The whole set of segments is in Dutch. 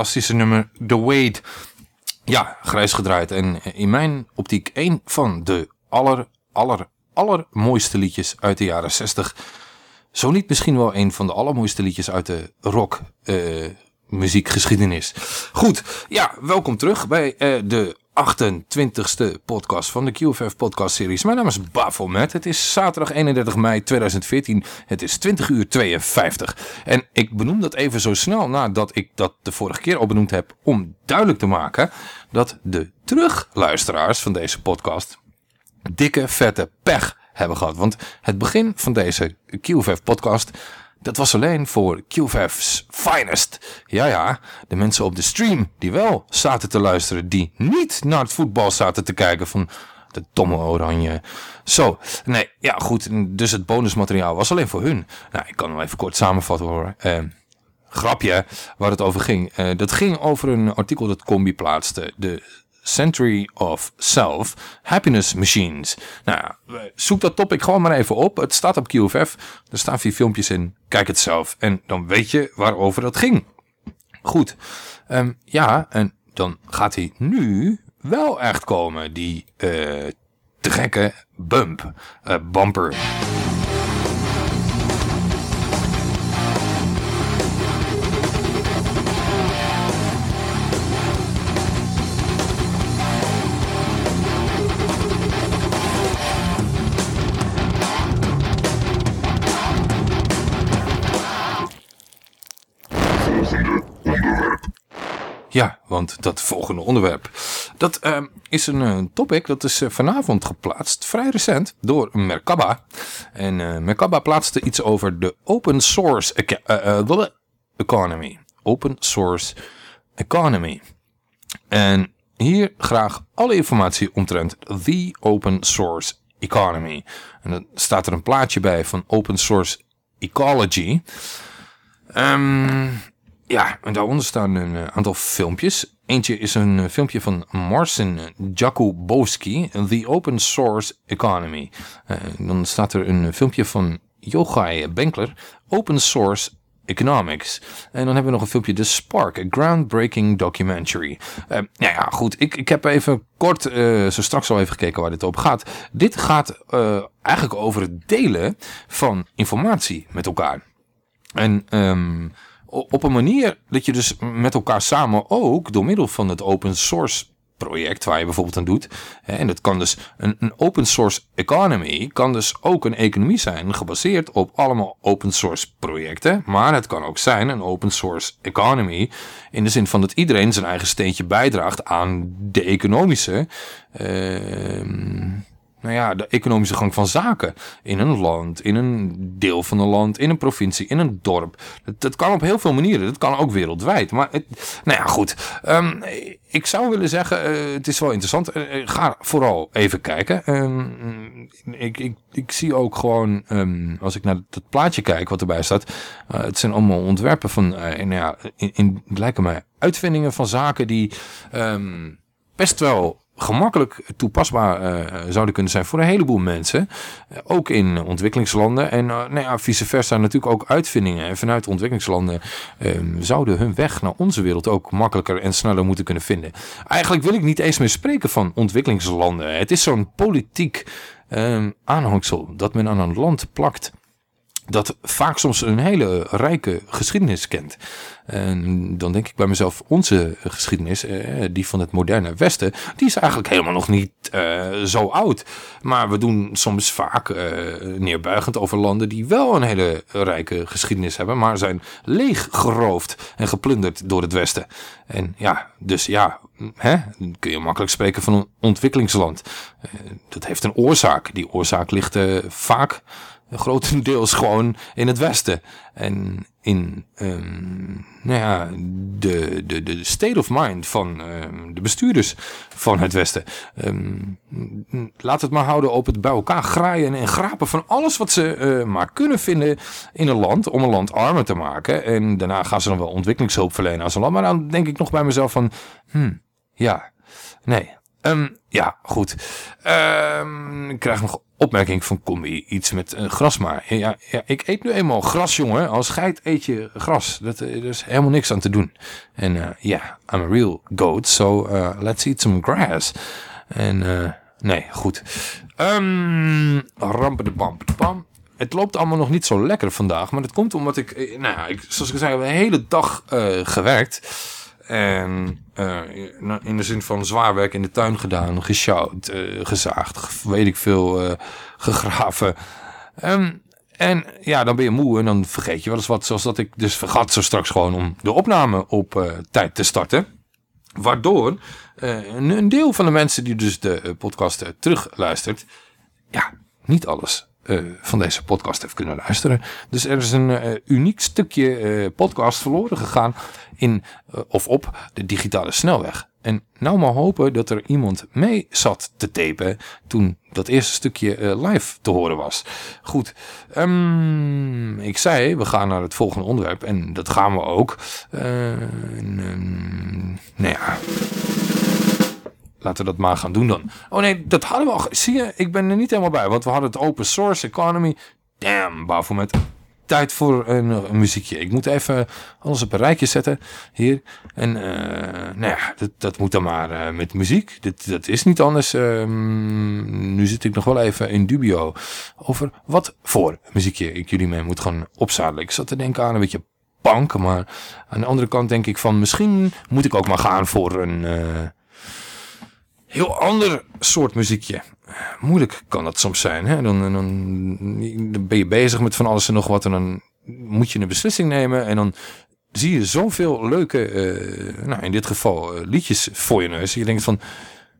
fantastische nummer The Wait. Ja, grijs gedraaid. En in mijn optiek een van de aller, aller, allermooiste liedjes uit de jaren 60. Zo niet misschien wel een van de allermooiste liedjes uit de rock eh, muziekgeschiedenis. Goed, ja, welkom terug bij eh, de 28ste podcast van de QFF podcast series. Mijn naam is Bafomet. Het is zaterdag 31 mei 2014. Het is 20 uur 52. En ik benoem dat even zo snel nadat ik dat de vorige keer al benoemd heb om duidelijk te maken dat de terugluisteraars van deze podcast dikke vette pech hebben gehad. Want het begin van deze QFF podcast, dat was alleen voor QFF's finest. Ja ja, de mensen op de stream die wel zaten te luisteren, die niet naar het voetbal zaten te kijken van de domme oranje. Zo, nee, ja goed, dus het bonusmateriaal was alleen voor hun. Nou, ik kan hem even kort samenvatten hoor. Eh, grapje waar het over ging. Eh, dat ging over een artikel dat Combi plaatste. De Century of Self Happiness Machines. Nou zoek dat topic gewoon maar even op. Het staat op QFF. Er staan vier filmpjes in. Kijk het zelf. En dan weet je waarover dat ging. Goed. Ehm, ja, en dan gaat hij nu wel echt komen. Die eh, te gekke bump. eh, bumper. Want dat volgende onderwerp, dat ehm, is een eh, topic dat is eh, vanavond geplaatst, vrij recent, door Merkaba. En eh, Merkaba plaatste iets over de open source economy. Open source economy. En hier graag alle informatie omtrent the open source economy. En dan staat er een plaatje bij van open source ecology. Ehm ja, en daaronder staan een eh, aantal filmpjes. Eentje is een eh, filmpje van Marcin Jakubowski, The Open Source Economy. Eh, dan staat er een filmpje van Yochai Benkler, Open Source Economics. En dan hebben we nog een filmpje, The Spark, a groundbreaking documentary. Uh, nou ja, goed, ik, ik heb even kort, uh, zo straks al even gekeken waar dit over gaat. Dit gaat eigenlijk over het delen van informatie met elkaar. En um, op een manier dat je dus met elkaar samen ook door middel van het open source project waar je bijvoorbeeld aan doet. En dat kan dus een, een, open source economy kan dus ook een economie zijn gebaseerd op allemaal open source projecten. Maar het kan ook zijn een open source economy in de zin van dat iedereen zijn eigen steentje bijdraagt aan de economische uh, nou ja, de economische gang van zaken in een land, in een deel van een land, in een provincie, in een dorp. Dat, dat kan op heel veel manieren. Dat kan ook wereldwijd. Maar nou ja, goed. Um, ik zou willen zeggen, uh, het is wel interessant. Uh, ga vooral even kijken. Um, ik, ik, ik zie ook gewoon, um, als ik naar dat plaatje kijk wat erbij staat. Het zijn allemaal ontwerpen van, nou ja, in, in, lijken mij uitvindingen van zaken die best wel gemakkelijk toepasbaar uh, zouden kunnen zijn voor een heleboel mensen. Uh, ook in ontwikkelingslanden. En uh, nou ja, vice versa natuurlijk ook uitvindingen. En vanuit ontwikkelingslanden ehm, zouden hun weg naar onze wereld ook makkelijker en sneller moeten kunnen vinden. Eigenlijk wil ik niet eens meer spreken van ontwikkelingslanden. Het is zo'n politiek um, aanhangsel dat men aan een land plakt dat vaak soms een hele rijke geschiedenis kent. En dan denk ik bij mezelf, onze geschiedenis, eh, die van het moderne Westen, die is eigenlijk helemaal nog niet uh, zo oud. Maar we doen soms vaak uh, neerbuigend over landen die wel een hele rijke geschiedenis hebben, maar zijn leeg geroofd en geplunderd door het Westen. En ja, dus ja, hè, kun je makkelijk spreken van een ontwikkelingsland. dat heeft een oorzaak. Die oorzaak ligt vaak grotendeels gewoon in het westen. En in um, nou ja, de, de, de state of mind van um, de bestuurders van het westen. Um, laat het maar houden op het bij elkaar graaien en grapen van alles wat ze uh, maar kunnen vinden in een land. Om een land armer te maken. En daarna gaan ze dan wel ontwikkelingshulp verlenen als een land. Maar dan denk ik nog bij mezelf van, hmm, ja, nee. Ja, goed. Ik krijg nog opmerking van Combi. Iets met uh, gras maar. Ja, ja, ik eet nu eenmaal gras, jongen. Als geit eet je gras. Dat, er is helemaal niks aan te doen. En ja, uh, yeah, I'm a real goat. So let's eat some grass. En nee, goed. Um, rampen de bam, bam. Het loopt allemaal nog niet zo lekker vandaag. Maar dat komt omdat ik, nou ja, ik, zoals ik zei, een hele dag gewerkt. En uh, in de zin van zwaar werk in de tuin gedaan, gesjouwd, uh, gezaagd, weet ik veel, uh, gegraven. Um, en ja, dan ben je moe en dan vergeet je wel eens wat. Zoals dat ik dus vergat zo straks gewoon om de opname op tijd te starten. Waardoor een, een, deel van de mensen die dus de podcast terugluistert, ja, niet alles uh, van deze podcast heeft kunnen luisteren. Dus er is een uh, uniek stukje uh, podcast verloren gegaan in of op de digitale snelweg. En nou maar hopen dat er iemand mee zat te tapen toen dat eerste stukje live te horen was. Goed, um, ik zei we gaan naar het volgende onderwerp en dat gaan we ook. Um, nou ja... Laten we dat maar gaan doen dan. Oh nee, dat hadden we al. Zie je, ik ben er niet helemaal bij. Want we hadden het open source economy. Damn, voor met tijd voor een, een, muziekje. Ik moet even alles op een rijtje zetten hier. En uh, nou ja, dat, dat moet dan maar uh, met muziek. Dat, dat is niet anders. Um, nu zit ik nog wel even in dubio over wat voor muziekje ik jullie mee moet gaan opzadelen. Ik zat te denken aan een beetje punk. Maar aan de andere kant denk ik van misschien moet ik ook maar gaan voor een... Heel ander soort muziekje. Moeilijk kan dat soms zijn. Hè? Dan, dan, ben je bezig met van alles en nog wat. En dan moet je een beslissing nemen. En dan zie je zoveel leuke, uh, nou in dit geval uh, liedjes voor je neus. Je denkt van,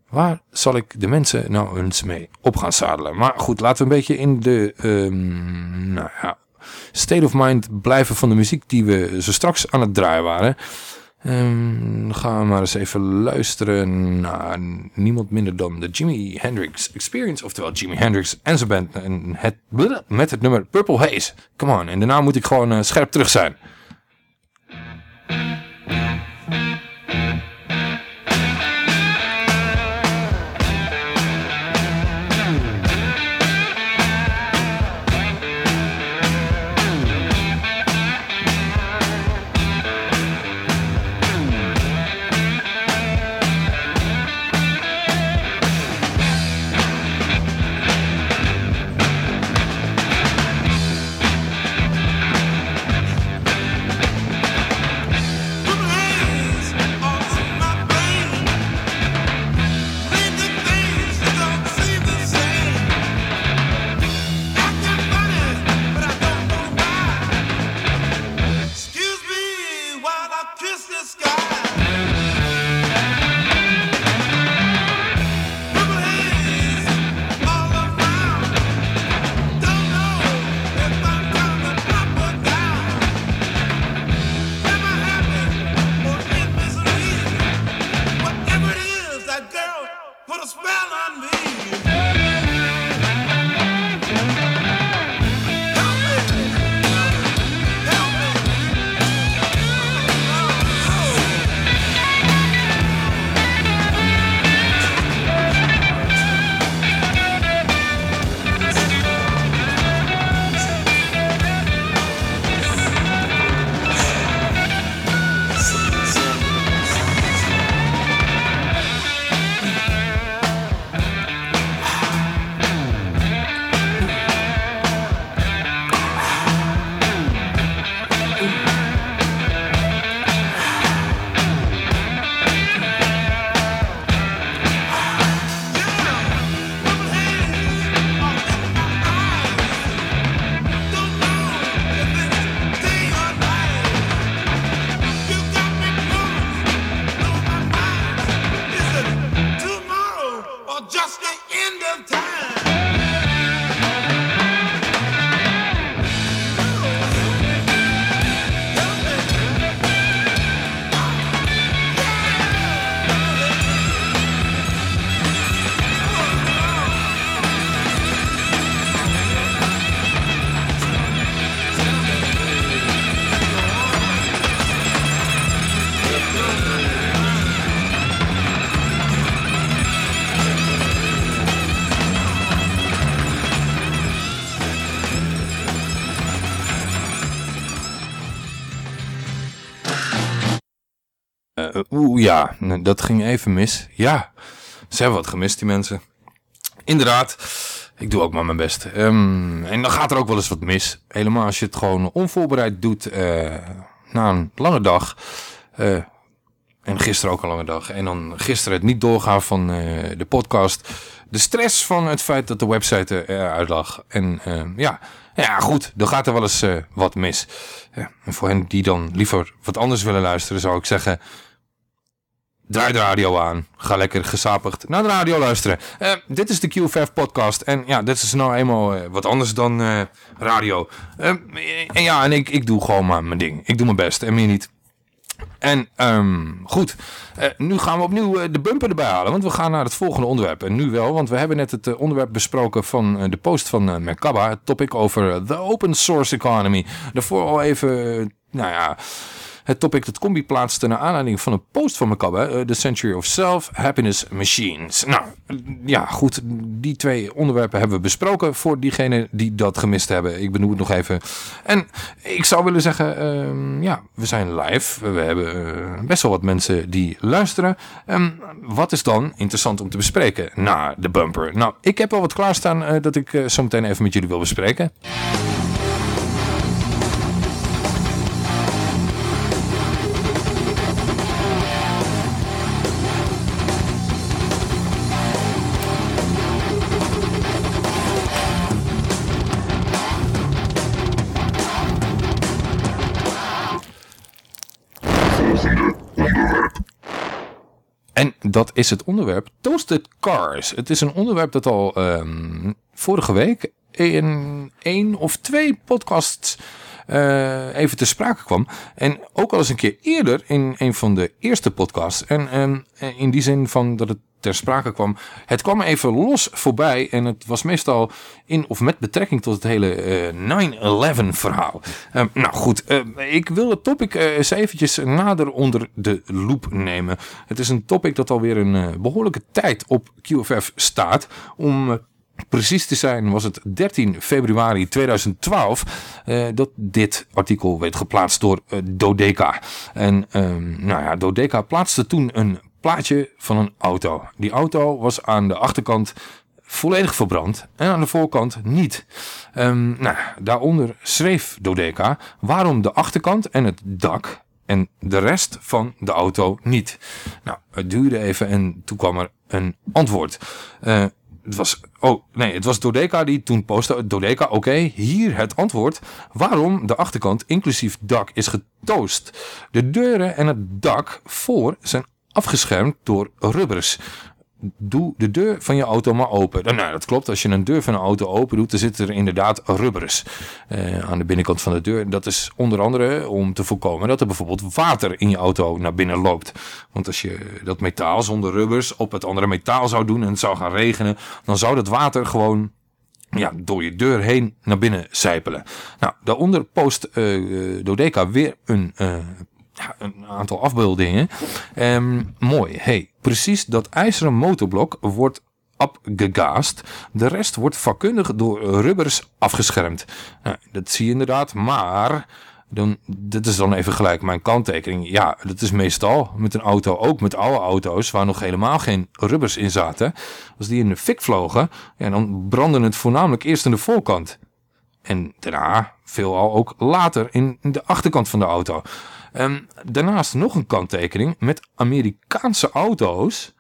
waar zal ik de mensen nou eens mee op gaan zadelen? Maar goed, laten we een beetje in de um, nou ja, state of mind blijven van de muziek die we zo straks aan het draaien waren. Um, gaan we maar eens even luisteren naar niemand minder dan de Jimi Hendrix Experience. Oftewel Jimi Hendrix en zijn band en het, met het nummer Purple Haze. Come on. En daarna moet ik gewoon uh, scherp terug zijn. Ja, dat ging even mis. Ja, ze hebben wat gemist, die mensen. Inderdaad, ik doe ook maar mijn best. Ehm, en dan gaat er ook wel eens wat mis. Helemaal als je het gewoon onvoorbereid doet uh, na een lange dag. Uh, en gisteren ook een lange dag. En dan gisteren het niet doorgaan van uh, de podcast. De stress van het feit dat de website eruit lag. En ja, ja, goed, dan gaat er wel eens wat mis. Voor hen die dan liever wat anders willen luisteren, zou ik zeggen... Draai de radio aan. Ga lekker gesapigd naar de radio luisteren. Uh, dit is de QFF podcast. En ja, dit is nou eenmaal uh, wat anders dan uh, radio. en ja, en ik, ik doe gewoon maar mijn ding. Ik doe mijn best en meer niet. En um, goed, nu gaan we opnieuw de bumper erbij halen. Want we gaan naar het volgende onderwerp. En nu wel, want we hebben net het onderwerp besproken van de post van Merkaba. Het topic over the open source economy. Daarvoor al even, nou ja... Het topic dat Combi plaatste naar aanleiding van een post van Makabe, uh, The Century of Self, Happiness Machines. Nou, ja goed, die twee onderwerpen hebben we besproken voor diegenen die dat gemist hebben. Ik benoem het nog even. En ik zou willen zeggen, uh, ja, we zijn live. We hebben uh, best wel wat mensen die luisteren. Um, wat is dan interessant om te bespreken na de bumper? Nou, ik heb al wat klaarstaan uh, dat ik zo meteen even met jullie wil bespreken. Dat is het onderwerp Toasted Cars. Het is een onderwerp dat al um, vorige week in één of twee podcasts uh, even te sprake kwam. En ook al eens een keer eerder in een van de eerste podcasts. En um, in die zin van dat het ter sprake kwam. Het kwam even los voorbij en het was meestal in of met betrekking tot het hele uh, 9-11 verhaal. Uh, nou goed, uh, ik wil het topic uh, eens eventjes nader onder de loep nemen. Het is een topic dat alweer een behoorlijke tijd op QFF staat om... Precies te zijn was het 13 februari 2012 uh, dat dit artikel werd geplaatst door uh, Dodeka. En um, nou ja, Dodeka plaatste toen een plaatje van een auto. Die auto was aan de achterkant volledig verbrand en aan de voorkant niet. Um, nou, daaronder schreef Dodeca waarom de achterkant en het dak en de rest van de auto niet. Nou, het duurde even en toen kwam er een antwoord. Uh, het was, oh nee, het was Dodeca die toen postte. Dodeca, oké, hier het antwoord. Waarom de achterkant inclusief dak is getoost. De deuren en het dak voor zijn afgeschermd door rubbers. Doe de deur van je auto maar open. Nou, dat klopt. Als je een deur van een auto open doet, dan zitten er inderdaad rubbers uh, aan de binnenkant van de deur. Dat is onder andere om te voorkomen dat er bijvoorbeeld water in je auto naar binnen loopt. Want als je dat metaal zonder rubbers op het andere metaal zou doen en het zou gaan regenen, dan zou dat water gewoon ja, door je deur heen naar binnen zijpelen. Nou, daaronder post uh, Dodeca weer een een aantal afbeeldingen. Um, mooi. Hey, precies dat ijzeren motorblok wordt abgegaast. De rest wordt vakkundig door rubbers afgeschermd. Nou, dat zie je inderdaad, maar... Dan, dit is dan even gelijk mijn kanttekening. Ja, dat is meestal met een auto, ook met oude auto's... waar nog helemaal geen rubbers in zaten. Als die in de fik vlogen, ja, dan brandde het voornamelijk eerst in de voorkant. En daarna, veelal ook later, in de achterkant van de auto. Um, daarnaast nog een kanttekening met Amerikaanse auto's.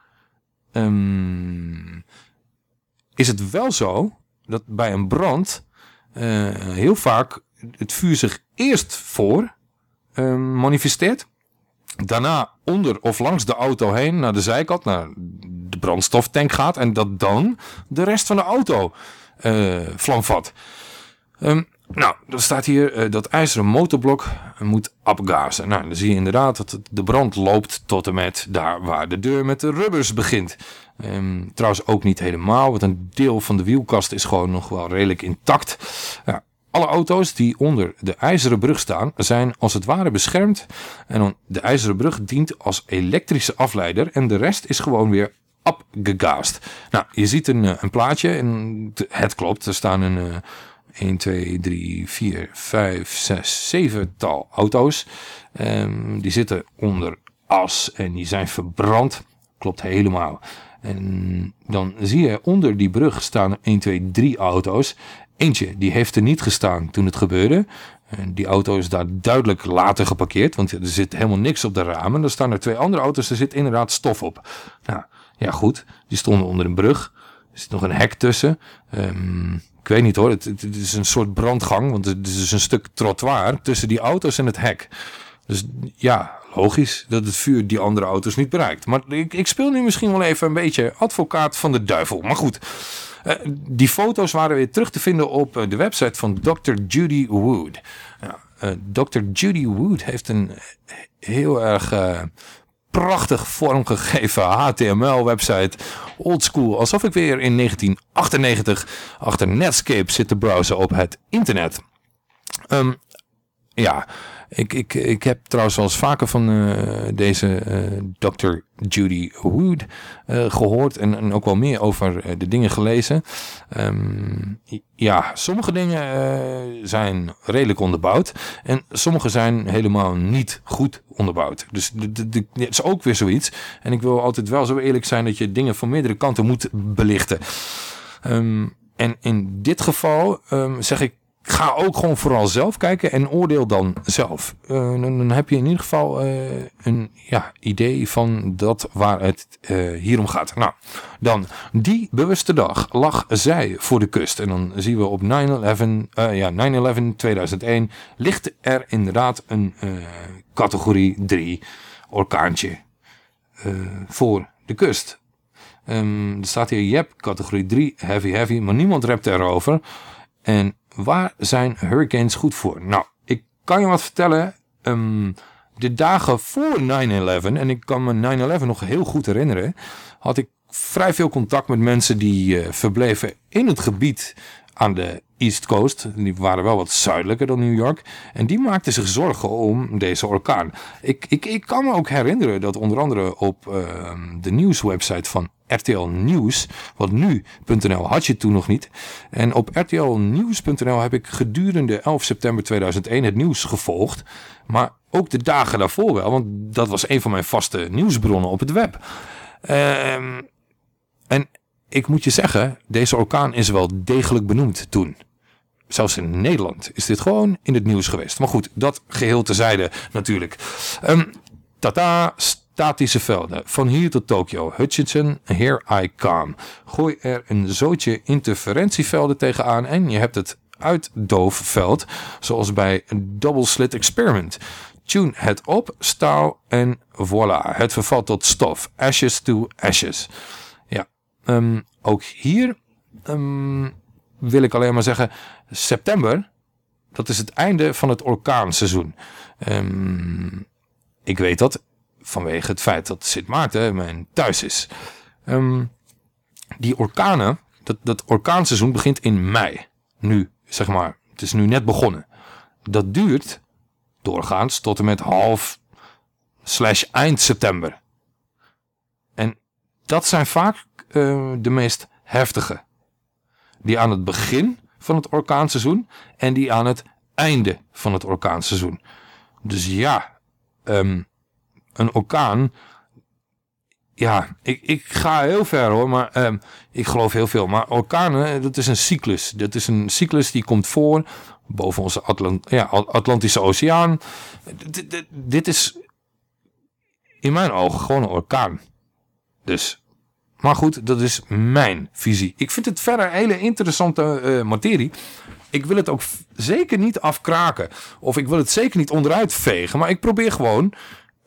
Um, is het wel zo dat bij een brand uh, heel vaak het vuur zich eerst voor um, manifesteert. Daarna onder of langs de auto heen naar de zijkant, naar de brandstoftank gaat. En dat dan de rest van de auto uh, nou, er staat hier uh, dat ijzeren motorblok moet abgazen. Nou, dan zie je inderdaad dat de brand loopt tot en met daar waar de deur met de rubbers begint. Um, trouwens ook niet helemaal, want een deel van de wielkast is gewoon nog wel redelijk intact. Ja, alle auto's die onder de ijzeren brug staan zijn als het ware beschermd. En de ijzeren brug dient als elektrische afleider en de rest is gewoon weer abgegaasd. Nou, je ziet een, eh, een plaatje en het klopt, er staan een... Uh, 1, 2, 3, 4, 5, 6, 7 tal auto's. Um, die zitten onder as en die zijn verbrand. Klopt helemaal. En dan zie je onder die brug staan 1, 2, 3 auto's. Eentje, die heeft er niet gestaan toen het gebeurde. En die auto is daar duidelijk later geparkeerd, want er zit helemaal niks op de ramen. Er staan er twee andere auto's, er zit inderdaad stof op. Nou, ja goed, die stonden onder een brug. Er zit nog een hek tussen. Um, ik weet niet hoor, het, is een soort brandgang, want het is een stuk trottoir tussen die auto's en het hek. Dus ja, logisch dat het vuur die andere auto's niet bereikt. Maar ik, ik speel nu misschien wel even een beetje advocaat van de duivel. Maar goed, uh, die foto's waren weer terug te vinden op uh, de website van Dr. Judy Wood. Ja, uh, Dr. Judy Wood heeft een heel erg prachtig vormgegeven HTML-website. Oldschool, alsof ik weer in 1998 achter Netscape zit te browsen op het internet. Um, ja, ik, ik, ik heb trouwens wel eens vaker van uh, deze uh, Dr. Judy Wood uh, gehoord. En, en, ook wel meer over de dingen gelezen. Um, ja, sommige dingen zijn redelijk onderbouwd. En sommige zijn helemaal niet goed onderbouwd. Dus het is ook weer zoiets. En ik wil altijd wel zo eerlijk zijn dat je dingen van meerdere kanten moet belichten. Um, en in dit geval um, zeg ik ga ook gewoon vooral zelf kijken en oordeel dan zelf. Uh, dan, heb je in ieder geval uh, een ja, idee van dat waar het uh, hier om gaat. Nou, dan die bewuste dag lag zij voor de kust. En dan zien we op 9-11 ja, 9-11 2001 ligt er inderdaad een categorie 3 orkaantje voor de kust. Um, er staat hier, yep, categorie 3, heavy, heavy, maar niemand rept erover. En waar zijn hurricanes goed voor? Nou, ik kan je wat vertellen. Um, de dagen voor 9-11, en ik kan me 9-11 nog heel goed herinneren, had ik vrij veel contact met mensen die uh, verbleven in het gebied aan de East Coast. Die waren wel wat zuidelijker dan New York. En die maakten zich zorgen om deze orkaan. Ik, ik, ik kan me ook herinneren dat onder andere op uh, de nieuwswebsite van RTL Nieuws, wat nu.nl had je toen nog niet. En op rtlnieuws.nl heb ik gedurende 11 september 2001 het nieuws gevolgd. Maar ook de dagen daarvoor wel, want dat was een van mijn vaste nieuwsbronnen op het web. Uh, en ik moet je zeggen, deze orkaan is wel degelijk benoemd toen. Zelfs in Nederland is dit gewoon in het nieuws geweest. Maar goed, dat geheel tezijde natuurlijk. Um, tata, statische velden. Van hier tot Tokio. Hutchinson, here I come. Gooi er een zootje interferentievelden tegenaan en je hebt het uitdoofveld. Zoals bij een double slit experiment. Tune het op, staal en voilà. Het vervalt tot stof. Ashes to ashes. Ja, um, ook hier um, wil ik alleen maar zeggen, september, dat is het einde van het orkaanseizoen. Um, ik weet dat vanwege het feit dat Sint Maarten mijn thuis is. Um, die orkanen, dat, dat orkaanseizoen begint in mei. Nu, zeg maar, het is nu net begonnen. Dat duurt doorgaans tot en met half slash eind september. En dat zijn vaak uh, de meest heftige. Die aan het begin van het orkaanseizoen en die aan het einde van het orkaanseizoen. Dus ja, um, een orkaan. Ja, ik, ik ga heel ver hoor, maar um, ik geloof heel veel. Maar orkanen, dat is een cyclus. Dat is een cyclus die komt voor boven onze Atlant ja, Atlantische Oceaan. Dit is in mijn ogen gewoon een orkaan. Dus maar goed, dat is mijn visie. Ik vind het verder een hele interessante uh, materie. Ik wil het ook zeker niet afkraken. Of ik wil het zeker niet onderuit vegen. Maar ik probeer gewoon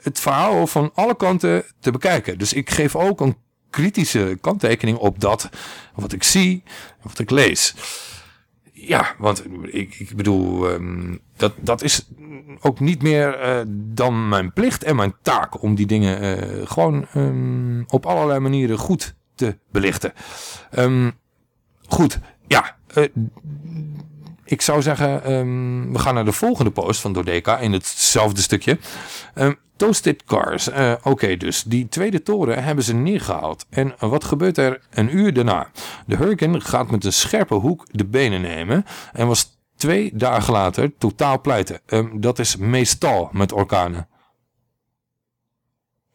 het verhaal van alle kanten te bekijken. Dus ik geef ook een kritische kanttekening op dat wat ik zie, wat ik lees. Ja, want ik, ik bedoel, um, dat, dat is ook niet meer uh, dan mijn plicht en mijn taak om die dingen uh, gewoon um, op allerlei manieren goed te belichten. Um, goed, ja, uh, ik zou zeggen, we gaan naar de volgende post van Dodeka in hetzelfde stukje. Toasted Cars. Uh, Oké, dus die tweede toren hebben ze neergehaald. En wat gebeurt er een uur daarna? De Hurricane gaat met een scherpe hoek de benen nemen en was twee dagen later totaal pleiten. Um, dat is meestal met orkanen.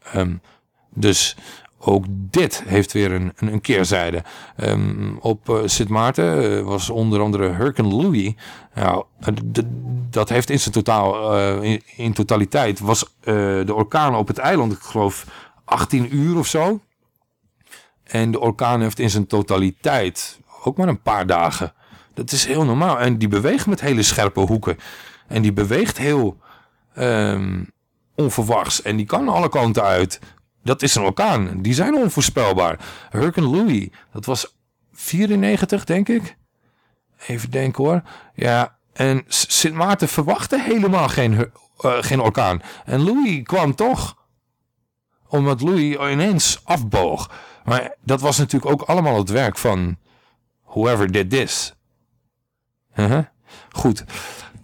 Ehm, dus ook dit heeft weer een, een, een keerzijde. Ehm, op uh, Sint Maarten uh, was onder andere Hurricane Louis. Nou, dat heeft in zijn totaal, in, totaliteit, was de orkaan op het eiland, ik geloof, 18 uur of zo. En de orkaan heeft in zijn totaliteit ook maar een paar dagen. Dat is heel normaal. En die beweegt met hele scherpe hoeken. En die beweegt heel um, onverwachts. En die kan alle kanten uit. Dat is een orkaan. Die zijn onvoorspelbaar. Hurricane Louis, dat was 94 denk ik. Even denken hoor. Ja, en Sint Maarten verwachtte helemaal geen, uh, geen orkaan. En Louis kwam toch. Omdat Louis ineens afboog. Maar dat was natuurlijk ook allemaal het werk van whoever did this. Uh -huh. Goed.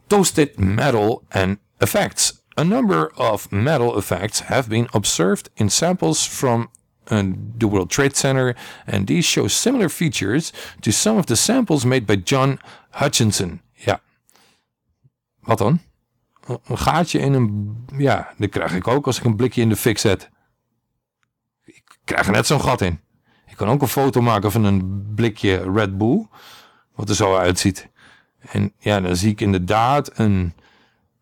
Toasted metal and effects. A number of metal effects have been observed in samples from uh, the World Trade Center, and these show similar features to some of the samples made by John Hutchinson. Ja. Wat dan? Een gaatje in een... Ja, dat krijg ik ook als ik een blikje in de fik zet. Ik krijg er net zo'n gat in. Ik kan ook een foto maken van een blikje Red Bull. Wat er zo uitziet. En ja, dan zie ik inderdaad een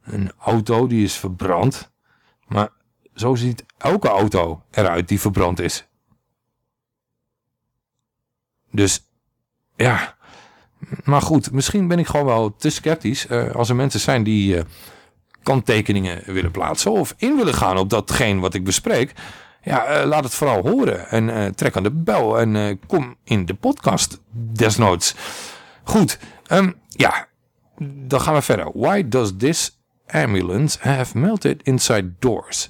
een auto die is verbrand. Maar zo ziet elke auto eruit die verbrand is. Dus ja, maar goed, misschien ben ik gewoon wel te sceptisch. Uh, als er mensen zijn die uh, kanttekeningen willen plaatsen of in willen gaan op datgene wat ik bespreek. Ja, uh, laat het vooral horen en trek aan de bel en kom in de podcast desnoods. Goed, um, ja, dan gaan we verder. Why does this ambulance have melted inside doors.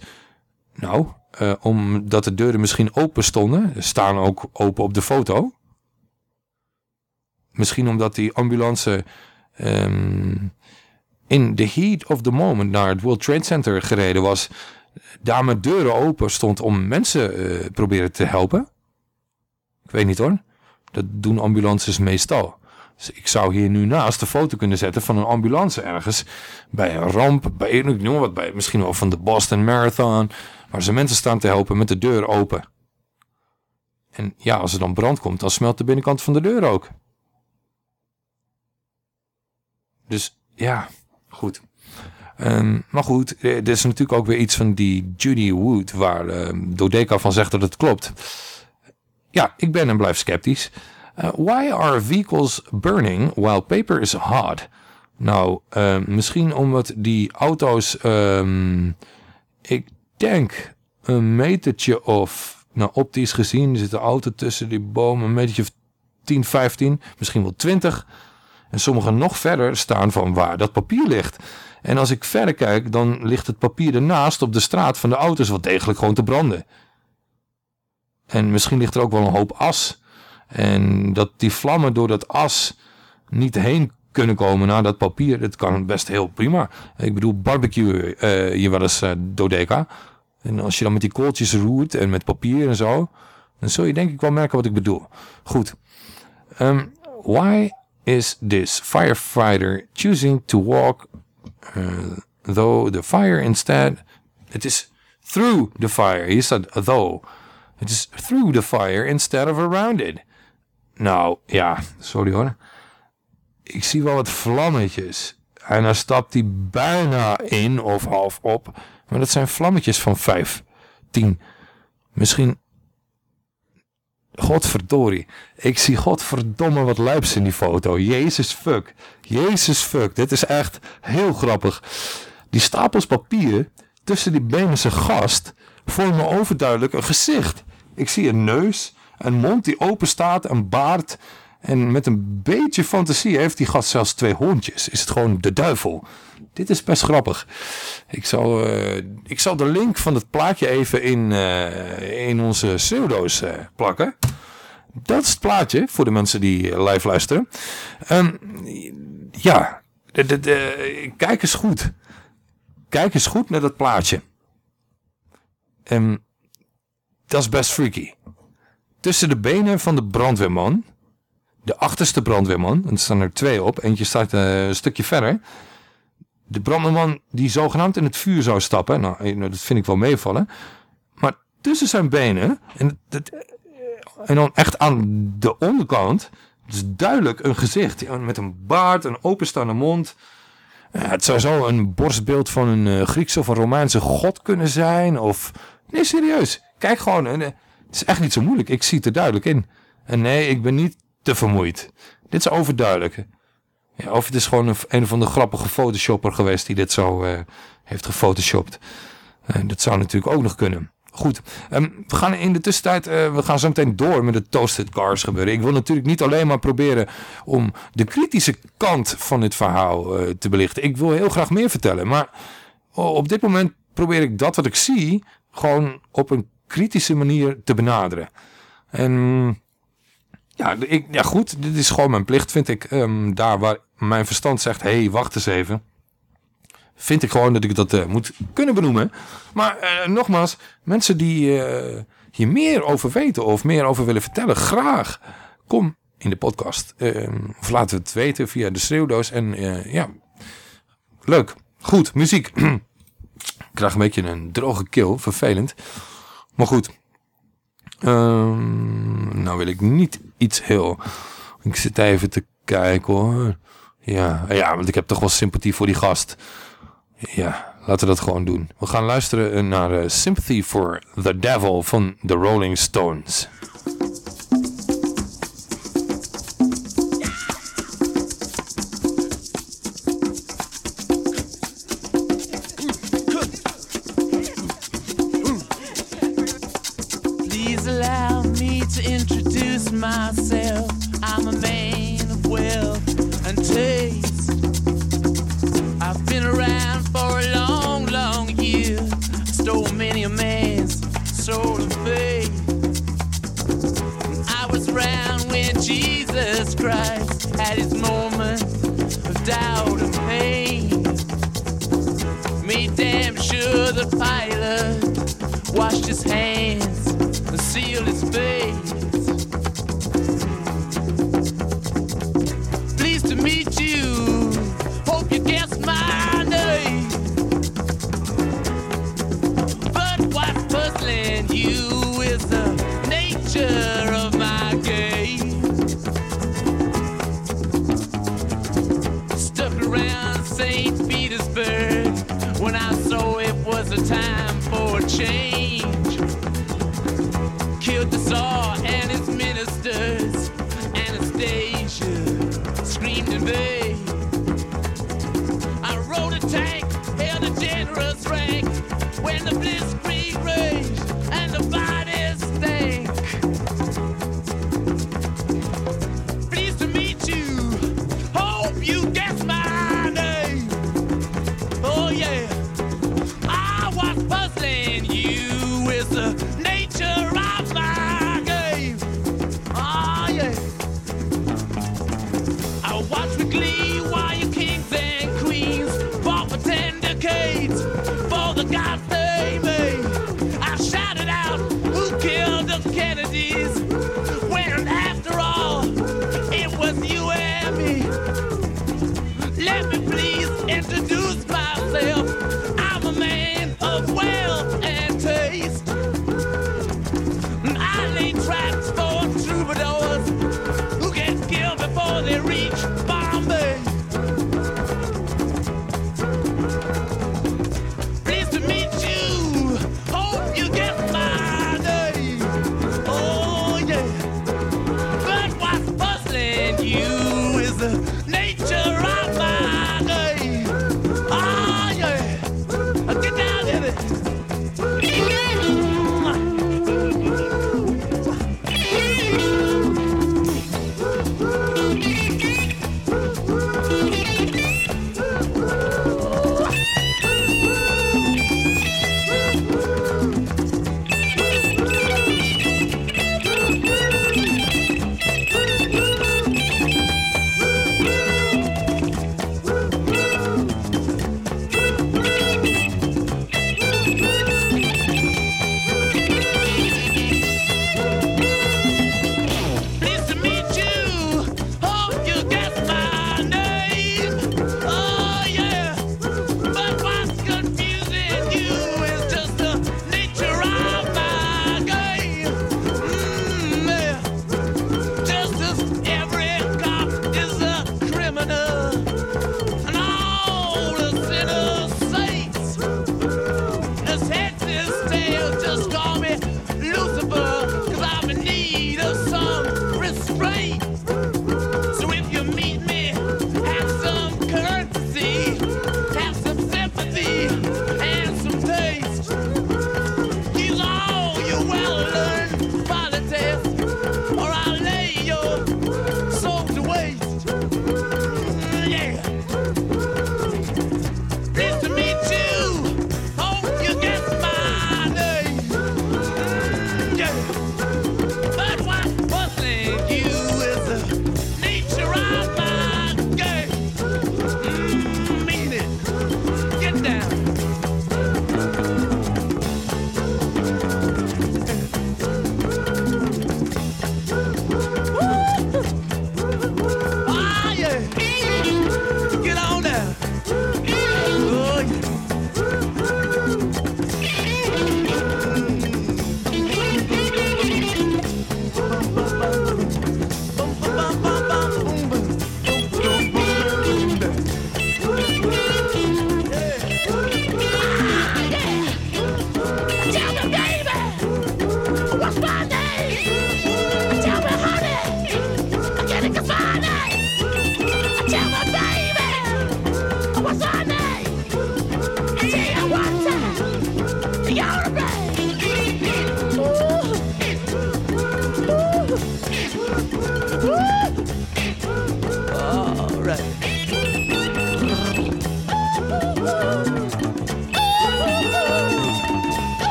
Nou, uh, omdat de deuren misschien open stonden. Staan ook open op de foto. Misschien omdat die ambulance um, in the heat of the moment naar het World Trade Center gereden was. Daar met deuren open stond om mensen uh, proberen te helpen. Ik weet niet hoor. Dat doen ambulances meestal. Dus ik zou hier nu naast de foto kunnen zetten van een ambulance ergens. Bij een ramp, bij, ik noem wat, bij, misschien wel van de Boston Marathon. Waar ze mensen staan te helpen met de deur open. En ja, als er dan brand komt, dan smelt de binnenkant van de deur ook. Dus ja, goed. Um, maar goed, eh, er is natuurlijk ook weer iets van die Judy Wood, waar um, Dodeka van zegt dat het klopt. Ja, ik ben en blijf sceptisch. Uh, why are vehicles burning while paper is hot? Nou, uh, misschien omdat die auto's, um, ik denk een metertje of, nou optisch gezien zit de auto tussen die bomen een metertje of 10, 15, misschien wel 20. En sommige nog verder staan van waar dat papier ligt. En als ik verder kijk, dan ligt het papier ernaast op de straat van de auto's wat degelijk gewoon te branden. En misschien ligt er ook wel een hoop as en dat die vlammen door dat as niet heen kunnen komen naar dat papier. Dat kan best heel prima. Ik bedoel, barbecue uh, je wel eens uh. En als je dan met die kooltjes roert en met papier en zo. Dan zul je denk ik wel merken wat ik bedoel. Goed. Um, why is this firefighter choosing to walk uh, though the fire instead... It is through the fire. He said though. It is through the fire instead of around it. Nou, ja, sorry hoor. Ik zie wel wat vlammetjes. En dan stapt hij bijna in of half op. Maar dat zijn vlammetjes van 5, 10. Misschien... Godverdorie. Ik zie godverdomme wat luips in die foto. Jezus fuck. Jezus fuck. Dit is echt heel grappig. Die stapels papier tussen die benen zijn gast vormen overduidelijk een gezicht. Ik zie een neus, een mond die open staat, een baard. En met een beetje fantasie heeft die gast zelfs twee hondjes. Is het gewoon de duivel. Dit is best grappig. Ik zal, uh, ik zal de link van het plaatje even in, uh, in onze pseudo's uh, plakken. Dat is het plaatje voor de mensen die live luisteren. Um, ja, kijk eens goed. Kijk eens goed naar dat plaatje. Um, dat is best freaky tussen de benen van de brandweerman, de achterste brandweerman, en er staan er twee op, eentje staat uh, een stukje verder. De brandweerman die zogenaamd in het vuur zou stappen, nou, eh, nou dat vind ik wel meevallen, maar tussen zijn benen. En, dat, en dan echt aan de onderkant. Dus duidelijk een gezicht. Met een baard, een openstaande mond. Het zou zo een borstbeeld van een eh, Griekse of een Romeinse god kunnen zijn. Of... Nee, serieus. Kijk gewoon. En, eh, het is echt niet zo moeilijk. Ik zie het er duidelijk in. En nee, ik ben niet te vermoeid. Dit is overduidelijk. Of het is gewoon een, een van de grappige photoshopper geweest die dit zo eh, heeft gefotoshopt. Eh, dat zou natuurlijk ook nog kunnen. Goed, ehm, we gaan in de tussentijd, eh, we gaan zo meteen door met het Toasted Cars gebeuren. Ik wil natuurlijk niet alleen maar proberen om de kritische kant van dit verhaal te belichten. Ik wil heel graag meer vertellen, maar op dit moment probeer ik dat wat ik zie gewoon op een kritische manier te benaderen. En ja, ik, ja goed, dit is gewoon mijn plicht vind ik. Ehm, daar waar mijn verstand zegt, hé, hey, wacht eens even vind ik gewoon dat ik dat eh, moet kunnen benoemen. Maar eh, nogmaals, mensen die eh, hier meer over weten of meer over willen vertellen, graag kom in de podcast. Eh, of we het weten via de schreeuwdoos. En ja, leuk. Goed, muziek. ik krijg een beetje een droge keel, vervelend. Maar goed. Ehm, nou wil ik niet iets heel... Ik zit even te kijken hoor. Ja, ja, want ik heb toch wel sympathie voor die gast. Ja, laten we dat gewoon doen. We gaan luisteren naar eh, Sympathy for the Devil van The Rolling Stones. The pilot washed his hands and sealed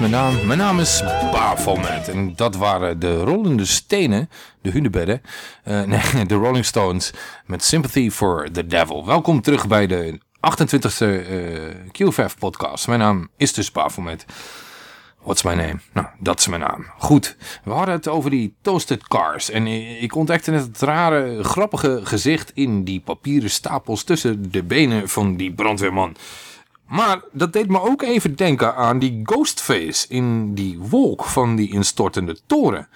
mijn naam? Mijn naam is Baphomet. En dat waren de rollende stenen, de hunebedden. eh, nee, de Rolling Stones met Sympathy for the Devil. Welkom terug bij de 28e eh QFF podcast. Mijn naam is dus Baphomet. What's my name? Nou, dat is mijn naam. Goed, we hadden het over die toasted cars. En ik ontdekte net het rare, grappige gezicht in die papieren stapels tussen de benen van die brandweerman. Maar dat deed me ook even denken aan die Ghostface in die wolk van die instortende toren.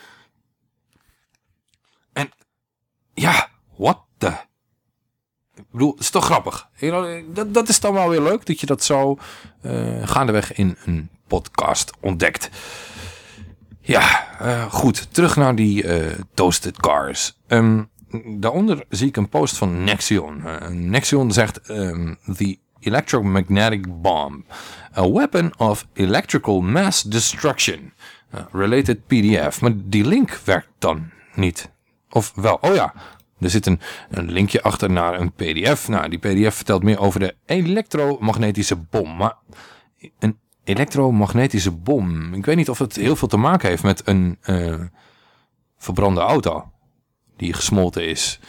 En ja, what the... Ik bedoel, het is toch grappig. Dat, dat is dan wel weer leuk dat je dat zo eh, gaandeweg in een podcast ontdekt. Ja, eh, goed. Terug naar die eh, toasted cars. Ehm, daaronder zie ik een post van Nexion. Nexion zegt... ehm, The electromagnetic bomb. A weapon of electrical mass destruction. Eh, related PDF. Maar die link werkt dan niet. Of wel, oh ja... Er zit een, een linkje achter naar een pdf. Nou, die pdf vertelt meer over de elektromagnetische bom. Maar een elektromagnetische bom. Ik weet niet of het heel veel te maken heeft met een eh, verbrande auto. Die gesmolten is.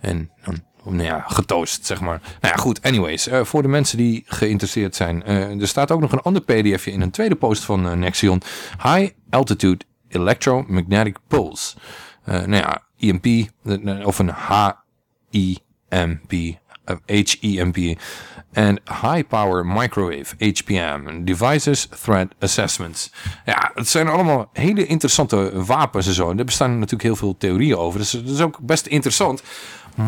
En dan, nou ja, getoast, zeg maar. Nou ja, goed. Anyways, eh, voor de mensen die geïnteresseerd zijn. eh, er staat ook nog een ander pdfje in een tweede post van eh, Nexion. High Altitude Electromagnetic Pulse. Nou ja, EMP. Of een HIMP. HEMP. En High Power Microwave, HPM. Devices Threat Assessments. Ja, het zijn allemaal hele interessante wapens en zo. En er bestaan natuurlijk heel veel theorieën over. Dus dat is ook best interessant.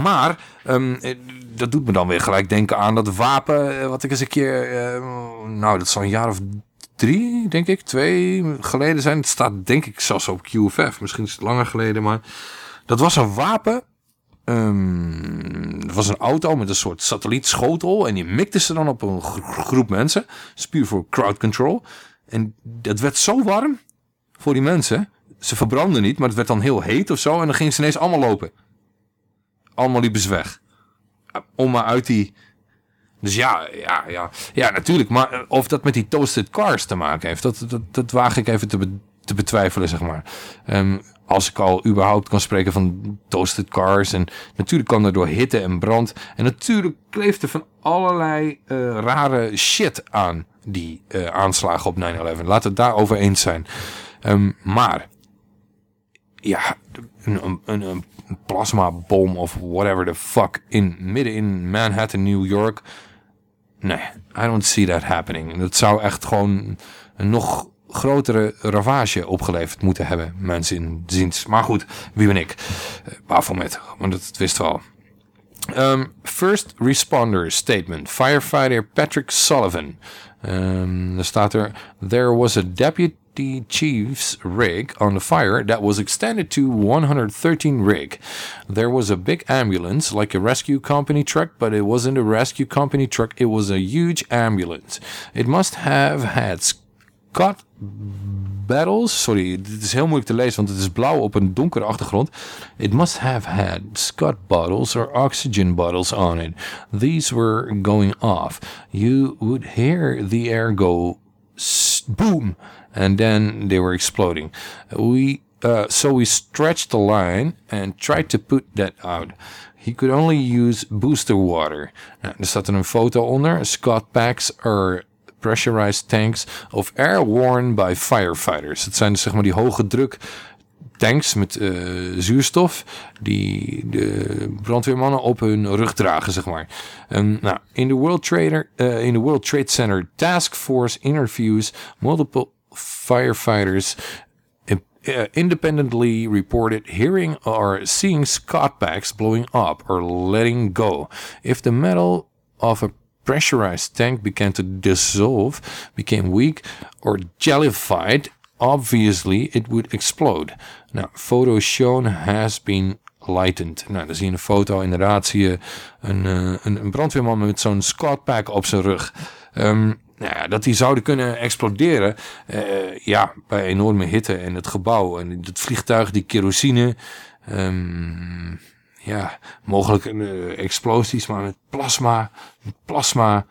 Maar ehm, eh, dat doet me dan weer gelijk denken aan dat wapen... eh, wat ik eens een keer... eh, nou, dat zal een jaar of drie, denk ik, twee geleden zijn. Het staat denk ik zelfs op QFF. Misschien is het langer geleden, maar... Dat was een wapen Ehm, er was een auto met een soort satellietschotel. En die mikte ze dan op een gro- groep mensen. Dat is puur voor crowd control. En dat werd zo warm voor die mensen. Ze verbrandden niet, maar het werd dan heel heet of zo. En dan gingen ze ineens allemaal lopen. Allemaal ze weg. Om maar uit die... Dus ja, ja, ja, ja, natuurlijk. Maar eh, of dat met die toasted cars te maken heeft, dat, dat, dat waag ik even te, te betwijfelen, zeg maar. Ehm, als ik al überhaupt kan spreken van toasted cars. En natuurlijk kan er door hitte en brand. En natuurlijk kleeft er van allerlei eh, rare shit aan die eh, aanslagen op 9-11. Laten we het daarover eens zijn. Ehm, maar ja, een, een, een, plasmabom of whatever the fuck in, midden in Manhattan, New York. Nee, I don't see that happening. Dat zou echt gewoon een nog grotere ravage opgeleverd moeten hebben, mensen in ziens. Maar goed, wie ben ik? Baphomet, want dat wist wel. Um, first responder statement. Firefighter Patrick Sullivan. Um, er staat er... There was a deputy chief's rig on the fire that was extended to 113 rig. There was a big ambulance, like a rescue company truck, but it wasn't a rescue company truck. It was a huge ambulance. It must have had Scott battles. Sorry, dit is heel moeilijk te lezen, want het is blauw op een donkere achtergrond. It must have had Scott bottles or oxygen bottles on it. These were going off. You would hear the air go boom, and then they were exploding. We uh, so we stretched the line and tried to put that out. He could only use booster water. Er staat een foto onder. Scott packs are pressurized tanks of air worn by firefighters. Het zijn dus zeg maar die hoge druk tanks met eh, zuurstof die de brandweermannen op hun rug dragen, zeg maar. Um, nou, in de World Trader, eh, in de World Trade Center Task Force interviews multiple firefighters uh, independently reported hearing or seeing Scott packs blowing up or letting go. If the metal of a pressurized tank began to dissolve, became weak, or jellified, obviously it would explode. Now, photo shown has been lightened. Nou, dan zie je een foto, inderdaad zie je een, uh, een, een brandweerman met zo'n Scott pack op zijn rug. Um, nou ja, dat die zouden kunnen exploderen uh, ja, bij enorme hitte en het gebouw en het vliegtuig, die kerosine. Um, ja, mogelijk eh, explosies, maar met plasma, plasma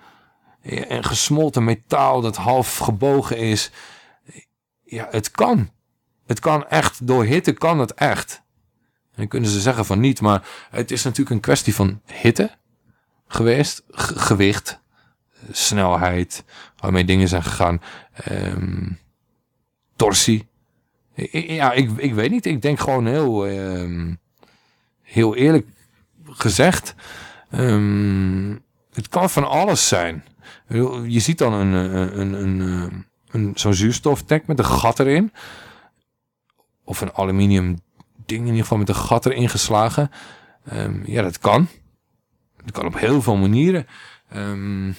eh, en gesmolten metaal dat half gebogen is. Ja, het kan. Het kan echt. Door hitte kan het echt. En dan kunnen ze zeggen van niet, maar het is natuurlijk een kwestie van hitte geweest, gewicht, snelheid, waarmee dingen zijn gegaan, ehm, torsie. Ja, ik, ik weet niet. Ik denk gewoon heel, ehm, heel eerlijk gezegd, ehm, het kan van alles zijn. Je ziet dan een, een, een, een, eh, een, zo'n zuurstoftank met een gat erin. Of een aluminium ding in ieder geval met een gat erin geslagen. Ehm, ja, dat kan. Dat kan op heel veel manieren. Nee,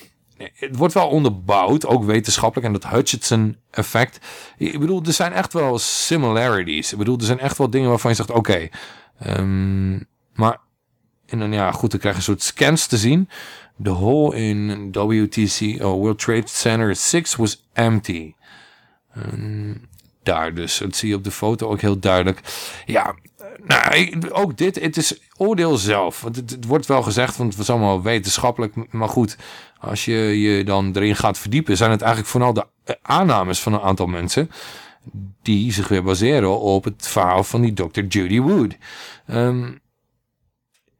het wordt wel onderbouwd, ook wetenschappelijk. En dat Hutchinson effect. Ik bedoel, er zijn echt wel similarities. Ik bedoel, er zijn echt wel dingen waarvan je zegt, oké. ehm, maar, en dan ja, goed, dan krijg je een soort scans te zien. The hole in WTC, oh, World Trade Center 6 was empty. Ehm, daar dus. Dat zie je op de foto ook heel duidelijk. Ja, nou, ook dit, het is oordeel zelf. Want het, het wordt wel gezegd, want het is allemaal wetenschappelijk. Maar goed, als je je dan erin gaat verdiepen, zijn het eigenlijk vooral de eh, aannames van een aantal mensen. Die zich weer baseren op het verhaal van die Dr. Judy Wood. Ehm,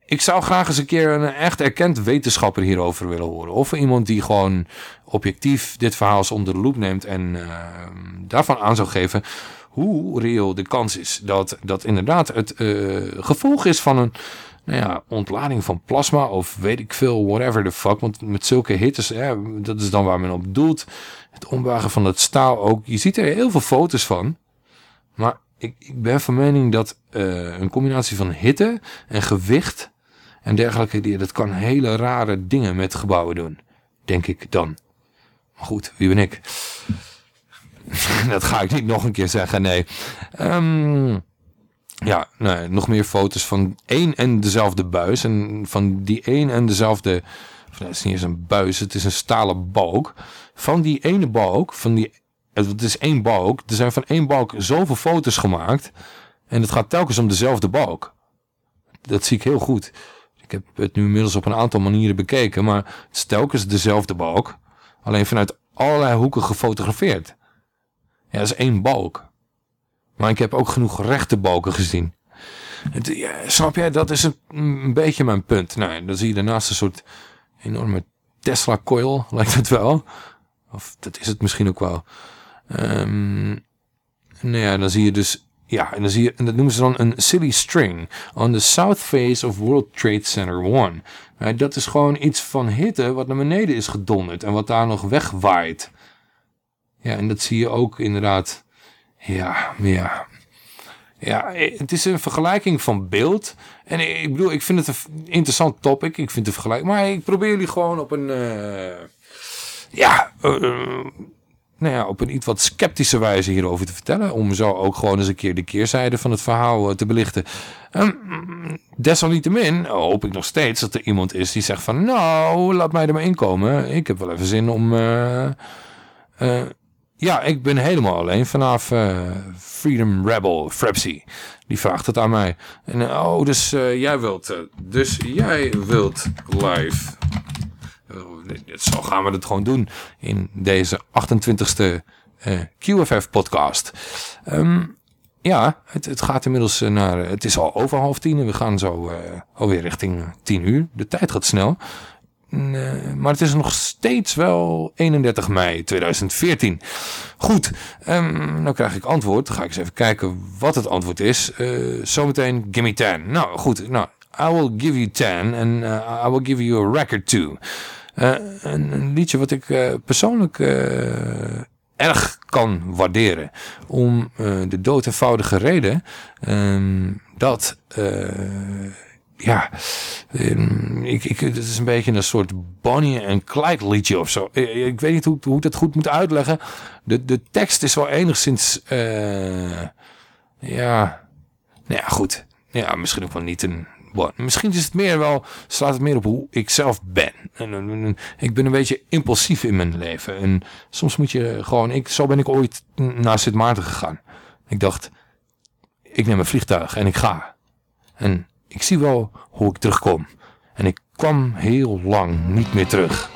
ik zou graag eens een keer een echt erkend wetenschapper hierover willen horen. Of iemand die gewoon objectief dit verhaal eens onder de loep neemt en ehm, daarvan aan zou geven hoe reëel de kans is dat dat inderdaad het eh, gevolg is van een nou ja, ontlading van plasma of weet ik veel, whatever the fuck. Want met zulke hittes, dat is dan waar men op doelt. Het ombuigen van het staal ook. Je ziet er heel veel foto's van. Maar ik, ik ben van mening dat eh, een combinatie van hitte en gewicht en dergelijke, die, dat kan hele rare dingen met gebouwen doen. Denk ik dan. Maar goed, wie ben ik? dat ga ik niet nog een keer zeggen, nee. Ehm, ja, nee, nog meer foto's van één en dezelfde buis. En van die één en dezelfde... het is niet eens een buis, het is een stalen balk. Van die ene balk, van die, het is één balk. Er zijn van één balk zoveel foto's gemaakt. En het gaat telkens om dezelfde balk. Dat zie ik heel goed. Ik heb het nu inmiddels op een aantal manieren bekeken. Maar het is telkens dezelfde balk. Alleen vanuit allerlei hoeken gefotografeerd. Ja, dat is één balk. Maar ik heb ook genoeg rechte balken gezien. Ja, snap jij, dat is een, beetje mijn punt. Nou, dan zie je daarnaast een soort enorme Tesla coil, lijkt het wel. Of dat is het misschien ook wel. Ehm, nou ja, dan zie je dus... Ja, en dan zie je, en dat noemen ze dan een silly string. On the south face of World Trade Center 1. Nou, dat is gewoon iets van hitte wat naar beneden is gedonderd. En wat daar nog wegwaait. Ja, en dat zie je ook inderdaad. Ja, ja. Ja, het is een vergelijking van beeld. En ik bedoel, ik vind het een interessant topic. Ik vind de vergelijking. Maar ik probeer jullie gewoon op een. eh, ja, eh, nou ja, op een iets wat sceptische wijze hierover te vertellen. Om zo ook gewoon eens een keer de keerzijde van het verhaal eh, te belichten. Ehm, desalniettemin hoop ik nog steeds dat er iemand is die zegt van... Nou, laat mij er maar inkomen. Ik heb wel even zin om... eh, eh, ja, ik ben helemaal alleen vanaf eh, Freedom Rebel, Frepsy. Die vraagt het aan mij. En oh, dus eh, jij wilt... eh, dus jij wilt live... Uh, zo gaan we het gewoon doen in deze 28e eh, QFF-podcast. Ehm, ja, het, het gaat inmiddels naar... Het is al over half tien en we gaan zo alweer richting tien uur. De tijd gaat snel. Maar het is nog steeds wel 31 mei 2014. Goed, um, nou krijg ik antwoord. Ga ik eens even kijken wat het antwoord is. Uh, zometeen, give me 10. Nou goed, nou, I will give you 10 and uh, I will give you a record too. Uh, een, liedje wat ik persoonlijk erg kan waarderen. Om de dood eenvoudige reden um, dat ja, um, ik, ik, het is een beetje een soort Bonnie en Clyde liedje of zo. Ik, ik weet niet hoe, hoe ik dat goed moet uitleggen. De, de tekst is wel enigszins, uh, ja, nou ja, goed. Ja, misschien ook wel niet een, misschien is het meer wel, slaat het meer op hoe ik zelf ben. En, en, en, ik ben een beetje impulsief in mijn leven. En soms moet je gewoon, ik, zo ben ik ooit naar Sint Maarten gegaan. Ik dacht, ik neem een vliegtuig en ik ga. En ik zie wel hoe ik terugkom. En ik kwam heel lang niet meer terug.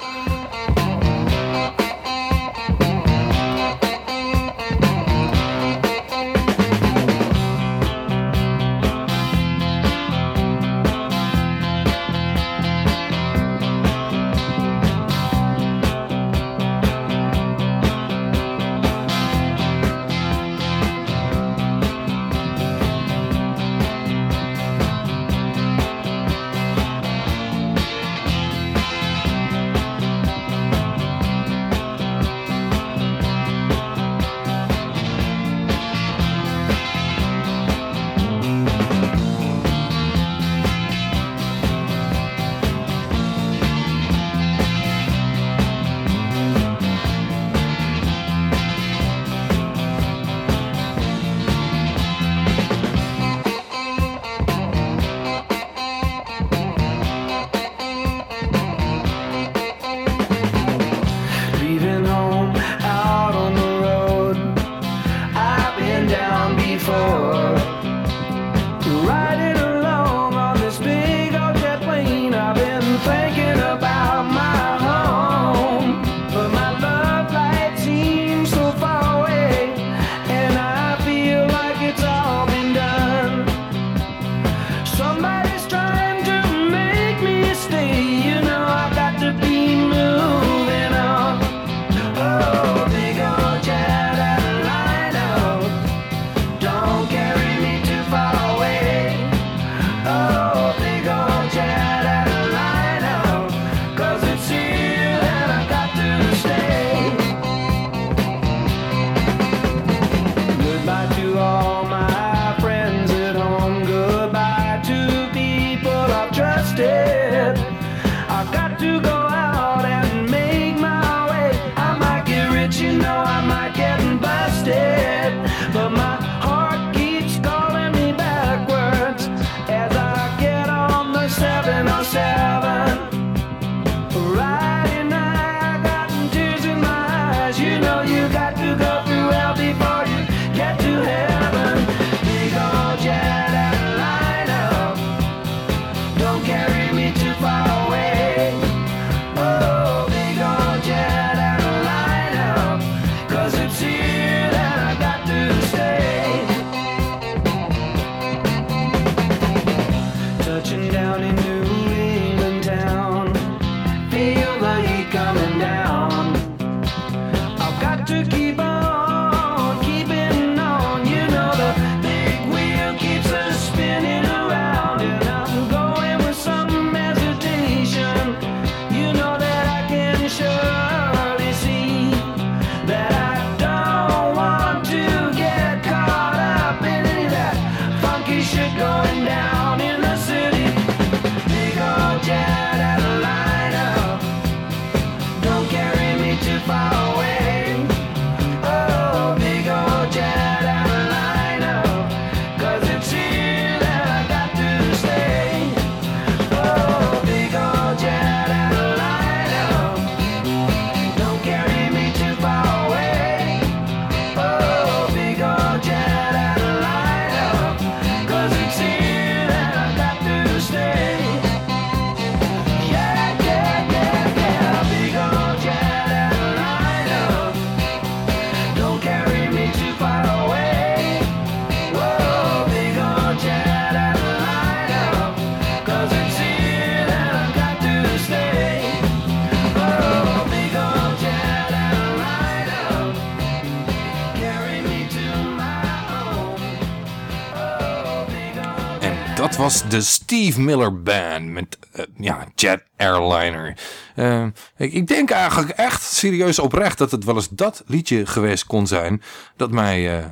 Was de Steve Miller Band met eh, ja, Jet Airliner. Eh, ik, denk eigenlijk echt serieus oprecht dat het wel eens dat liedje geweest kon zijn dat mij eh,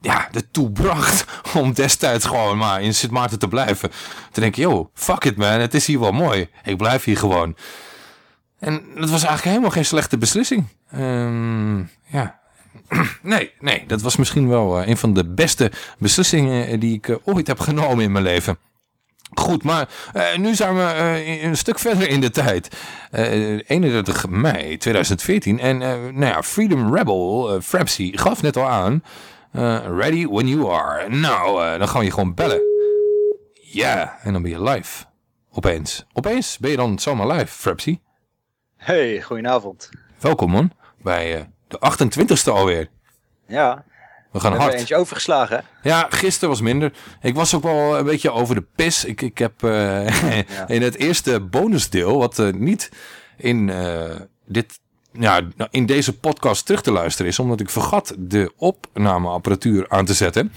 ja, ertoe bracht om destijds gewoon maar in Sint Maarten te blijven. Te denken, yo, fuck it man, het is hier wel mooi. Ik blijf hier gewoon. En dat was eigenlijk helemaal geen slechte beslissing. Ehm, ja, Nee, nee, dat was misschien wel eh, een van de beste beslissingen eh, die ik eh, ooit heb genomen in mijn leven. Goed, maar nu zijn we een stuk verder in de tijd. Eh 31 mei 2014. En nou ja, Freedom Rebel, Frapsy, gaf net al aan. ready when you are. Nou, dan gaan we je gewoon bellen. Ja, en dan ben je live. Opeens. Opeens ben je dan zomaar live, Frapsy. Hey, goedenavond. Welkom man, bij de 28ste alweer. Ja, We gaan we hard. eentje overgeslagen. Ja, gisteren was minder. Ik was ook wel een beetje over de pis. Ik, ik heb eh, in het eerste bonusdeel, wat eh, niet in, eh, dit, ja, nou, in deze podcast terug te luisteren is, omdat ik vergat de opnameapparatuur aan te zetten,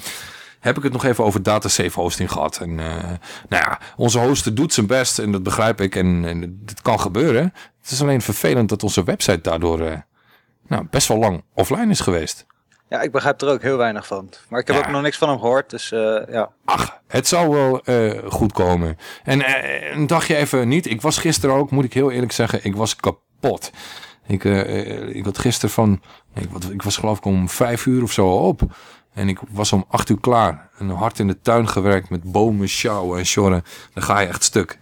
heb ik het nog even over datasave hosting gehad. En nou ja, onze hoster doet zijn best en dat begrijp ik en, en het kan gebeuren. Het is alleen vervelend dat onze website daardoor nou, best wel lang offline is geweest. Ja, ik begrijp er ook heel weinig van. Maar ik heb Ja. ook nog niks van hem gehoord, dus eh, ja. Ach, het zou wel eh, goed komen. En eh, een dagje even niet. Ik was gisteren ook, moet ik heel eerlijk zeggen, ik was kapot. Ik, ik had gisteren van, ik, wat, ik was geloof ik om vijf uur of zo op. En ik was om acht uur klaar. En hard in de tuin gewerkt met bomen, sjouwen en sjorren. Dan ga je echt stuk.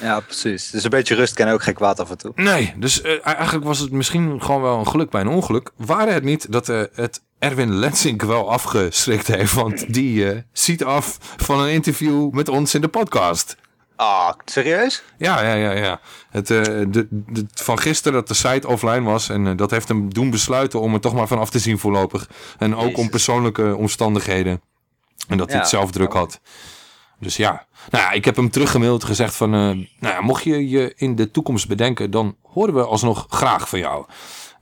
Ja, precies. Dus een beetje rust kan ook geen kwaad af en toe. Nee, dus eh, eigenlijk was het misschien gewoon wel een geluk bij een ongeluk. Waren het niet dat eh, het Erwin Lensink wel afgeschrikt heeft. Want die eh, ziet af van een interview met ons in de podcast. Ah, serieus? Ja, ja, ja, ja. Het, de, de, van gisteren dat de site offline was. En dat heeft hem doen besluiten om er toch maar van af te zien voorlopig. En ook om persoonlijke omstandigheden. En dat hij het zelf druk had. Dus ja. Nou ja, ik heb hem teruggemaild gezegd van... eh, nou ja, mocht je je in de toekomst bedenken... dan horen we alsnog graag van jou.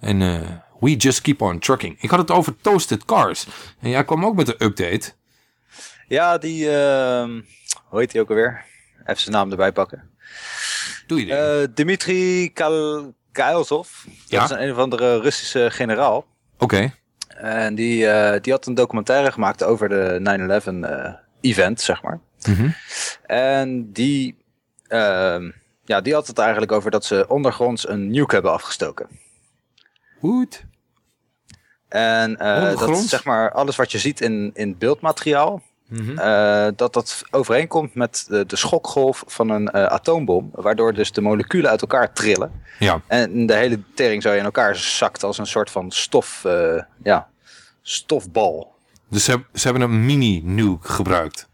En eh, we just keep on trucking. Ik had het over Toasted Cars. En jij kwam ook met een update. Ja, die, ehm, hoe heet hij ook alweer? Even zijn naam erbij pakken. Doe je dit? Eh Dmitri Kal Kailsov. Dat Ja. is een, een of andere Russische generaal. Oké. En die, die had een documentaire gemaakt over de 9-11 eh, event, zeg maar. Mhm. En die, ehm, ja, die had het eigenlijk over dat ze ondergronds een nuke hebben afgestoken. Goed. En eh, dat zeg maar alles wat je ziet in, in beeldmateriaal, Mhm. eh, dat dat overeenkomt met de, de schokgolf van een eh, atoombom, waardoor dus de moleculen uit elkaar trillen. Ja. En de hele tering zo in elkaar zakt als een soort van stof, ja, stofbal. Dus ze, ze hebben een mini-nuke gebruikt.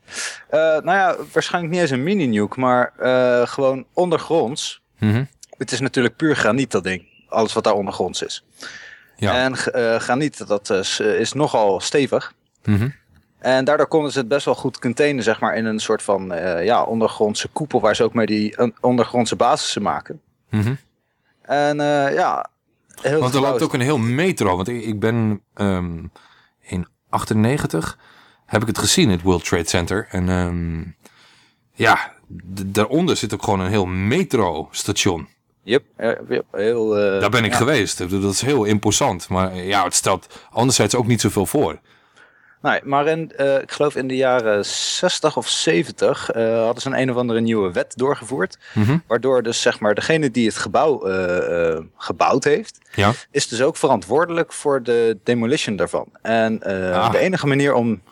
Eh, nou ja, waarschijnlijk niet eens een mini-nuke, maar eh, gewoon ondergronds. Mhm. Het is natuurlijk puur graniet, dat ding. Alles wat daar ondergronds is. Ja. En eh, graniet, dat is, is nogal stevig. Mhm. En daardoor konden ze het best wel goed containen, zeg maar, in een soort van ja, ondergrondse koepel waar ze ook mee die ondergrondse basissen maken. Mhm. En ja, heel Want er loopt ook een heel metro. Want ik, ik ben ehm, 98 heb ik het gezien, het World Trade Center. En ehm, ja, daaronder zit ook gewoon een heel metrostation. Yep, yep, heel... eh, Daar ben ik ja. geweest. Dat is heel imposant. Maar eh, ja, het stelt anderzijds ook niet zoveel voor. Nee, maar in, eh, ik geloof in de jaren 60 of 70 eh, hadden ze een een of andere nieuwe wet doorgevoerd. Mhm. Waardoor dus zeg maar degene die het gebouw eh, gebouwd heeft, Ja. is dus ook verantwoordelijk voor de demolition daarvan. En Ah. de enige manier om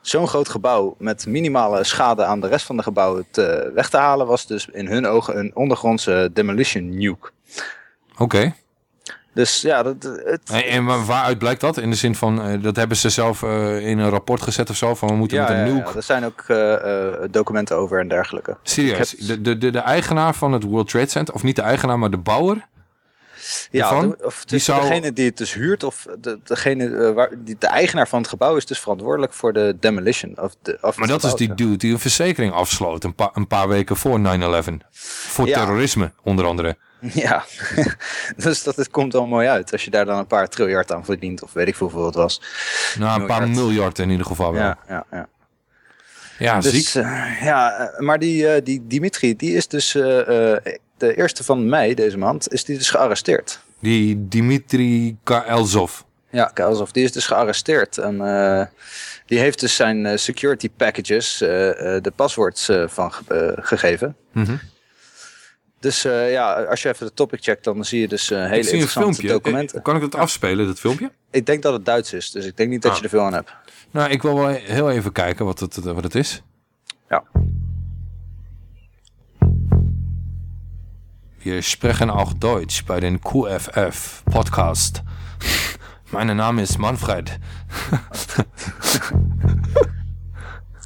zo'n groot gebouw met minimale schade aan de rest van de gebouwen te, weg te halen, was dus in hun ogen een ondergrondse demolition nuke. Oké. Dus ja, dat, het, En, en waar- waaruit blijkt dat? In de zin van, eh, dat hebben ze zelf eh, in een rapport gezet of zo? Van we moeten ja, met een ja, nuke. ja, er zijn ook eh, documenten over en dergelijke. Serieus, heb- de, de, de, de eigenaar van het World Trade Center, of niet de eigenaar, maar de bouwer, Ja, de- of Die zou- degene die het dus huurt, of de, degene, waar, die, de eigenaar van het gebouw is dus verantwoordelijk voor de demolition. Of de, of Maar dat is die dude die een verzekering afsloot een, pa- een paar weken voor 9-11. Voor Ja. terrorisme, onder andere. Ja, dus dat het komt al mooi uit als je daar dan een paar triljard aan verdient, of weet ik veel hoeveel het was. Nou, een paar Miljard. in ieder geval wel. Ja, Ja, ja, ja. ziek. Dus, eh, ja, eh, maar die, eh, die Dimitri, die is dus de eerste van mei deze maand, is die dus gearresteerd. Die Dimitri Kaelzov. Ja, Kailsov, die is dus gearresteerd. En die heeft dus zijn security packages, de paswords eh, van ge- gegeven. Mhm. Dus eh, ja, als je even de topic checkt, dan zie je dus eh, hele Ik zie een interessante filmpje. documenten. Eh, Kan ik dat afspelen, dat filmpje? Ik denk dat het Duits is, dus ik denk niet dat Ah. je er veel aan hebt. Nou, ik wil wel heel even kijken wat het, wat het is. Ja. Wir sprechen auch Deutsch bei den QFF Podcast. Mein Name ist Manfred.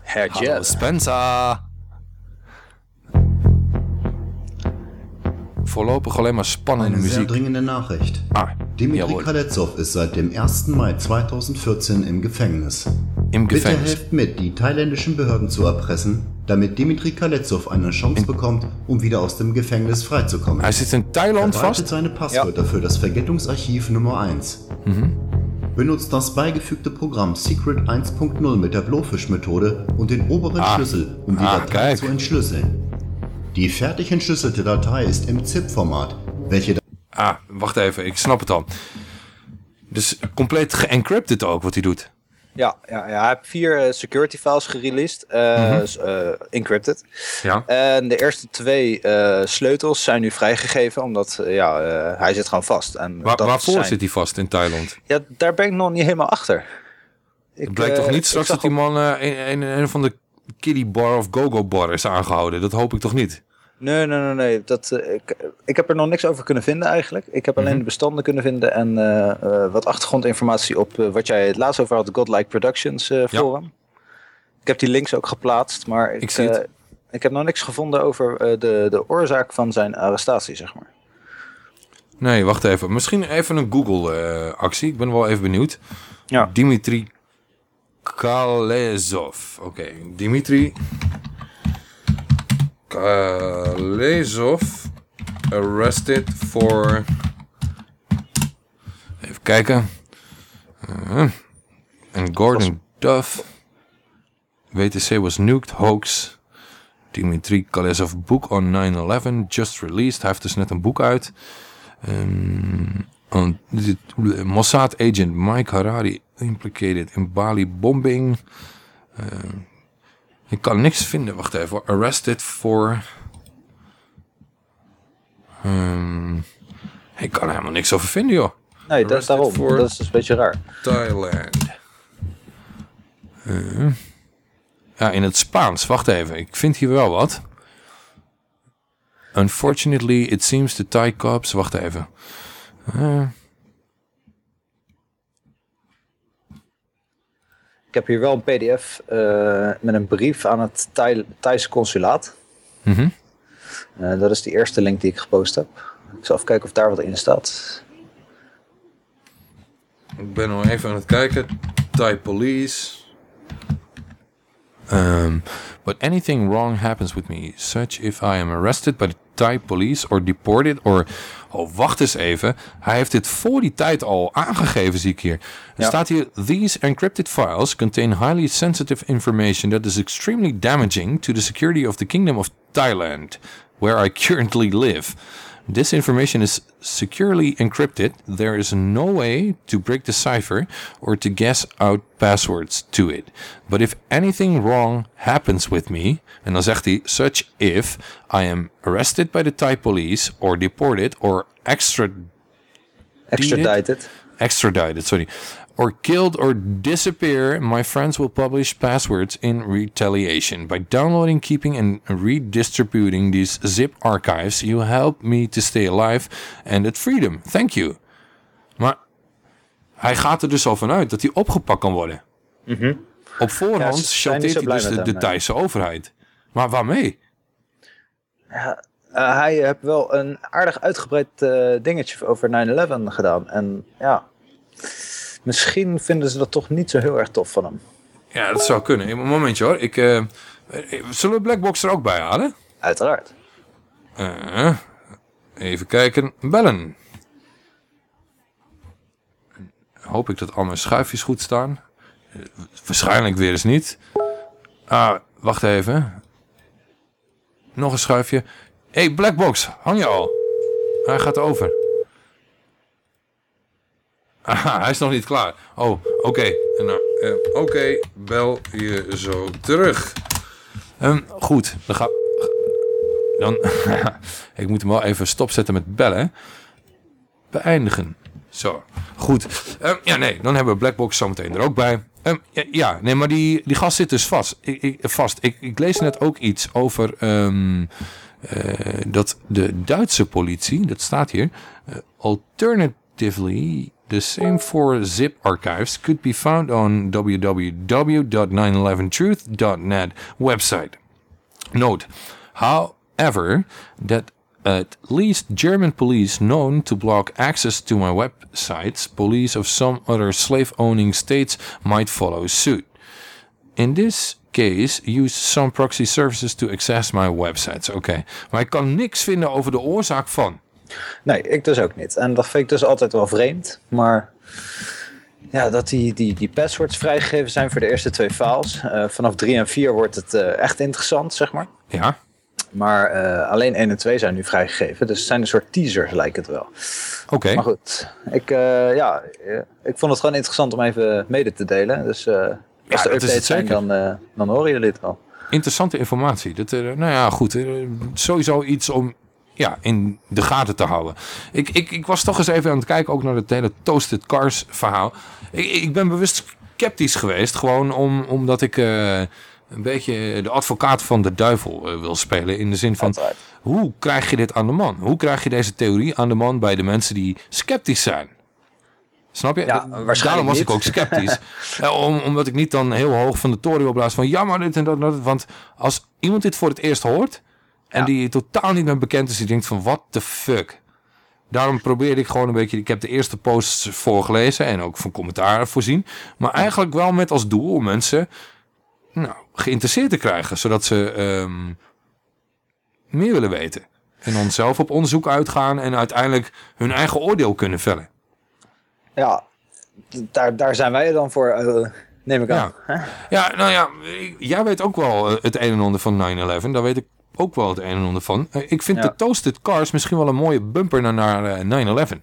Herr Hallo. Spencer. Voorlopig alleen maar spannende Eine sehr muziek. dringende Nachricht. Ah, Dimitri jawohl. Kaletsov ist seit dem 1. Mai 2014 im Gefängnis. Im Bitte Gefängnis. helft mit, die thailändischen Behörden zu erpressen, damit Dimitri Kaletsov eine Chance bekommt, um wieder aus dem Gefängnis freizukommen. Hij zit in Thailand Verbreitet vast. seine Passwörter für das Vergeltungsarchiv Nummer 1. Mhm. Benutzt das beigefügte Programm Secret 1.0 mit der Blowfish-Methode und den oberen Ah. Schlüssel, um die Ah, Datei geil. zu entschlüsseln. Die fertig entschlüsselte Datei ist im ZIP-Format, welche Ah, wacht even. Ik snap het al. Dus compleet geëncrypted ook wat hij doet. Ja, ja, ja, hij heeft vier eh, security files gereleased, eh, s- eh, encrypted. Ja. En de eerste twee eh, sleutels zijn nu vrijgegeven, omdat ja, eh, hij zit gewoon vast. En Waar, dat waarvoor zijn- zit hij vast in Thailand? Ja, daar ben ik nog niet helemaal achter. Ik, Het blijkt toch niet ik straks dat die man in, in een van de kiddie bar of go-go bar is aangehouden? Dat hoop ik toch niet? Nee, nee, nee. nee. Dat, eh, ik, ik heb er nog niks over kunnen vinden eigenlijk. Ik heb alleen Mhm. de bestanden kunnen vinden en eh, eh, wat achtergrondinformatie op wat jij het laatst over had, Godlike Productions forum. Ik heb die links ook geplaatst, maar ik, Ik heb nog niks gevonden over de, de oorzaak van zijn arrestatie, zeg maar. Nee, wacht even. Misschien even een Google-actie. ik ben wel even benieuwd. Ja. Dimitri Kalezov. Oké, Dimitri Kalezov arrested for... Even kijken. Uh, en Gordon Duff. WTC was nuked, hoax. Dimitri Kalezov book on 9-11 just released. Hij heeft dus net een boek uit. On- dit- Mossad agent Mike Harari implicated in Bali bombing. Ehm, ik kan niks vinden. Wacht even. Arrested for. Ehm, ik kan helemaal niks over vinden, joh. Nee, dat is daarom. Dat is dus een beetje raar. Thailand. Eh, ja, in het Spaans. Wacht even. Ik vind hier wel wat. Unfortunately, it seems the Thai cops... Wacht even. Eh, Ik heb hier wel een pdf eh, met een brief aan het Thai- Thaise consulaat. mhm. Eh, dat is de eerste link die ik gepost heb. Ik zal even kijken of daar wat in staat. Ik ben nog even aan het kijken. Thai police. Um, but anything wrong happens with me, such if I am arrested by the Thai police or deported or... Oh, wacht eens even. Hij heeft dit voor die tijd al aangegeven, zie ik hier. Er Ja. staat hier... These encrypted files contain highly sensitive information that is extremely damaging to the security of the Kingdom of Thailand, where I currently live. This information is securely encrypted. There is no way to break the cipher or to guess out passwords to it. But if anything wrong happens with me, en dan zegt hij, such if I am arrested by the Thai police or deported or extra Extradited. extradited, sorry, or killed or disappear, my friends will publish passwords in retaliation. By downloading, keeping, and redistributing these zip archives, you help me to stay alive and at freedom. Thank you. Maar hij gaat er dus al vanuit dat hij opgepakt kan worden. Op voorhand Mhm. Ja, chanteert hij dus de, hem, de nee. Thaise overheid. Maar waarmee? Eh, hij heeft wel een aardig uitgebreid eh, dingetje over 9-11 gedaan. En ja, misschien vinden ze dat toch niet zo heel erg tof van hem. Ja, dat zou kunnen. Een momentje hoor. Ik, eh, zullen we Blackbox er ook bij halen? Uiteraard. Eh, even kijken. Bellen. Hoop ik dat al mijn schuifjes goed staan. Eh, waarschijnlijk weer eens niet. Ah, wacht even. Nog een schuifje. hey, Blackbox, hang je al? Hij gaat over. Aha, hij is nog niet klaar. Oh, oké. Nou, oké, bel je zo terug. Ehm, goed, dan ga... Dan, ik moet hem wel even stopzetten met bellen. Beëindigen. Zo, goed. Ehm, ja, nee, dan hebben we Blackbox zometeen er ook bij. Ehm, ja, nee, maar die, die gast zit dus vast. Ik, ik, vast. Ik, ik lees net ook iets over eh, dat de Duitse politie, dat staat hier, eh, alternatively The same four zip archives could be found on www.911truth.net website. Note, however, that at least German police known to block access to my websites, police of some other slave-owning states might follow suit. In this case, use some proxy services to access my websites. Oké, maar ik kan niks vinden over de oorzaak van. Nee, ik dus ook niet. En dat vind ik dus altijd wel vreemd. Maar ja, dat die, die, die passwords vrijgegeven zijn voor de eerste twee files. Eh, vanaf 3 en 4 wordt het eh, echt interessant, zeg maar. Ja, Maar eh, alleen 1 en 2 zijn nu vrijgegeven. Dus het zijn een soort teasers, lijkt het wel. oké. Maar goed, ik, ja, ik vond het gewoon interessant om even mede te delen. Dus als er is het updates zijn, dan, dan horen jullie het wel. Interessante informatie. Dat, nou ja, goed. sowieso iets om ja, in de gaten te houden. Ik, ik, ik was toch eens even aan het kijken ook naar het hele Toasted Cars verhaal. Ik, ik ben bewust sceptisch geweest. Gewoon om, omdat ik eh, een beetje de advocaat van de duivel eh, wil spelen. In de zin van, Altijd. hoe krijg je dit aan de man? Hoe krijg je deze theorie aan de man bij de mensen die sceptisch zijn? Snap je? Ja, Daarom was niet. ik ook sceptisch. Eh, om, omdat ik niet dan heel hoog van de toren wil blazen van ja, maar dit en dat, en dat. Want als iemand dit voor het eerst hoort en Ja. die totaal niet meer bekend is, die denkt van what the fuck. Daarom probeerde ik gewoon een beetje, ik heb de eerste posts voorgelezen en ook van commentaar voorzien. Maar eigenlijk wel met als doel om mensen nou, geïnteresseerd te krijgen, zodat ze ehm, meer willen weten. En dan zelf op onderzoek uitgaan en uiteindelijk hun eigen oordeel kunnen vellen. Ja, daar, daar zijn wij dan voor, eh, neem ik aan. Ja. Ja, nou ja, ik- jij weet ook wel eh, het een en ander van 9-11. Daar weet ik ook wel het een en ander van. Eh, Ik vind Ja. de Toasted Cars misschien wel een mooie bumper naar, naar eh, 9-11.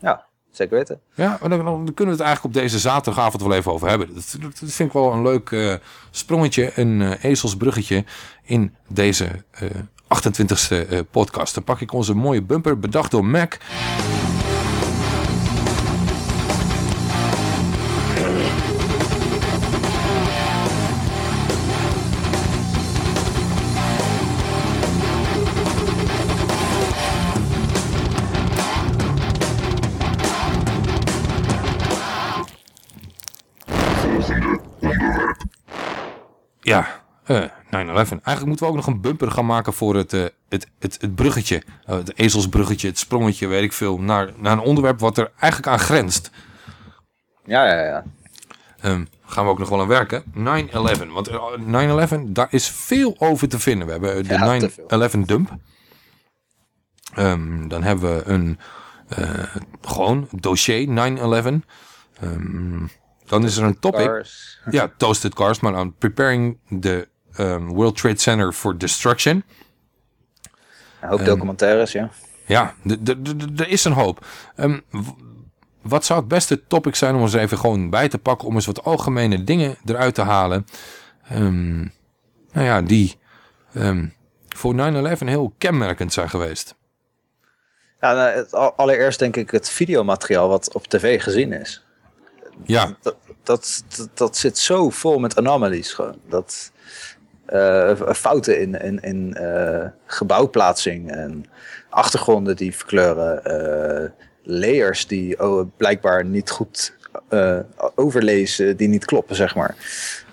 Ja, zeker weten. Ja, dan, dan kunnen we het eigenlijk op deze zaterdagavond wel even over hebben. Dat, dat vind ik wel een leuk eh, sprongetje, een eh, ezelsbruggetje in deze eh 28e eh, podcast. Dan pak ik onze mooie bumper, bedacht door Mac. Ja, eh 9-11. Eigenlijk moeten we ook nog een bumper gaan maken voor het, eh, het, het, het bruggetje. Eh, het ezelsbruggetje, het sprongetje, weet ik veel. Naar, naar een onderwerp wat er eigenlijk aan grenst. Ja, ja, ja. Ehm, gaan we ook nog wel aan werken. 9-11. Want eh, 9-11, daar is veel over te vinden. We hebben de Ja, te veel. 9-11 dump. Ehm, dan hebben we een gewoon dossier 9-11. Ehm, dan is er een topic. Cars. Ja, Toasted Cars, maar aan Preparing the um, World Trade Center for Destruction. Een hoop documentaires, ja. Ja, er is een hoop. W- wat zou het beste topic zijn om eens even gewoon bij te pakken... om eens wat algemene dingen eruit te halen... Nou ja, die voor 9-11 heel kenmerkend zijn geweest. ja nou, het, allereerst denk ik het videomateriaal wat op tv gezien is. Ja, Dat, dat, dat, zit zo vol met anomalies gewoon. Dat, eh, fouten in, in, in eh, gebouwplaatsing en achtergronden die verkleuren. eh, layers die oh, blijkbaar niet goed overlezen, die niet kloppen, zeg maar.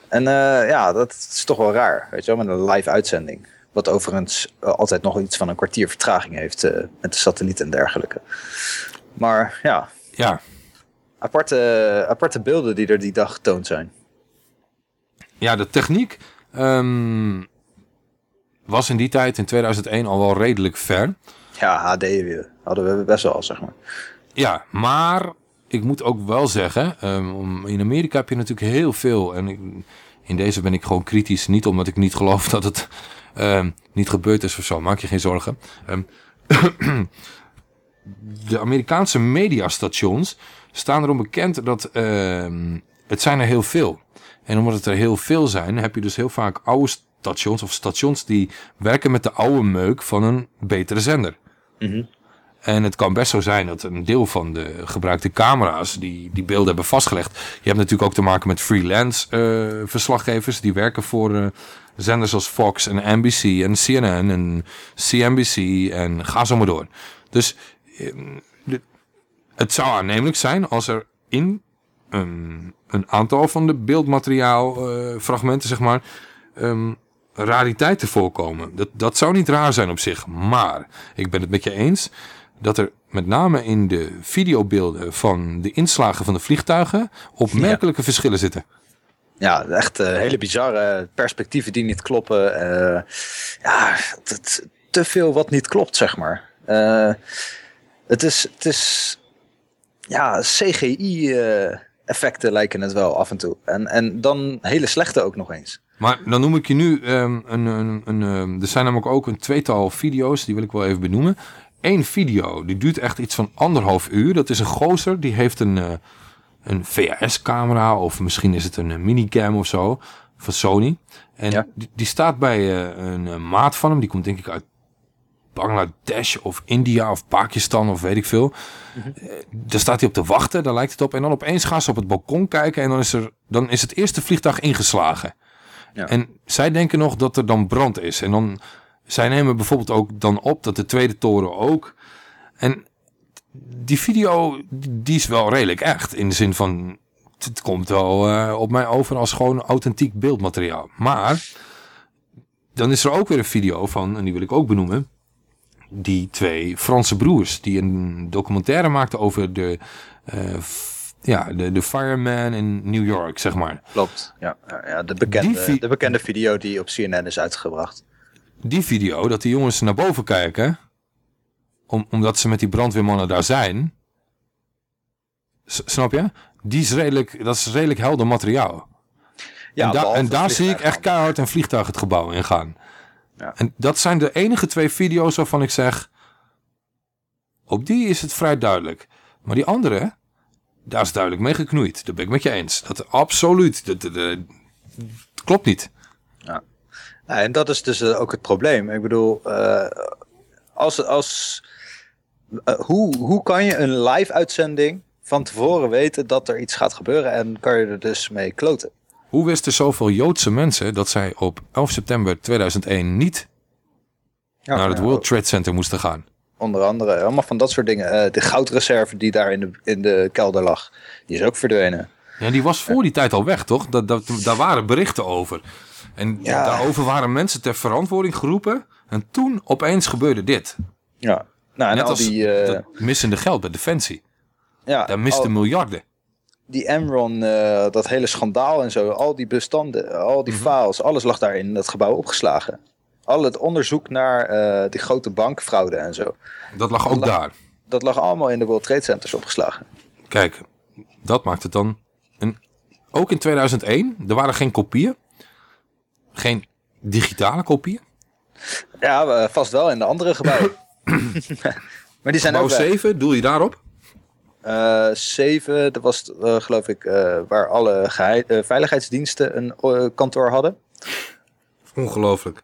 En ja, dat is toch wel raar, weet je wel, met een live uitzending. Wat overigens altijd nog iets van een kwartier vertraging heeft met de satelliet en dergelijke. Maar ja, ja, aparte, aparte beelden die er die dag getoond zijn. ja de techniek ehm, was in die tijd, in 2001, al wel redelijk ver. Ja, HD weer. hadden we best wel, zeg maar. Ja, maar ik moet ook wel zeggen, ehm, in Amerika heb je natuurlijk heel veel. En ik, in deze ben ik gewoon kritisch. Niet omdat ik niet geloof dat het ehm, niet gebeurd is of zo. Maak je geen zorgen. De Amerikaanse mediastations staan erom bekend dat ehm, het zijn er heel veel. En omdat het er heel veel zijn, heb je dus heel vaak oude stations of stations die werken met de oude meuk van een betere zender. En het kan best zo zijn dat een deel van de gebruikte camera's die die beelden hebben vastgelegd. Je hebt natuurlijk ook te maken met freelance eh, verslaggevers die werken voor eh, zenders als Fox en NBC en CNN en CNBC en ga zo maar door. Dus eh, de- het zou aannemelijk zijn als er in een, een aantal van de beeldmateriaalfragmenten, fragmenten, zeg maar, ehm, rariteiten voorkomen. Dat, dat zou niet raar zijn op zich. Maar ik ben het met je eens dat er met name in de videobeelden van de inslagen van de vliegtuigen opmerkelijke verschillen zitten. Ja, echt eh, hele bizarre perspectieven die niet kloppen. Eh, ja, te veel wat niet klopt, zeg maar. Eh, het is, het is, ja, CGI-effecten lijken het wel af en toe. En, en dan hele slechte ook nog eens. Maar dan noem ik je nu ehm, een, een, een, ehm, er zijn namelijk ook een tweetal video's, die wil ik wel even benoemen. Eén video, die duurt echt iets van anderhalf uur. Dat is een gozer, die heeft een, eh, een VHS-camera of misschien is het een eh, minicam of zo van Sony. En Ja. die, die staat bij eh, een eh, maat van hem, die komt denk ik uit Bangladesh of India of Pakistan of weet ik veel. Eh, Daar staat hij op te wachten, daar lijkt het op. En dan opeens gaan ze op het balkon kijken en dan is, er, dan is het eerste vliegtuig ingeslagen. Ja. En zij denken nog dat er dan brand is. En dan, zij nemen bijvoorbeeld ook dan op dat de tweede toren ook. En die video, die is wel redelijk echt. In de zin van, het komt wel eh, op mij over als gewoon authentiek beeldmateriaal. Maar, dan is er ook weer een video van, en die wil ik ook benoemen. Die twee Franse broers, die een documentaire maakten over de, eh, ja, de, de fireman in New York, zeg maar. Klopt. Ja, ja, de, bekende, de bekende video die op CNN is uitgebracht. die video, dat die jongens naar boven kijken, om, omdat ze met die brandweermannen daar zijn, S- snap je? Die is redelijk, dat is redelijk helder materiaal. Ja, en, da- en daar zie ik echt keihard een vliegtuig het gebouw in gaan. Ja. En dat zijn de enige twee video's waarvan ik zeg, op die is het vrij duidelijk. Maar die andere, daar is duidelijk mee geknoeid. Daar ben ik met je eens. Dat absoluut, dat, dat- dat- dat klopt niet. Ja, en dat is dus eh, ook het probleem. Ik bedoel, eh, als, als, eh, hoe, hoe kan je een live uitzending van tevoren weten dat er iets gaat gebeuren en kan je er dus mee kloten? Hoe wisten zoveel Joodse mensen dat zij op 11 september 2001 niet Ja, naar het ja, World Trade Center moesten gaan? Onder andere, allemaal van dat soort dingen. Eh, de goudreserve die daar in de, in de kelder lag, die is ook verdwenen. Ja, die was voor die tijd al weg, toch? Dat, dat, daar waren berichten over. En Ja. daarover waren mensen ter verantwoording geroepen. En toen opeens gebeurde dit. Ja, nou en Net al als die, eh, dat missende geld bij Defensie. ja, Daar misten al- miljarden. Die Enron, eh, dat hele schandaal en zo, al die bestanden, al die files, alles lag daar in dat gebouw opgeslagen. Al het onderzoek naar eh, die grote bankfraude en zo. Dat lag ook lag- daar. Dat lag allemaal in de World Trade Centers opgeslagen. Kijk, dat maakt het dan... Een, ook in 2001, er waren geen kopieën. Geen digitale kopieën. Ja, eh, vast wel in de andere gebouwen. maar die zijn Bouw ook weg. 7, doel je daarop? Eh, zeven, dat was eh, geloof ik eh, waar alle veiligheidsdiensten een kantoor hadden. Ongelooflijk.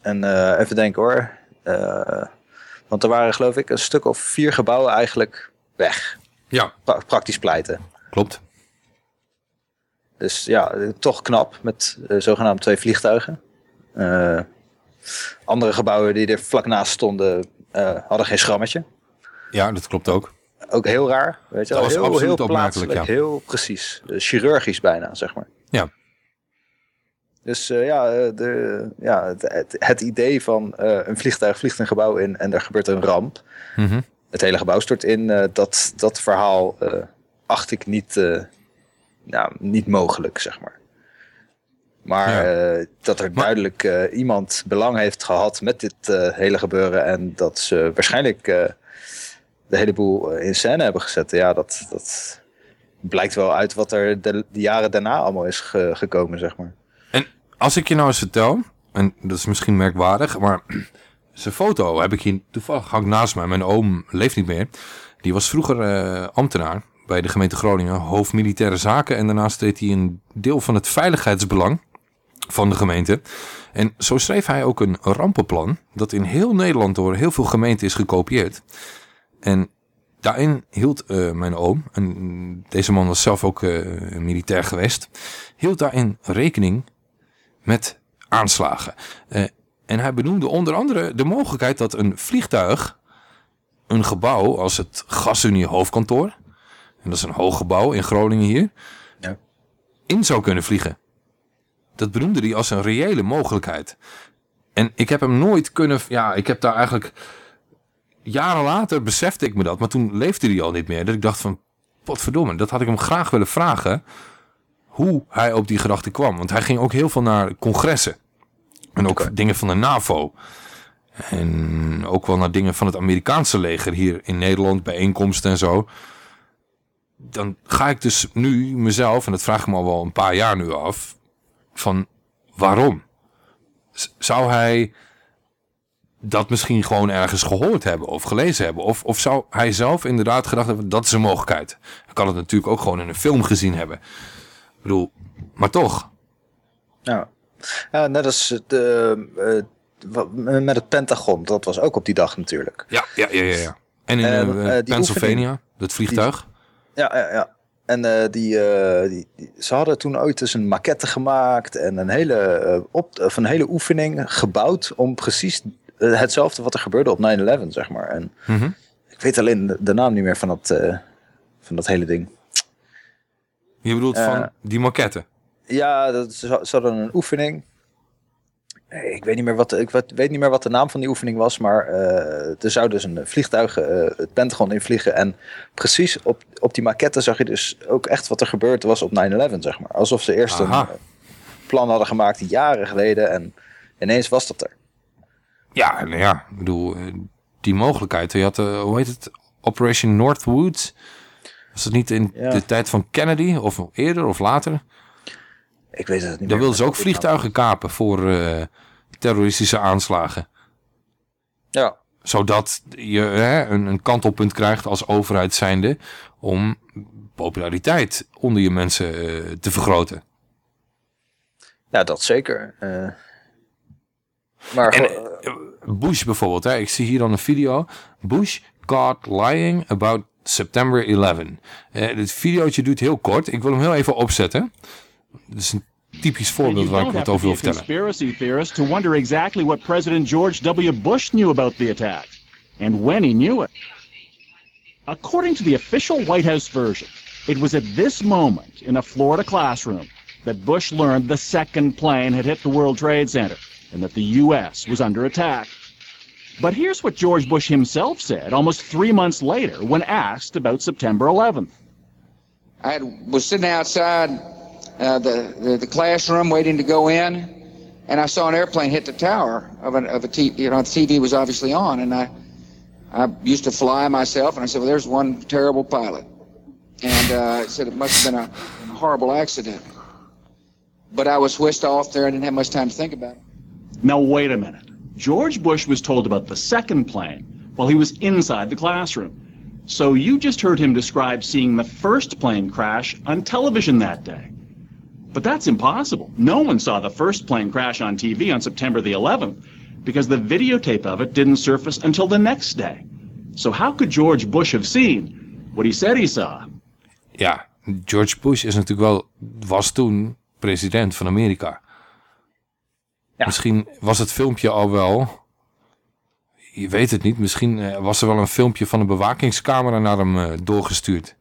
En even denken hoor. Want er waren geloof ik een stuk of vier gebouwen eigenlijk weg. Ja, Pra- praktisch pleiten. klopt. Dus ja, toch knap met eh, zogenaamd twee vliegtuigen. Andere gebouwen die er vlak naast stonden hadden geen schrammetje. Ja, dat klopt ook. Ook heel raar. Weet je Dat wel? was heel, absoluut heel plaatselijk, ja. heel precies. Chirurgisch bijna, zeg maar. Ja. Dus eh, ja, eh, de, ja het, het, idee van eh, een vliegtuig vliegt een gebouw in en er gebeurt een ramp. Mhm. Het hele gebouw stort in. dat, dat verhaal acht ik niet, nou, niet mogelijk, zeg maar. Maar Ja. dat er Maar- duidelijk iemand belang heeft gehad met dit hele gebeuren. En dat ze waarschijnlijk de hele boel eh, in scène hebben gezet. Ja, dat, dat blijkt wel uit wat er de, de jaren daarna allemaal is ge- gekomen, zeg maar. En als ik je nou eens vertel, en dat is misschien merkwaardig, maar zijn foto heb ik hier toevallig hangt naast mij. Mijn oom leeft niet meer. Die was vroeger eh, ambtenaar bij de gemeente Groningen, hoofd militaire zaken. En daarnaast deed hij een deel van het veiligheidsbelang van de gemeente. En zo schreef hij ook een rampenplan dat in heel Nederland door heel veel gemeenten is gekopieerd. En daarin hield eh, mijn oom, en deze man was zelf ook eh, militair geweest, hield daarin rekening met aanslagen. Eh, en hij benoemde onder andere de mogelijkheid dat een vliegtuig een gebouw als het GasUnie hoofdkantoor, en dat is een hoog gebouw in Groningen hier, Ja. in zou kunnen vliegen. Dat benoemde hij als een reële mogelijkheid. En ik heb hem nooit kunnen, ja, ik heb daar eigenlijk, jaren later besefte ik me dat, maar toen leefde hij al niet meer. Dat ik dacht van, potverdomme, dat had ik hem graag willen vragen, hoe hij op die gedachte kwam. Want hij ging ook heel veel naar congressen. En ook dingen van de NAVO. En ook wel naar dingen van het Amerikaanse leger hier in Nederland, bijeenkomsten en zo. Dan ga ik dus nu mezelf, en dat vraag ik me al wel een paar jaar nu af, van waarom? Zou hij dat misschien gewoon ergens gehoord hebben of gelezen hebben? Of, of zou hij zelf inderdaad gedacht hebben, dat is een mogelijkheid? Hij kan het natuurlijk ook gewoon in een film gezien hebben. Ik bedoel, maar toch. Ja. ja, net als de, eh, wat- met het Pentagon. Dat was ook op die dag natuurlijk. Ja, ja, ja, ja. ja. En in Eh, eh, eh, Pennsylvania, dat vliegtuig. Ja, ja, ja. En eh, die, eh, die, die- ze hadden toen ooit eens een maquette gemaakt en een hele, eh, op, of een hele oefening gebouwd om precies eh, hetzelfde wat er gebeurde op 9-11, zeg maar. En Mhm. ik weet alleen de, de naam niet meer van dat, eh, van dat hele ding. Je bedoelt Eh, van die maquette. Ja, dat, ze, ze hadden een oefening. Eh, Ik weet, niet meer wat, de- ik weet niet meer wat de naam van die oefening was, maar eh, er zou dus een vliegtuig eh, het Pentagon invliegen. En precies op, op die maquette zag je dus ook echt wat er gebeurd was op 9-11, zeg maar. Alsof ze eerst Aha. een eh, plan hadden gemaakt jaren geleden en ineens was dat er. Ja, nou ja, ik bedoel, eh, die mogelijkheid. Je had, eh, hoe heet het, Operation Northwoods. Was het niet in Ja. de tijd van Kennedy of eerder of later? Ik weet het niet Daar meer. wilden ze ook vliegtuigen kapen voor eh, terroristische aanslagen. Ja, Zodat je hè, een, een kantelpunt krijgt als overheid zijnde om populariteit onder je mensen te vergroten. ja dat zeker. Maar En, Bush bijvoorbeeld, hè? ik zie hier dan een video. Bush caught lying about September 11. Eh dit videootje duurt heel kort. Ik wil hem heel even opzetten. Dit is een typisch voorbeeld waar ik to over wil vertellen. conspiracy to wonder exactly what President George W. Bush knew about the attack and when he knew it. According to the official White House version, it was at this moment in a Florida classroom that Bush learned the second plane had hit the World Trade Center and that the U.S. was under attack. But here's what George Bush himself said almost three months later when asked about September 11th. I had, was sitting outside uh, the, the the classroom waiting to go in, and I saw an airplane hit the tower of an of a T, you know the TV was obviously on, and I I used to fly myself, and I said, well, there's one terrible pilot, and uh, I said it must have been a horrible accident. But I was whisked off there. I didn't have much time to think about it. Now, wait a minute. George Bush was told about the second plane while he was inside the classroom. So you just heard him describe seeing the first plane crash on television that day. But that's impossible. No one saw the first plane crash on TV on September the 11th because the videotape of it didn't surface until the next day. So how could George Bush have seen what he said he saw? Ja, George Bush is natuurlijk wel, was toen president van Amerika. Ja. Misschien was het filmpje al wel, je weet het niet, misschien eh, was er wel een filmpje van een bewakingscamera naar hem eh, doorgestuurd.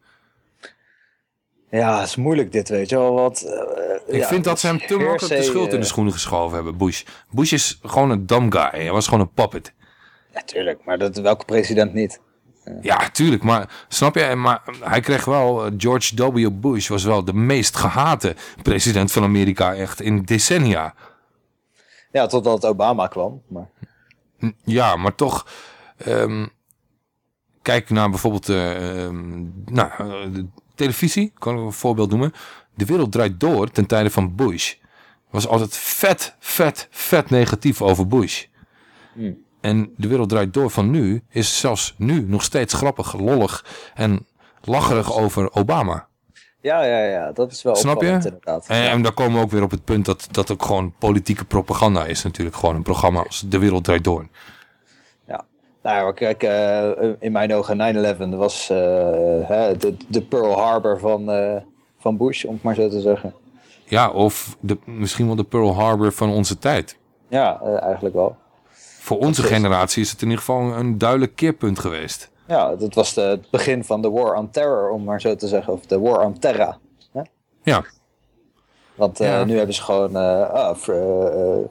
ja, het is moeilijk dit, weet je wel. Want, eh, Ik ja, vind dat ze hem te makkelijk de schuld in de schoenen geschoven hebben, Bush. Bush is gewoon een dumb guy, hij was gewoon een puppet. Ja, tuurlijk, maar dat, welke president niet? Ja, tuurlijk, maar snap je, maar hij kreeg wel, George W. Bush was wel de meest gehate president van Amerika echt in decennia. Ja, totdat Obama kwam. Maar... Ja, maar toch. ehm, kijk naar bijvoorbeeld eh, ehm, nou, eh, de televisie. Kan ik een voorbeeld noemen. De wereld draait door ten tijde van Bush. Was altijd vet, vet, vet negatief over Bush. En de wereld draait door van nu is zelfs nu nog steeds grappig, lollig en lacherig over Obama. Ja, ja, ja, dat is wel Snap je? inderdaad. En, en daar komen we ook weer op het punt dat dat ook gewoon politieke propaganda is natuurlijk. Gewoon een programma als De Wereld Draait Door. Ja. Nou kijk, eh, in mijn ogen 9-11 was eh, de, de Pearl Harbor van, eh, van Bush, om het maar zo te zeggen. Ja, of de, misschien wel de Pearl Harbor van onze tijd. Ja, eigenlijk wel. Voor onze generatie is het in ieder geval een duidelijk keerpunt geweest. Ja, dat was de, het begin van de War on Terror, om maar zo te zeggen. Of de War on Terra. Hè? Ja. Want eh, Ja. nu hebben ze gewoon... eh, ah, eh,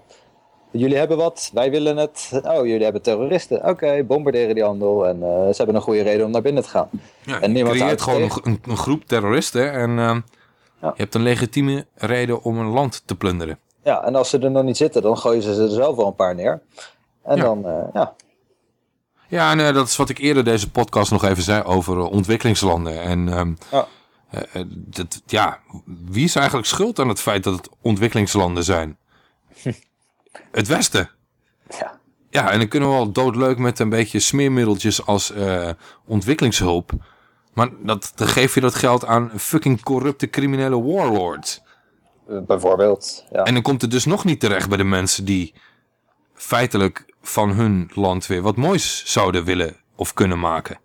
jullie hebben wat, wij willen het. Oh, jullie hebben terroristen. Oké, bombarderen die handel. En ze hebben een goede reden om naar binnen te gaan. Ja, En je creëert gewoon een, een, groep terroristen en Ja. je hebt een legitieme reden om een land te plunderen. Ja, en als ze er nog niet zitten, dan gooien ze er zelf wel een paar neer. En Ja. dan, ja, Ja, en dat is wat ik eerder deze podcast nog even zei over eh, ontwikkelingslanden. En ehm, Ja. eh, eh, dat, ja, wie is eigenlijk schuld aan het feit dat het ontwikkelingslanden zijn? het Westen. ja. Ja, en dan kunnen we wel doodleuk met een beetje smeermiddeltjes als ontwikkelingshulp. Maar dat, dan geef je dat geld aan fucking corrupte criminele warlords. bijvoorbeeld. Ja. En dan komt het dus nog niet terecht bij de mensen die feitelijk van hun land weer wat moois zouden willen of kunnen maken.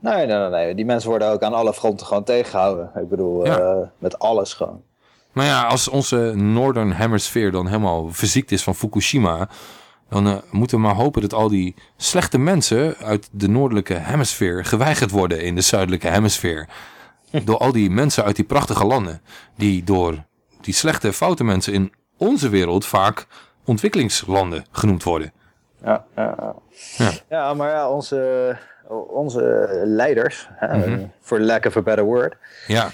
Nee, nee, nee, nee. Die mensen worden ook aan alle fronten gewoon tegengehouden. Ik bedoel, Ja. eh, met alles gewoon. Maar ja, als onze Northern Hemisphere dan helemaal verziekt is van Fukushima... dan eh, moeten we maar hopen dat al die slechte mensen uit de noordelijke hemisfeer... geweigerd worden in de zuidelijke hemisfeer. Door al die mensen uit die prachtige landen... die door die slechte, foute mensen in onze wereld vaak ontwikkelingslanden genoemd worden. Ja, ja, ja. Ja. ja maar ja, onze, onze leiders, hè, Mhm. for lack of a better word, Ja,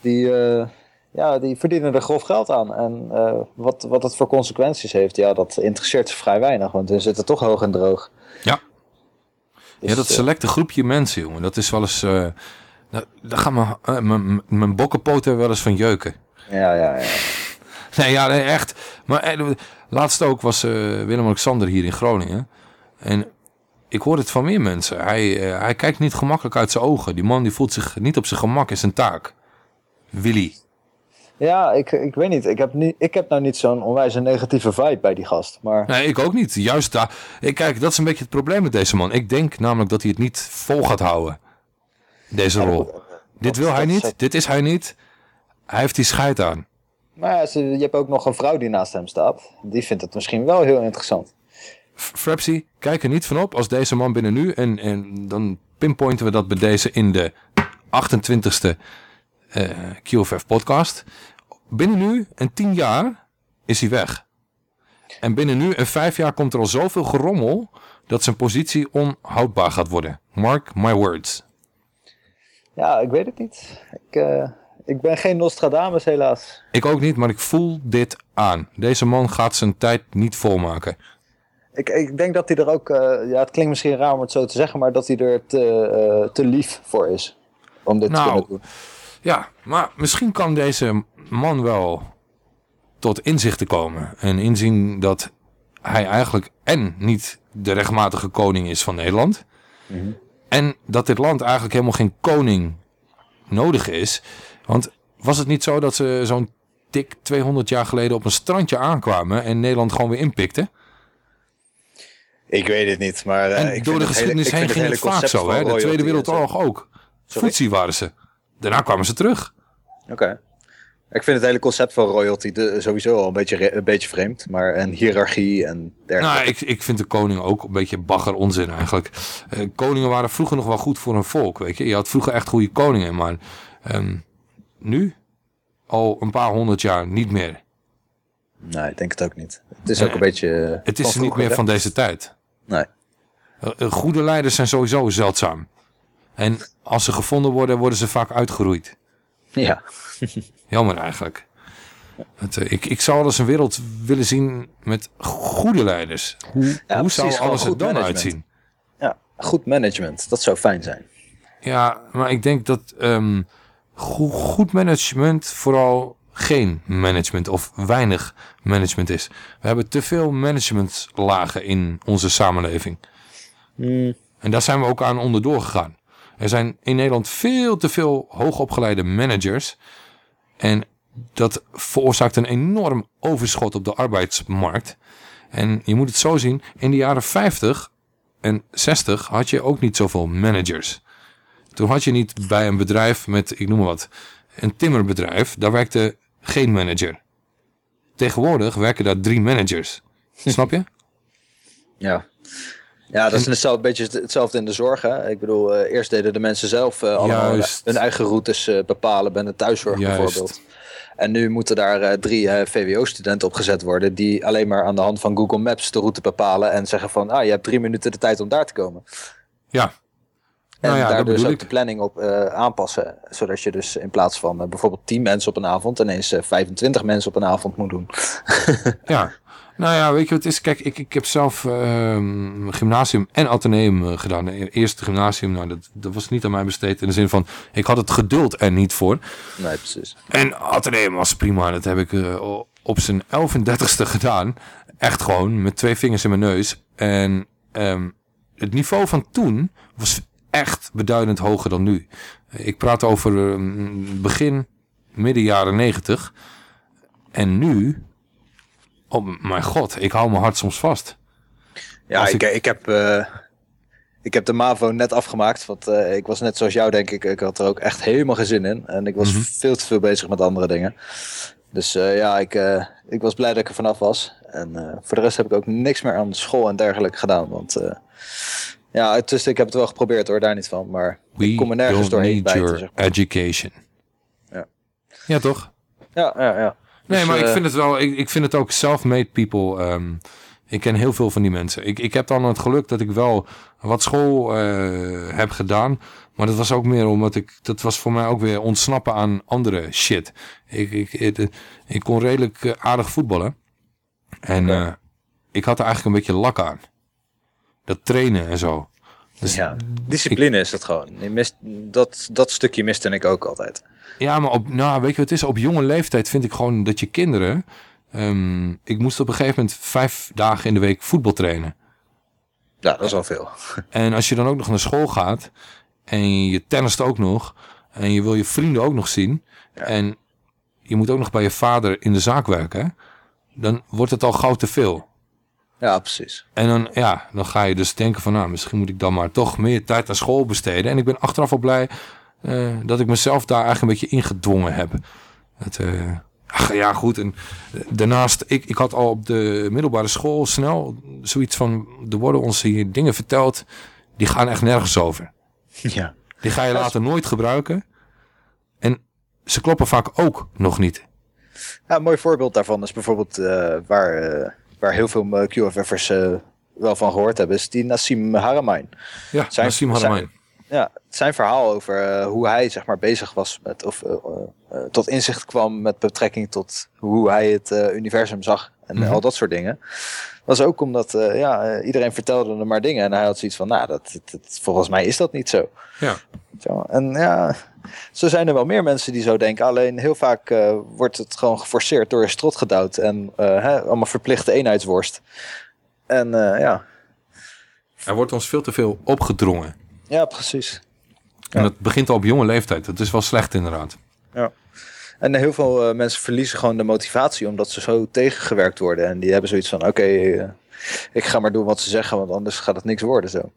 die, eh, ja, die verdienen er grof geld aan. En eh, wat, wat het voor consequenties heeft, ja, dat interesseert ze vrij weinig. Want ze zitten toch hoog en droog. Ja. Dus, ja, dat eh, selecte groepje mensen, jongen. Dat is wel eens... eh, daar gaan mijn- mijn bokkenpoten wel eens van jeuken. ja, ja, ja. Nee, ja, nee, echt. Maar laatst ook was eh, Willem-Alexander hier in Groningen. En ik hoor het van meer mensen. Hij, eh, hij kijkt niet gemakkelijk uit zijn ogen. Die man die voelt zich niet op zijn gemak in zijn taak. Willy. Ja, ik, ik weet niet. Ik heb, niet, ik heb nou niet zo'n onwijs een negatieve vibe bij die gast. Maar Nee, ik ook niet. Juist daar. Ik, kijk, dat is een beetje het probleem met deze man. Ik denk namelijk dat hij het niet vol gaat houden. Deze rol. Dit wil hij niet. Dit is hij niet. Hij heeft die scheid aan. Maar ze- je hebt ook nog een vrouw die naast hem staat. Die vindt het misschien wel heel interessant. Frapsy, kijk er niet van op als deze man binnen nu. En, en dan pinpointen we dat bij deze in de 28ste eh QFF podcast. Binnen nu en 10 jaar is hij weg. En binnen nu en 5 jaar komt er al zoveel gerommel dat zijn positie onhoudbaar gaat worden. Mark my words. Ja, ik weet het niet. Ik, eh, ik ben geen Nostradamus helaas. Ik ook niet, maar ik voel dit aan. Deze man gaat zijn tijd niet volmaken. Ik, ik denk dat hij er ook, eh, ja het klinkt misschien raar om het zo te zeggen, maar dat hij er te, eh, te lief voor is. Om dit te Nou, kunnen doen. Ja, maar misschien kan deze man wel tot inzichten komen. En inzien dat hij eigenlijk en niet de rechtmatige koning is van Nederland. En dat dit land eigenlijk helemaal geen koning nodig is. Want was het niet zo dat ze zo'n dik 200 jaar geleden op een strandje aankwamen en Nederland gewoon weer inpikte? Ik weet het niet, maar eh, En door de geschiedenis heen ging het vaak zo. Hè? De Tweede Wereldoorlog ook. Sorry? Foetsie waren ze. Daarna kwamen ze terug. Oké. Ik vind het hele concept van royalty de- sowieso al een beetje, een beetje vreemd. Maar een hiërarchie en dergelijke. Nou, ik, ik vind de koning ook een beetje bagger onzin eigenlijk. Eh, koningen waren vroeger nog wel goed voor een volk, weet je. Je had vroeger echt goede koningen, maar ehm, nu al een paar honderd jaar niet meer. Nee, ik denk het ook niet. Het is Nee, ook een beetje... eh, Het is niet meer hè? van deze tijd. Nee. Eh, eh, goede leiders zijn sowieso zeldzaam. En als ze gevonden worden, worden ze vaak uitgeroeid. Ja. Jammer eigenlijk. Het, eh, ik, ik zou wel eens een wereld willen zien met goede leiders. Hoe, hoe precies, zou alles er dan management. uitzien? ja. Goed management. Dat zou fijn zijn. Ja, maar ik denk dat ehm, go- goed management vooral geen management of weinig management is. We hebben te veel managementlagen in onze samenleving. En daar zijn we ook aan onderdoor gegaan. Er zijn in Nederland veel te veel hoogopgeleide managers. En dat veroorzaakt een enorm overschot op de arbeidsmarkt. En je moet het zo zien, in de jaren 50 en 60 had je ook niet zoveel managers. Toen had je niet bij een bedrijf met, ik noem maar wat, een timmerbedrijf, daar werkte geen manager. Tegenwoordig werken daar drie managers. Snap je? Ja. Ja, dat is hetzelfde, een beetje hetzelfde in de zorg. Hè? Ik bedoel, eh, eerst deden de mensen zelf eh, allemaal Juist. hun eigen routes eh, bepalen bij de thuiszorg Juist. bijvoorbeeld. En nu moeten daar drie VWO-studenten op gezet worden die alleen maar aan de hand van Google Maps de route bepalen en zeggen van, ah, je hebt drie minuten de tijd om daar te komen. Ja. En Nou ja, daar dat dus ook ik. de planning op eh, aanpassen, zodat je dus in plaats van eh, bijvoorbeeld 10 mensen op een avond ineens eh, 25 mensen op een avond moet doen. Ja. Nou ja, weet je wat het is? Kijk, ik, ik heb zelf ehm, gymnasium en ateneum eh, gedaan. E- Eerst gymnasium, nou, dat, dat was niet aan mij besteed. In de zin van, ik had het geduld er niet voor. Nee, precies. En ateneum was prima. Dat heb ik eh, op zijn 31ste gedaan. Echt gewoon, met twee vingers in mijn neus. En ehm, het niveau van toen was echt beduidend hoger dan nu. Ik praat over ehm, begin, midden jaren 90. En nu, oh mijn god, ik hou mijn hart soms vast. Ja, ik, ik- ik, heb, eh, ik heb de MAVO net afgemaakt. Want eh, ik was net zoals jou, denk ik. Ik had er ook echt helemaal geen zin in. En ik was Mhm. veel te veel bezig met andere dingen. Dus eh, ja, ik, ik was blij dat ik er vanaf was. En voor de rest heb ik ook niks meer aan school en dergelijke gedaan. Want ja, het- ik heb het wel geprobeerd hoor, daar niet van. Maar We ik kom er nergens don't doorheen need bijten. your Zeg maar. education. Ja. Ja, toch? Ja, ja, ja. Nee, Dus, maar ik eh, vind het wel, ik, ik vind het ook self-made people. ehm, ik ken heel veel van die mensen. Ik, ik heb dan het geluk dat ik wel wat school eh, heb gedaan. Maar dat was ook meer omdat ik, dat was voor mij ook weer ontsnappen aan andere shit. Ik, ik, ik, ik kon redelijk eh, aardig voetballen. En eh, ik had er eigenlijk een beetje lak aan. Dat trainen en zo. Dus ja, discipline is het gewoon. Mist, dat, dat stukje miste ik ook altijd. Ja, maar op, nou, weet je wat het is? Op jonge leeftijd vind ik gewoon dat je kinderen... ehm, ik moest op een gegeven moment vijf dagen in de week voetbal trainen. Ja, dat is al veel. En als je dan ook nog naar school gaat... en je tennist ook nog... en je wil je vrienden ook nog zien... en je moet ook nog bij je vader in de zaak werken... dan wordt het al gauw te veel. Ja, precies. En dan, ja, dan ga je dus denken van... nou, misschien moet ik dan maar toch meer tijd aan school besteden. En ik ben achteraf wel blij... eh, dat ik mezelf daar eigenlijk een beetje ingedwongen heb. Het, eh, ach, ja, goed. En eh, daarnaast, ik, ik had al op de middelbare school snel zoiets van... er worden ons hier dingen verteld, die gaan echt nergens over. Ja. Die ga je later nooit gebruiken. En ze kloppen vaak ook nog niet. Ja, een mooi voorbeeld daarvan is bijvoorbeeld eh, waar, eh, waar heel veel eh, QFF'ers eh wel van gehoord hebben, is die Nassim Haramein. Ja, Zijn- Nassim Haramein. Ja, zijn verhaal over eh, hoe hij zeg maar bezig was met, of tot inzicht kwam met betrekking tot hoe hij het universum zag en Mhm. al dat soort dingen. Was ook omdat ja, iedereen vertelde er maar dingen en hij had zoiets van, nou, dat, dat, dat- volgens mij is dat niet zo. Ja. Zo, en ja, zo zijn er wel meer mensen die zo denken. Alleen heel vaak eh, wordt het gewoon geforceerd door je strot gedouwd. En eh, hè, allemaal verplichte eenheidsworst. En eh, ja. Er wordt ons veel te veel opgedrongen. ja, precies. En dat begint al op jonge leeftijd. Dat is wel slecht inderdaad. Ja. En heel veel mensen verliezen gewoon de motivatie omdat ze zo tegengewerkt worden. En die hebben zoiets van, oké, ik ga maar doen wat ze zeggen, want anders gaat het niks worden zo.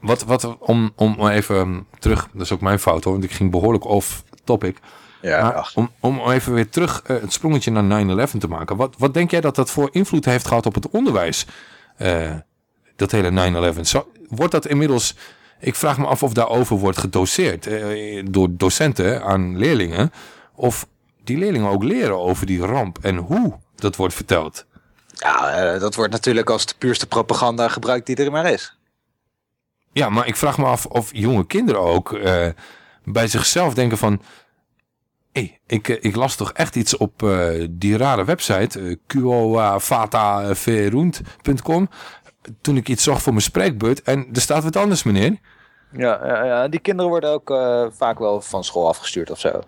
Wat, wat om, om even um, terug, dat is ook mijn fout hoor, want ik ging behoorlijk off topic. Ja, om, om even weer terug eh, het sprongetje naar 9-11 te maken. Wat, wat denk jij dat dat voor invloed heeft gehad op het onderwijs? Eh, dat hele 9-11. Zo- Wordt dat inmiddels, ik vraag me af of daarover wordt gedoseerd eh, door docenten aan leerlingen. Of die leerlingen ook leren over die ramp en hoe dat wordt verteld. Ja, dat wordt natuurlijk als de puurste propaganda gebruikt die er maar is. Ja, maar ik vraag me af of jonge kinderen ook eh, bij zichzelf denken van... Hé, ik, eh, ik las toch echt iets op eh, die rare website, uh. Toen ik iets zocht voor mijn spreekbeurt en er staat wat anders, meneer. Ja, ja, ja, die kinderen worden ook vaak wel van school afgestuurd of zo.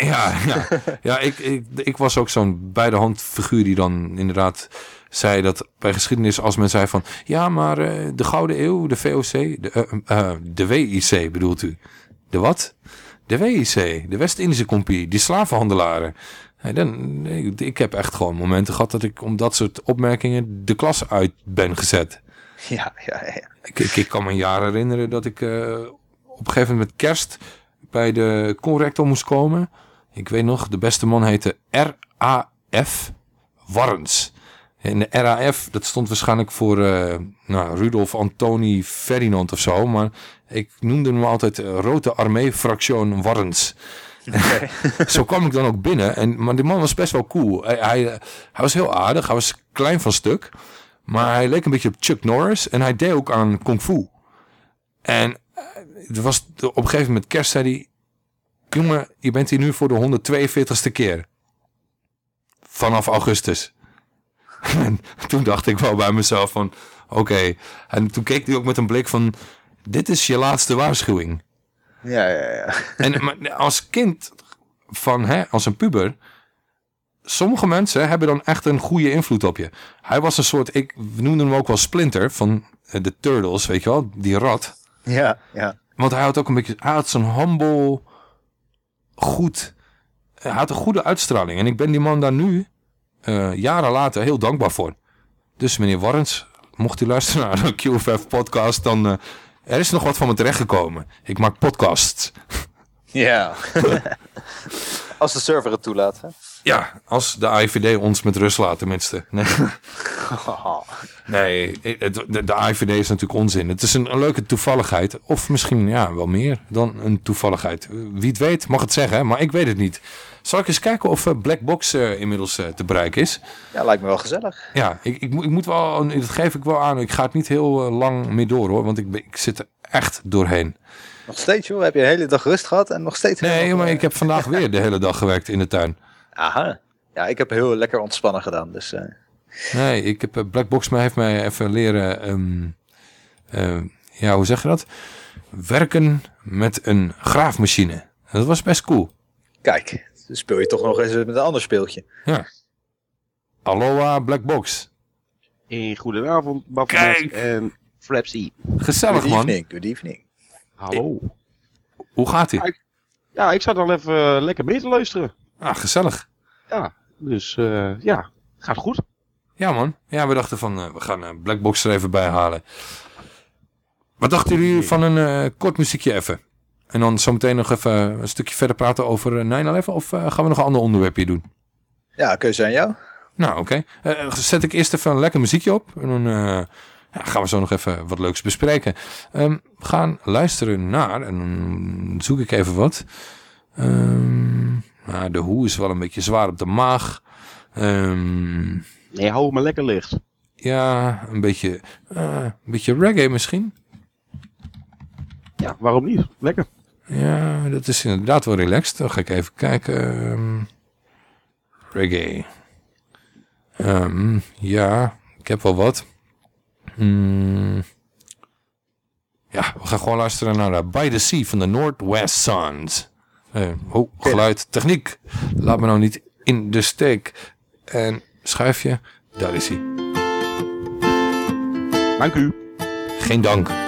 ja, ja. ja ik, ik, ik was ook zo'n bij de hand figuur die dan inderdaad zei dat bij geschiedenis als men zei van... Ja, maar eh, de Gouden Eeuw, de VOC, de, eh, eh, de WIC bedoelt u. De wat? De WIC, de West-Indische Compagnie, die slavenhandelaren. Dan, ik heb echt gewoon momenten gehad dat ik om dat soort opmerkingen de klas uit ben gezet. Ja, ja, ja. Ik, ik, ik kan me een jaar herinneren dat ik op een gegeven moment met kerst bij de conrector moest komen. Ik weet nog, de beste man heette R.A.F. Warrens. En de RAF, dat stond waarschijnlijk voor eh, nou, Rudolf Antoni Ferdinand of zo. Maar ik noemde hem altijd uh, Rode Armee Fractie Warrens. zo kwam ik dan ook binnen. En, maar die man was best wel cool. Hij, hij, hij was heel aardig. Hij was klein van stuk. Maar hij leek een beetje op Chuck Norris. En hij deed ook aan kung fu. En eh, het was op een gegeven moment kerst zei hij... Jongen, je bent hier nu voor de 142ste keer. Vanaf augustus. En toen dacht ik wel bij mezelf van... Oké. En toen keek hij ook met een blik van... Dit is je laatste waarschuwing. Ja, ja, ja. En maar als kind van, hè, als een puber... Sommige mensen hebben dan echt een goede invloed op je. Hij was een soort, ik we noemden hem ook wel Splinter van eh, de Turtles, weet je wel, die rat. Ja, ja. Want hij had ook een beetje, hij had zo'n humble, goed, hij had een goede uitstraling. En ik ben die man daar nu, eh, jaren later, heel dankbaar voor. Dus meneer Warrens, mocht u luisteren naar de QFF podcast, dan, eh, er is nog wat van me terechtgekomen. Ik maak podcasts. Ja. Als de server het toelaat. Hè? Ja, als de IVD ons met rust laat tenminste. Nee, nee het- de, de IVD is natuurlijk onzin. Het is een, een leuke toevalligheid. Of misschien ja, wel meer dan een toevalligheid. Wie het weet mag het zeggen, maar ik weet het niet. Zal ik eens kijken of eh, Black Box eh, inmiddels eh, te bereiken is? Ja, lijkt me wel gezellig. Ja, ik, ik, moet- ik moet wel, dat geef ik wel aan. Ik ga het niet heel lang meer door hoor, want ik, ik zit er echt doorheen. Nog steeds joh, heb je een hele dag rust gehad en nog steeds... Nee, maar ik heb vandaag weer de hele dag gewerkt in de tuin. Aha. Ja, ik heb heel lekker ontspannen gedaan, dus... Nee, ik heb, Black Box heeft mij even leren, ehm, eh, ja, hoe zeg je dat? Werken met een graafmachine. Dat was best cool. kijk, dan speel je toch nog eens met een ander speeltje. Ja. Aloha Black Box. En goedenavond, Kijk. en Flapsy. Gezellig good man. evening, good evening. Hallo. Hoe gaat ie? Ja, ik zat al even eh, lekker mee te luisteren. Ah, gezellig. Ja, dus eh, ja, gaat goed. Ja man. Ja, we dachten van, eh, we gaan Black Box er even bij halen. Wat dachten jullie van een eh, kort muziekje even? En dan zometeen nog even een stukje verder praten over eh, 9-11? Of eh, gaan we nog een ander onderwerpje doen? Ja, keuze aan jou. Nou, oké. Eh, zet ik eerst even een lekker muziekje op. En dan eh, ja, gaan we zo nog even wat leuks bespreken. Ehm, we gaan luisteren naar, en dan zoek ik even wat. Ehm, nou, de hoe is wel een beetje zwaar op de maag. Ehm, Nee, hou me lekker licht. ja, een beetje, eh, een beetje reggae misschien. Ja, waarom niet? Lekker. Ja, dat is inderdaad wel relaxed. Dan ga ik even kijken. Ehm, reggae. Ehm, ja, ik heb wel wat. Hmm. Ja, we gaan gewoon luisteren naar uh, By the Sea van de Northwest Sons. Eh, oh, geluid, techniek. Laat me nou niet in de steek. En schuifje, daar is hij. Dank u. Geen dank.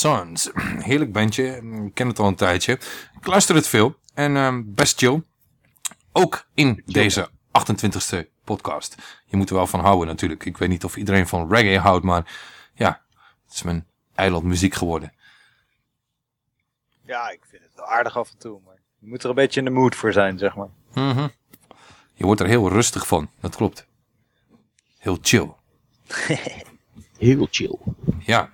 Sons. Heerlijk bandje, ik ken het al een tijdje. Ik luister het veel en ehm, best chill. Ook in deze 28e podcast. Je moet er wel van houden natuurlijk. Ik weet niet of iedereen van reggae houdt, maar ja, het is mijn eilandmuziek geworden. Ja, ik vind het wel aardig af en toe. Maar je moet er een beetje in de mood voor zijn, zeg maar. Mhm. Je wordt er heel rustig van, dat klopt. Heel chill. Heel chill. Ja.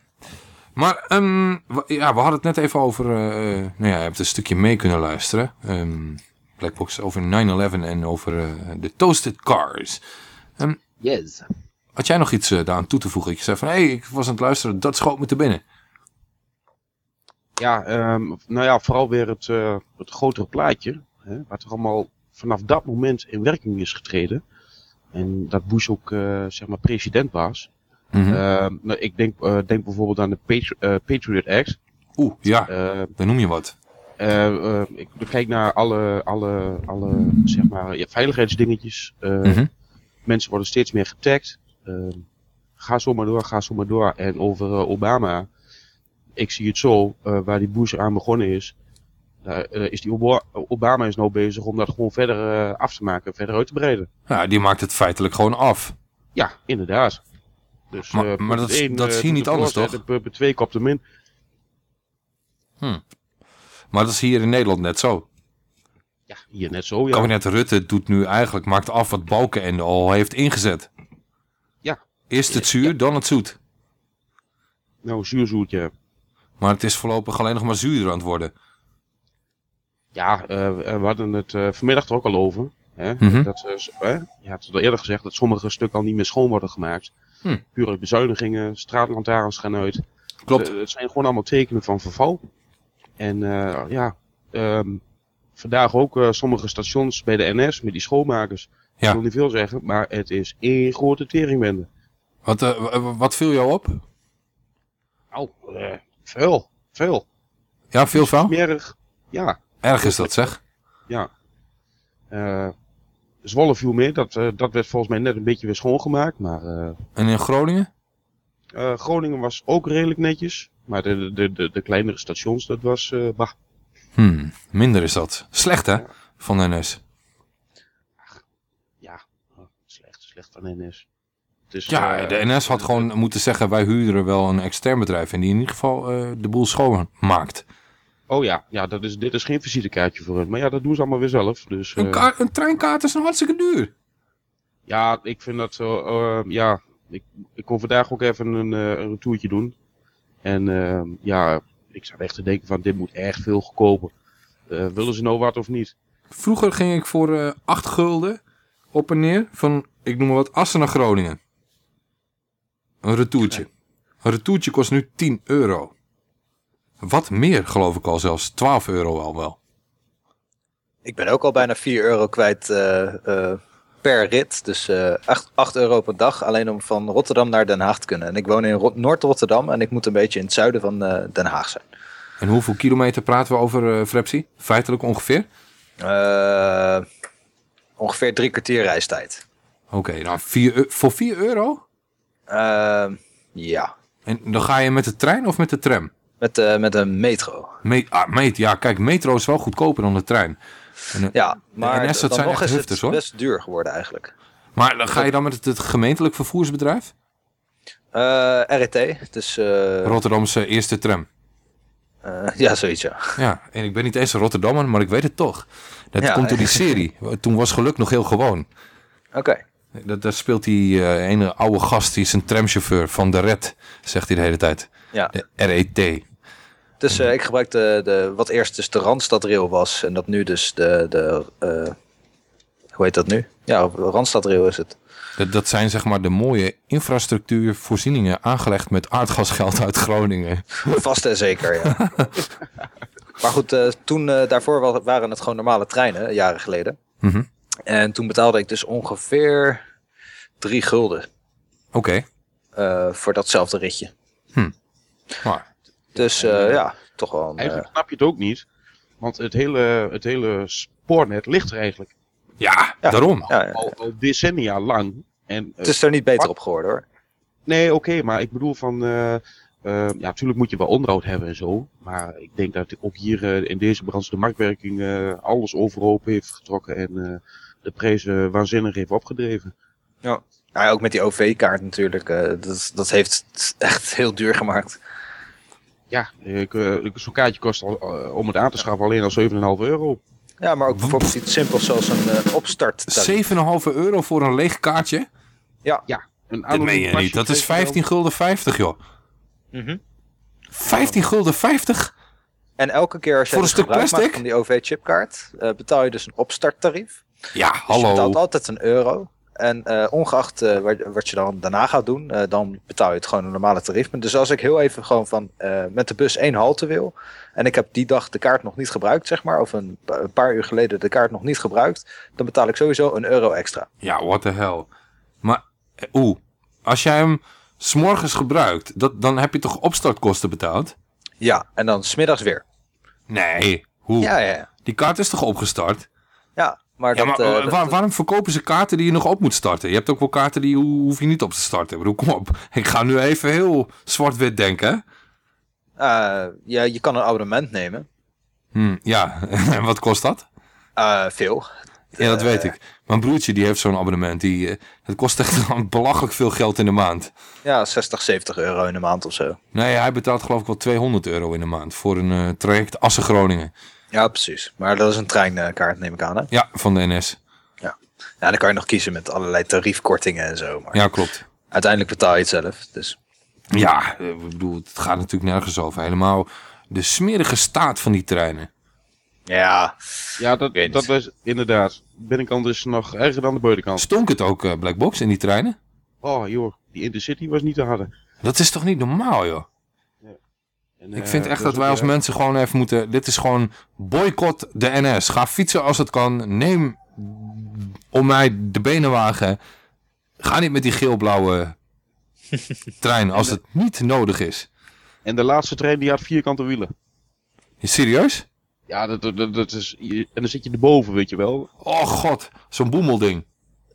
Maar ehm, we, ja, we hadden het net even over... eh, eh, nou ja, je hebt een stukje mee kunnen luisteren. Ehm, Blackbox over 9-11 en over eh, de Toasted Cars. Ehm, Yes. had jij nog iets daaraan toe te voegen? Je zei van, hé, hey, ik was aan het luisteren, dat schoot me te binnen. Ja, nou ja, vooral weer het, het grotere plaatje. Hè, wat er allemaal vanaf dat moment in werking is getreden. En dat Bush ook zeg maar president was. Mhm. Ehm, nou, ik denk, eh, denk bijvoorbeeld aan de Patri- eh, Patriot Act. Oeh, ja, Eh, dan noem je wat. eh, eh, ik kijk naar alle, alle, alle zeg maar, ja, veiligheidsdingetjes. Mhm. Mensen worden steeds meer getagd. Ehm, ga zo maar door, ga zo maar door. En over Obama, ik zie het zo, waar die Bush aan begonnen is. daar, is die Oba- Obama is nou bezig om dat gewoon verder af te maken, verder uit te breiden. Ja, die maakt het feitelijk gewoon af. Ja, inderdaad. Dus, Maar- eh, maar dat is- dat eh, hier doet niet de anders, toch? en Punt 2 kopt hem in. Maar dat is hier in Nederland net zo. Ja, hier net zo, ja. Kabinet Rutte doet nu eigenlijk, maakt af wat Balkenende al heeft ingezet. Ja. Eerst het zuur, dan het zoet. Nou, zuurzoetje. Maar het is voorlopig alleen nog maar zuurder aan het worden. Ja, eh, we hadden het vanmiddag er ook al over. Hè? Mhm. dat? Je had het al eerder gezegd dat sommige stukken al niet meer schoon worden gemaakt. Hm. Pure bezuinigingen, straatlantaarns gaan uit. Klopt. Eh, het zijn gewoon allemaal tekenen van verval. En eh, ja, ehm, vandaag ook eh, sommige stations bij de NS met die schoonmakers. Ja. Ik wil niet veel zeggen, maar het is één grote teringbende. Wat, wat viel jou op? Nou, veel, veel. Ja, veel van? Smerig, ja. Erg is dat zeg. Ja. Zwolle viel mee, dat, eh, dat werd volgens mij net een beetje weer schoongemaakt. Maar eh, En in Groningen? eh, Groningen was ook redelijk netjes. Maar de, de, de, de kleinere stations, dat was... bah. Hmm, minder is dat. Slecht hè, van de NS. Ja, slecht, slecht van NS. Het is, Ja, de NS had gewoon moeten zeggen, wij huren wel een extern bedrijf. En die in ieder geval de boel schoonmaakt. Oh ja, ja dat is, dit is geen visitekaartje voor hun. Maar ja, dat doen ze allemaal weer zelf. Dus, Een, eh, een treinkaart is nog hartstikke duur. Ja, ik vind dat zo. eh, ja, ik, ik kon vandaag ook even een, eh, een retourtje doen. En eh, ja, ik zat echt te denken van dit moet echt veel goedkoper. Eh, willen ze nou wat of niet? Vroeger ging ik voor eh 8 gulden op en neer van, ik noem maar wat, Assen naar Groningen. Een retourtje. Een retourtje kost nu 10 euro. Wat meer geloof ik al zelfs, 12 euro al wel. Ik ben ook al bijna 4 euro kwijt eh, eh, per rit. Dus eh 8, 8 euro per dag alleen om van Rotterdam naar Den Haag te kunnen. En ik woon in Ro- Noord-Rotterdam en ik moet een beetje in het zuiden van eh, Den Haag zijn. En hoeveel kilometer praten we over, uh, Frepsi? Feitelijk ongeveer? Ongeveer drie kwartier reistijd. Oké, nou vier, voor 4 euro? Eh, ja, En dan ga je met de trein of met de tram? Met, eh, met een metro. Me ah, meet, ja, kijk, metro is wel goedkoper dan de trein. En, eh, Ja, maar NS, dat dan zijn nog is hufters, het hoor. best duur geworden eigenlijk. Maar dan ga je dan met het, het gemeentelijk vervoersbedrijf? Eh, RET, dus eh, Rotterdamse eerste tram. ja, zoiets ja. Ja, en ik ben niet eens een Rotterdammer, maar ik weet het toch. Dat Ja. komt door die serie. Toen was geluk nog heel gewoon. Oké. Dat, daar speelt die ene oude gast, die is een tramchauffeur van de Red, zegt hij de hele tijd. Ja. De RET. Dus eh, ik gebruikte de, wat eerst dus de Randstadrail was. En dat nu dus de, de eh, hoe heet dat nu? Ja, Randstadrail is het. Dat, dat zijn zeg maar de mooie infrastructuurvoorzieningen aangelegd met aardgasgeld uit Groningen. Vast en zeker, ja. maar goed, eh, toen daarvoor wa- waren het gewoon normale treinen, jaren geleden. Mhm. En toen betaalde ik dus ongeveer drie gulden Oké. voor datzelfde ritje. Maar, Dus eh, ja, toch wel een... Eigenlijk eh, snap je het ook niet. Want het hele, het hele spoornet ligt er eigenlijk ja, Ja. daarom. ja, ja. al, al decennia lang. En, eh, Het is er niet beter wat? op geworden hoor. Nee, oké, maar ik bedoel van... eh, eh, ja, natuurlijk moet je wel onderhoud hebben en zo. Maar ik denk dat ook hier in deze branche de marktwerking eh, alles overhoop heeft getrokken. En eh, de prijzen waanzinnig heeft opgedreven. Ja, ook met die OV-kaart natuurlijk. eh, dat, dat heeft het echt heel duur gemaakt. Ja, ik, eh, ik- zo'n kaartje kost al, eh, om het aan te schaffen alleen al 7,5 euro. Ja, maar ook bijvoorbeeld iets simpels zoals een eh opstart. 7,5 euro voor een leeg kaartje? Een Dat meen je niet. Dat is geeft wel- 15 gulden 50, joh. Mhm. 15 gulden 50? En elke keer als je Voor een dus stuk gebruik maakt plastic? van die OV-chipkaart, eh, betaal je dus een opstarttarief. Ja, Dus je hallo. betaalt altijd een euro. En eh, ongeacht eh, wat, wat je dan daarna gaat doen, eh, dan betaal je het gewoon een normale tarief. Dus als ik heel even gewoon van met de bus één halte wil. En ik heb die dag de kaart nog niet gebruikt, zeg maar. Of een, pa- een paar uur geleden de kaart nog niet gebruikt. Dan betaal ik sowieso een euro extra. Ja, what the hell. Maar, eh, oeh, als jij hem s'morgens gebruikt, dat, dan heb je toch opstartkosten betaald? Ja, en dan smiddags weer. Nee, hoe? Ja, ja. Die kaart is toch opgestart? Ja, maar Ja, dat... maar eh, eh, waar- waarom verkopen ze kaarten die je nog op moet starten? Je hebt ook wel kaarten die ho- hoef je niet op te starten. Ik bedoel, kom op. Ik ga nu even heel zwart-wit denken. eh, ja, je kan een abonnement nemen. Hm, ja, en wat kost dat? Veel. Ja, dat weet ik. Mijn broertje die heeft zo'n abonnement. Die, dat kost echt belachelijk veel geld in de maand. Ja, 60, 70 euro in de maand of zo. Nee, hij betaalt geloof ik wel 200 euro in de maand voor een traject Assen-Groningen. Ja, precies. Maar dat is een treinkaart, neem ik aan. Hè? Ja, van de NS. Ja, dan kan je nog kiezen met allerlei tariefkortingen en zo. Maar Ja, klopt. uiteindelijk betaal je het zelf. Dus Ja, eh, ik bedoel, het gaat natuurlijk nergens over. Helemaal de smerige staat van die treinen. ja, Ja, dat, weet dat is inderdaad. Binnenkant is nog erger dan de buitenkant. Stonk het ook, eh, Blackbox, in die treinen? Oh joh, die Intercity was niet te harde. Dat is toch niet normaal, joh? En, Ik eh, vind echt dus dat wij als mensen gewoon even moeten... Dit is gewoon boycott de NS. Ga fietsen als het kan. Neem om mij de benenwagen. Ga niet met die geel-blauwe trein als het niet nodig is. En de laatste trein die had vierkante wielen. Je serieus? Ja, dat, dat, dat is, en dan zit je erboven, weet je wel. Oh god, zo'n boemelding.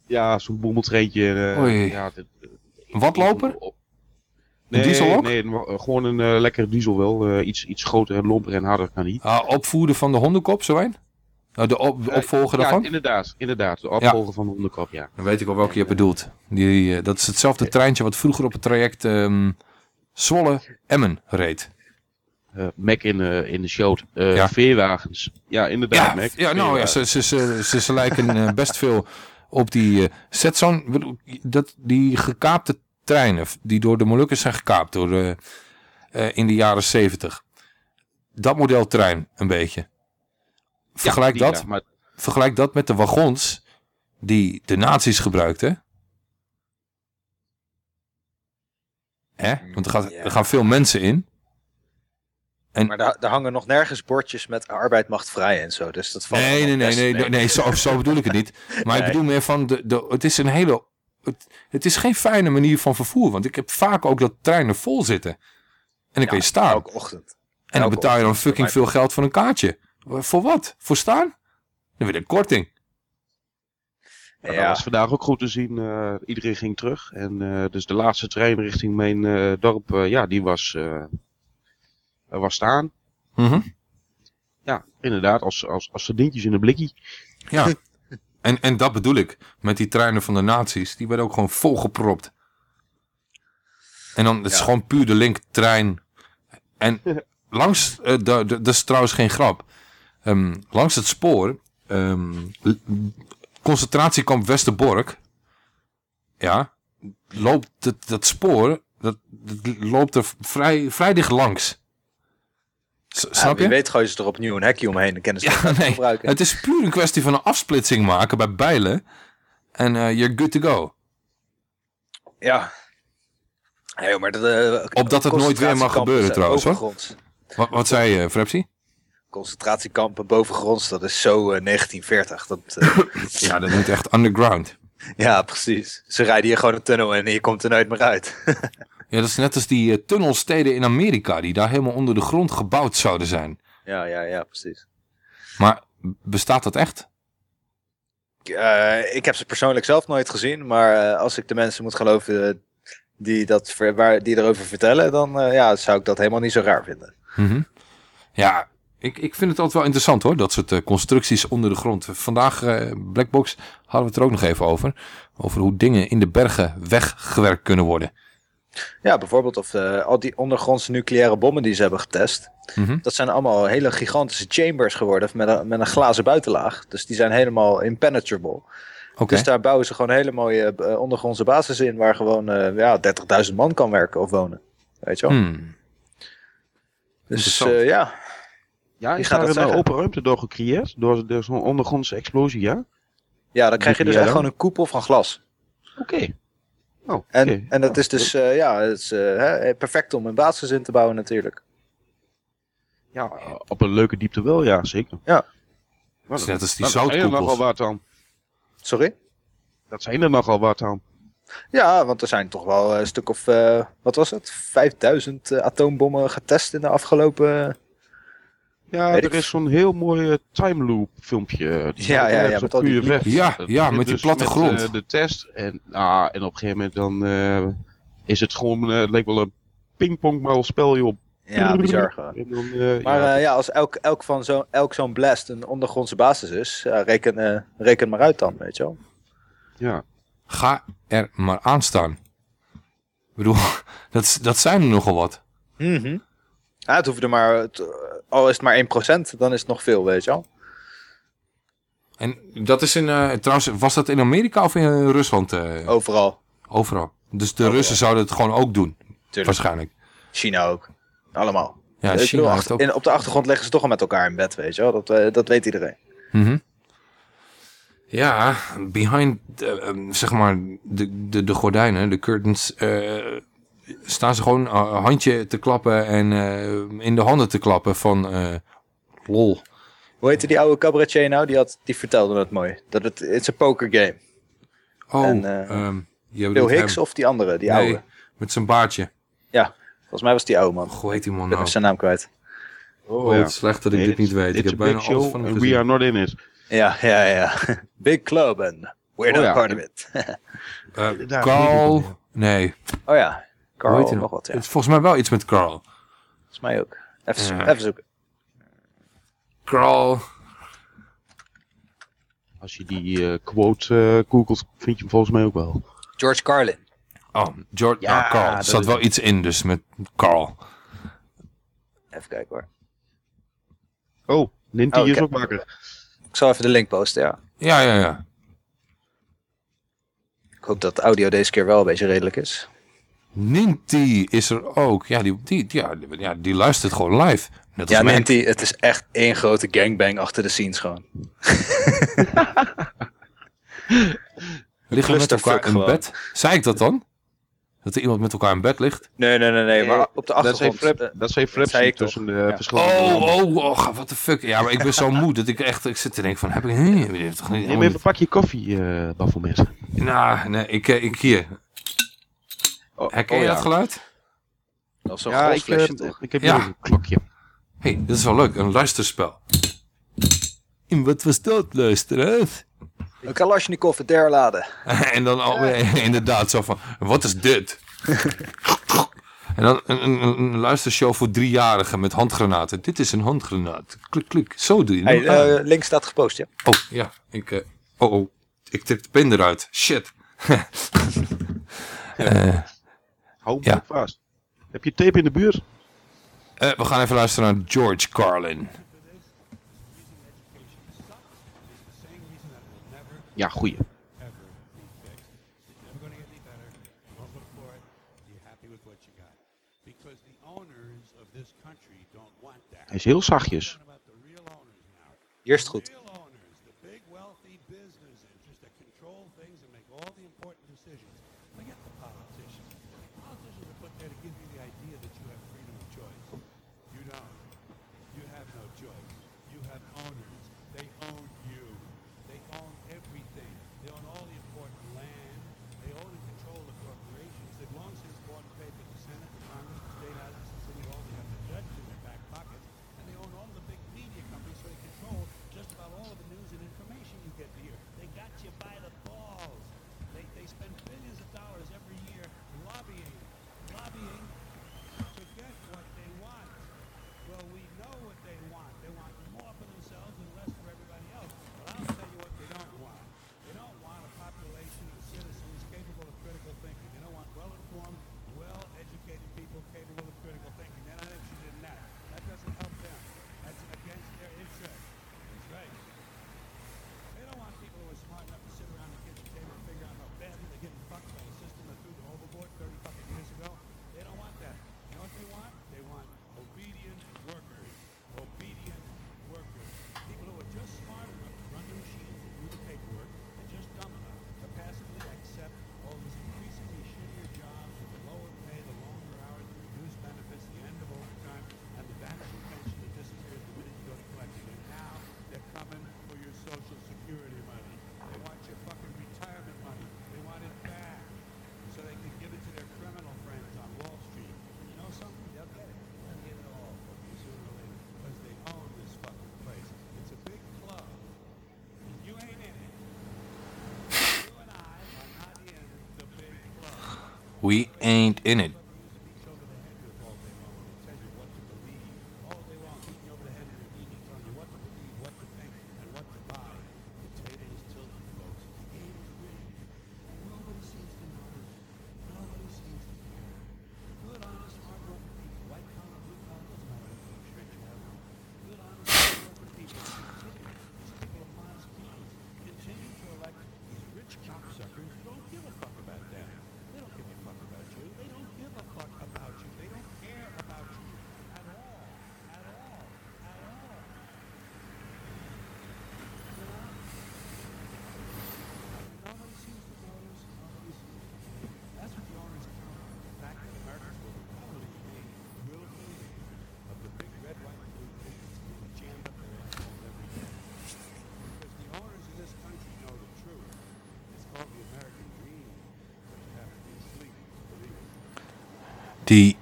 Ja, zo'n boemeltreintje. eh, Oei. ja, watloper? Nee, diesel ook? nee, eh, gewoon een eh, lekkere diesel wel. Eh, iets, iets groter en lomper en harder kan niet. Ah, opvoeden van de hondenkop, zo een? Nou, de, op, de opvolger ja, daarvan? inderdaad, inderdaad. De opvolger van de onderkop, ja. Dan weet ik al welke je hebt bedoeld. Die, eh, dat is hetzelfde treintje wat vroeger op het traject ehm Zwolle-Emmen reed. Eh, Mac in, eh, in de show. Eh Ja. Veerwagens. Ja, inderdaad, Ja, Mac. ja nou ja, ze, ze, ze, ze, ze lijken best veel op die... eh zet zo'n... Dat, die gekaapte treinen, die door de Molukkers zijn gekaapt door, eh, eh, in de jaren zeventig. Dat model trein, een beetje. Vergelijk, Ja, dat, ja, maar vergelijk dat met de wagons die de nazi's gebruikten. Hè? Want er, gaat, er gaan veel mensen in. En maar daar, daar hangen nog nergens bordjes met arbeid macht vrij en zo. Dus dat valt Nee, nee, nee, nee, nee, nee zo, zo bedoel ik het niet. Maar ik bedoel meer van, de, de, het is een hele, het, het is geen fijne manier van vervoer. Want ik heb vaak ook dat treinen vol zitten. En dan kun je staan. Elke ochtend. en dan betaal je dan fucking veel geld voor een kaartje. Voor wat? Voor staan? Dan weer een korting. dat Ja, was vandaag ook goed te zien. eh, iedereen ging terug. En eh, dus de laatste trein richting mijn eh, dorp, ja, die was, eh, was staan. Mhm. Ja, inderdaad, als, als, als sardientjes in een blikkie. Ja. en, en dat bedoel ik. Met die treinen van de nazi's. Die werden ook gewoon volgepropt. En dan, het is Ja. gewoon puur de linktrein. En langs, eh, dat is trouwens geen grap. Ehm, langs het spoor, l- concentratiekamp Westerbork, ja, loopt het, dat spoor, dat, dat loopt er vrij, vrij dicht langs. S- Ja, snap je? weet gooien ze er opnieuw een hekje omheen. Dan kennen ze Ja, nee. gebruiken. Het is puur een kwestie van een afsplitsing maken bij bijlen. En eh, you're good to go. Ja. Nee, maar dat, eh, Opdat het nooit weer mag gebeuren trouwens, hoor. Wat, wat zei je? Concentratiekampen bovengronds, dat is zo eh, 1940. Dat, eh, Ja, dat moet echt underground. ja, precies. Ze rijden hier gewoon een tunnel en je komt er nooit meer uit. Ja, dat is net als die eh, tunnelsteden in Amerika, die daar helemaal onder de grond gebouwd zouden zijn. ja, ja, ja, precies. Maar bestaat dat echt? Eh, ik heb ze persoonlijk zelf nooit gezien, maar eh, als ik de mensen moet geloven die, dat, waar, die erover vertellen, dan ja, zou ik dat helemaal niet zo raar vinden. Mhm. Ja, ik, ik vind het altijd wel interessant hoor, dat soort constructies onder de grond. Vandaag, eh, Blackbox, hadden we het er ook nog even over. Over hoe dingen in de bergen weggewerkt kunnen worden. Ja, bijvoorbeeld of eh, al die ondergrondse nucleaire bommen die ze hebben getest. Mhm. Dat zijn allemaal hele gigantische chambers geworden met een, met een glazen buitenlaag. Dus die zijn helemaal impenetrable. Oké. Dus daar bouwen ze gewoon hele mooie eh, ondergrondse basis in waar gewoon eh, ja, 30.000 man kan werken of wonen. Weet je wel? Hmm. Dus eh, ja, Ja, is gaat daar een zeggen? open ruimte door gecreëerd? Door, door zo'n ondergrondse explosie, ja? ja, dan krijg je dus echt gewoon een koepel van glas. Oké. Oh. En, en dat is dus eh, ja, het is, eh, hè, perfect om een basis in te bouwen natuurlijk. Ja, op een leuke diepte wel, ja, zeker. Ja. Maar is net als die dat zijn er zoutkoepels. nogal wat aan. Sorry? Dat zijn er nogal wat aan. Ja, want er zijn toch wel een stuk of, eh, wat was het? 5000 eh, atoombommen getest in de afgelopen... Ja, Weet er ik- is zo'n heel mooi eh, time loop filmpje. Die Ja, ja, ja, met op al die QFF. Ja, ja, met die dus platte grond. eh, de test. En, ah, en op een gegeven moment dan eh, is het gewoon, eh, het leek wel een pingpongbal spel, joh. Ja, bizar dan, eh, Maar ja, ja, ja als elk, elk, van zo, elk zo'n blast een ondergrondse basis is, ja, reken, eh, reken maar uit dan, weet je wel. ja. Ga er maar aan staan. Ik bedoel, dat, dat zijn er nogal wat. Mhm. Ja, het hoeft er maar, het, al is het maar 1%, dan is het nog veel, weet je wel. En dat is in, eh, trouwens, was dat in Amerika of in Rusland? eh, Overal, Overal. Dus de Russen zouden het gewoon ook doen. tuurlijk. Waarschijnlijk. China ook. Allemaal. Ja, China bedoel, heeft achter- ook. in- op de achtergrond liggen ze toch al met elkaar in bed, weet je wel. Dat, eh, dat weet iedereen. Mhm. Ja, behind, zeg maar, de, de, de gordijnen, de curtains, staan ze gewoon een handje te klappen en eh, in de handen te klappen van eh, lol. Hoe heette die oude cabaretier nou? Die, had, die vertelde het mooi. Dat het is een poker game. Oh, En, eh, ehm, je Bill Hicks hem. of die andere, die Nee, oude? met zijn baardje. Ja, volgens mij was die oude man. Hoe heet die man Ik ben nou? zijn naam kwijt. Oh, het is slecht dat ik Nee, dit niet weet. Ik heb bijna alles show van hem we gezien. are not in it. Ja, ja, ja. Big club and we're Oh not ja. part of it. Eh, Inderdaad, Carl, nee. oh ja, Carl hij nog nou? wat, ja. Het is volgens mij wel iets met Carl. Volgens mij ook. Even, zo- Ja. even zoeken. Carl. Als je die eh, quote eh googelt, vind je hem volgens mij ook wel. George Carlin. Oh, George. Ja, Ja, Carl. Er dat zat is- wel iets in dus met Carl. Even kijken hoor. Oh, Ninty Oh, ik is heb- ook wakker. Ik zal even de link posten, ja. Ja, ja, ja. Ik hoop dat de audio deze keer wel een beetje redelijk is. Ninty is er ook. Ja, die, die, ja, die, ja, die luistert gewoon live. Net als Ja, mij. Ninty, het is echt één grote gangbang achter de scenes gewoon. Liggen we met elkaar in gewoon. bed? Zei ik dat dan? Dat er iemand met elkaar in bed ligt? Nee, nee, nee, nee, maar op de Dat zijn achtergrond. Dat zijn zei ik toch. tussen de Ja. verschillende Oh, landen. oh, oh, what the fuck. Ja, maar ik ben zo moe dat ik echt, ik zit te denken van, heb ik, nee, ik weet toch niet. Neem even een pakje koffie, eh Baffelmet. Nou, nee, ik, eh, ik hier. Herken oh je ja. dat geluid? Of zo'n Ja, ik, eh, toch? ik heb Ja. hier een klokje. Hé, hey, dit is wel leuk, een luisterspel. En wat was dat, luisteren? Een Kalashnikov het derladen. en dan al, inderdaad zo van, wat is dit? en dan een, een, een luistershow voor driejarigen met handgranaten. Dit is een handgranaat. Klik, klik. Zo doe je Hey, het. Ah. link staat gepost, ja. Oh, ja. Ik, eh, oh, oh. Ik trek de pen eruit. Shit. Eh, Hou hem Ja. vast. Heb je tape in de buurt? eh, we gaan even luisteren naar George Carlin. Ja, goeie. never going to get any better. Ain't in it.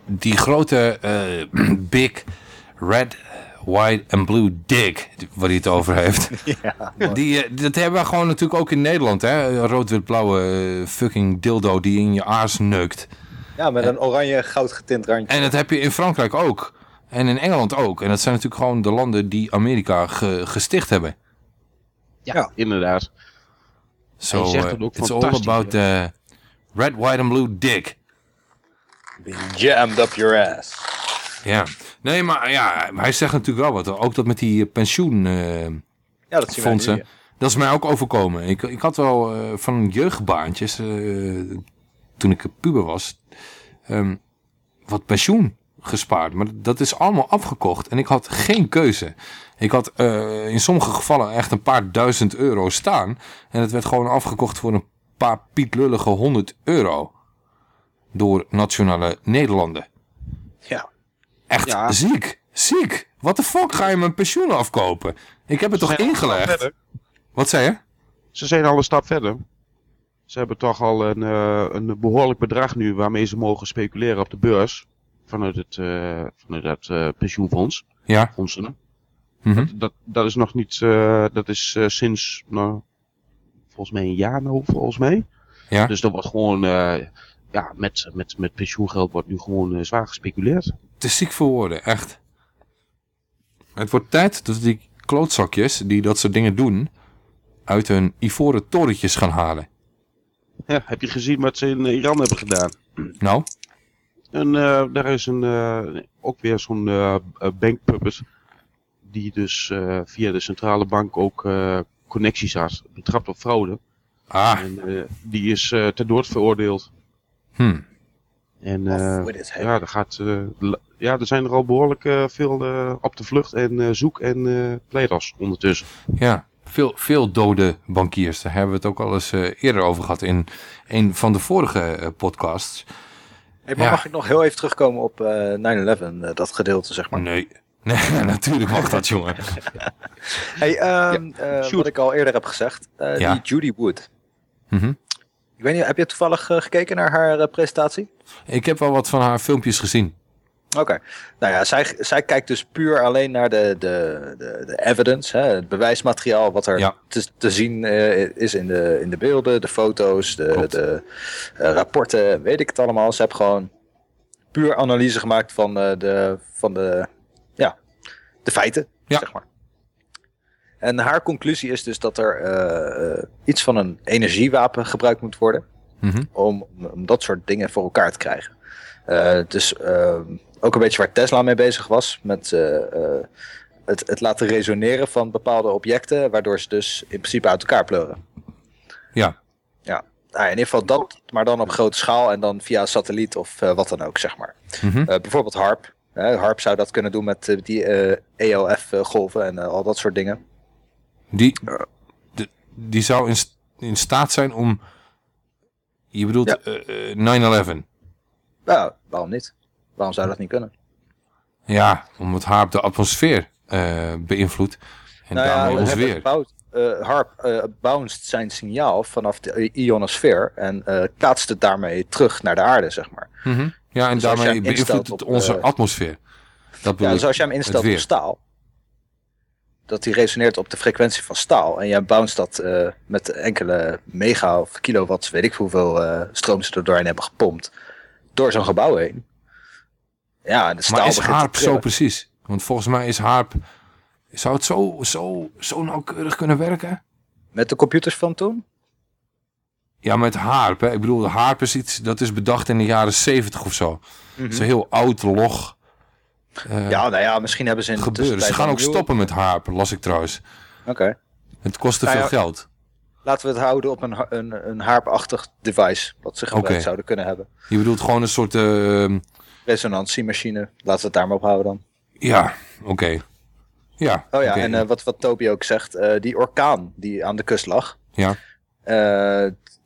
Die, grote eh, big red, white en blue dick, waar hij het over heeft. Ja. Die, eh, dat hebben we gewoon natuurlijk ook in Nederland. hè Rood-wit-blauwe eh, fucking dildo die in je aars neukt. ja, met een oranje goud getint randje. En dat heb je in Frankrijk ook. En in Engeland ook. En dat zijn natuurlijk gewoon de landen die Amerika ge- gesticht hebben. Ja, inderdaad. So, zegt eh, het ook it's all about the red, white and blue dick. Jammed up your ass. Ja. Nee, maar ja, hij zegt natuurlijk wel wat. Ook dat met die eh, pensioen... eh, Ja, dat zien wij fondsen. nu, ja. Dat is mij ook overkomen. Ik, ik had wel eh, van jeugdbaantjes, toen ik puber was, ehm, wat pensioen gespaard. Maar dat is allemaal afgekocht en ik had geen keuze. Ik had in sommige gevallen echt een paar duizend euro staan. En het werd gewoon afgekocht voor een paar pietlullige honderd euro. Door Nationale Nederlanden. Ja. Echt Ja. ziek. Ziek. Wat de fuck ga je mijn pensioen afkopen? Ik heb het toch Ze ingelegd? Wat zei je? Ze zijn al een stap verder. Ze hebben toch al een, eh, een behoorlijk bedrag nu waarmee ze mogen speculeren op de beurs. Vanuit het, eh, vanuit het eh, pensioenfonds. Ja. Fondsen. Mhm. dat, dat, dat is nog niet, dat is sinds, nou, volgens mij een jaar nou, volgens mij. Ja. Dus dat wordt gewoon, ja, met, met, met pensioengeld wordt nu gewoon eh, zwaar gespeculeerd. te ziek voor woorden, echt. Het wordt tijd dat die klootzakjes die dat soort dingen doen, uit hun ivoren torentjes gaan halen. Ja, heb je gezien wat ze in Iran hebben gedaan? Nou, En eh, daar is een, eh, ook weer zo'n eh, bankpuppet. Die dus via de centrale bank ook connecties had. Betrapt op fraude. ah, En die is ter dood veroordeeld. Hm. En eh, ja, er gaat, eh, ja, er zijn er al behoorlijk eh, veel eh, op de vlucht en eh, zoek- en eh pleiters ondertussen. Ja, veel, veel dode bankiers. Daar hebben we het ook al eens eh, eerder over gehad in een van de vorige eh, podcasts. Hey, maar Ja. mag ik nog heel even terugkomen op eh 9-11, eh, dat gedeelte, zeg maar? Nee. Nee, natuurlijk mag dat, jongen. Hey, ehm, eh, wat ik al eerder heb gezegd, eh, Ja. die Judy Wood. Mhm. Ik weet niet, heb je toevallig eh, gekeken naar haar eh, presentatie? Ik heb wel wat van haar filmpjes gezien. Oké. Nou ja, zij, zij kijkt dus puur alleen naar de, de, de, de evidence, hè, het bewijsmateriaal wat er Ja. te, te zien eh, is in de, in de beelden, de foto's, de, Klopt. de rapporten, weet ik het allemaal. Ze heeft gewoon puur analyse gemaakt van, de, van de, ja, de feiten, Ja. zeg maar. En haar conclusie is dus dat er eh, eh, iets van een energiewapen gebruikt moet worden Mhm. om, om dat soort dingen voor elkaar te krijgen. Eh, dus ook een beetje waar Tesla mee bezig was, met het, het laten resoneren van bepaalde objecten, waardoor ze dus in principe uit elkaar pleuren. Ja. Ja, nou, in ieder geval dat, maar dan op grote schaal en dan via satelliet of wat dan ook, zeg maar. Mhm. Bijvoorbeeld HARP. HARP zou dat kunnen doen met die ELF-golven en eh, al dat soort dingen. Die, de, die zou in, in staat zijn om... Je bedoelt Ja. eh, eh, 9-11. Nou, waarom niet? Waarom zou dat niet kunnen? Ja, omdat haar op de atmosfeer eh, beïnvloedt. En Nou daarmee ja, ons weer. HARP bounced zijn signaal vanaf de ionosfeer en kaatst het daarmee terug naar de aarde, zeg maar. Mhm. Ja, en Dus daarmee beïnvloedt het onze atmosfeer. Dat Ja, dus als je hem instelt op staal, dat die resoneert op de frequentie van staal en jij bounced dat eh, met enkele mega of kilowatt, weet ik hoeveel eh, stroom ze er doorheen hebben gepompt, door zo'n gebouw heen. Ja, en de staal Maar is HARP zo precies? Want volgens mij is HARP... Zou het zo, zo, zo nauwkeurig kunnen werken? Met de computers van toen? Ja, met HARP. Hè. Ik bedoel, HARP is iets dat is bedacht in de jaren 70 of zo. Het is een heel oud log eh, Ja, nou ja, misschien hebben ze in gebeuren. Ze gaan ook stoppen met HARP, las ik trouwens. Oké. Het kost te Nou veel geld. Laten we het houden op een, een, een harpachtig device, wat ze gebruikt zouden kunnen hebben. Je bedoelt gewoon een soort... eh, Resonantiemachine, laten we het daar maar op houden dan. ja, oké. Ja, Oh ja, en eh, wat, wat Toby ook zegt, eh, die orkaan die aan de kust lag, Ja,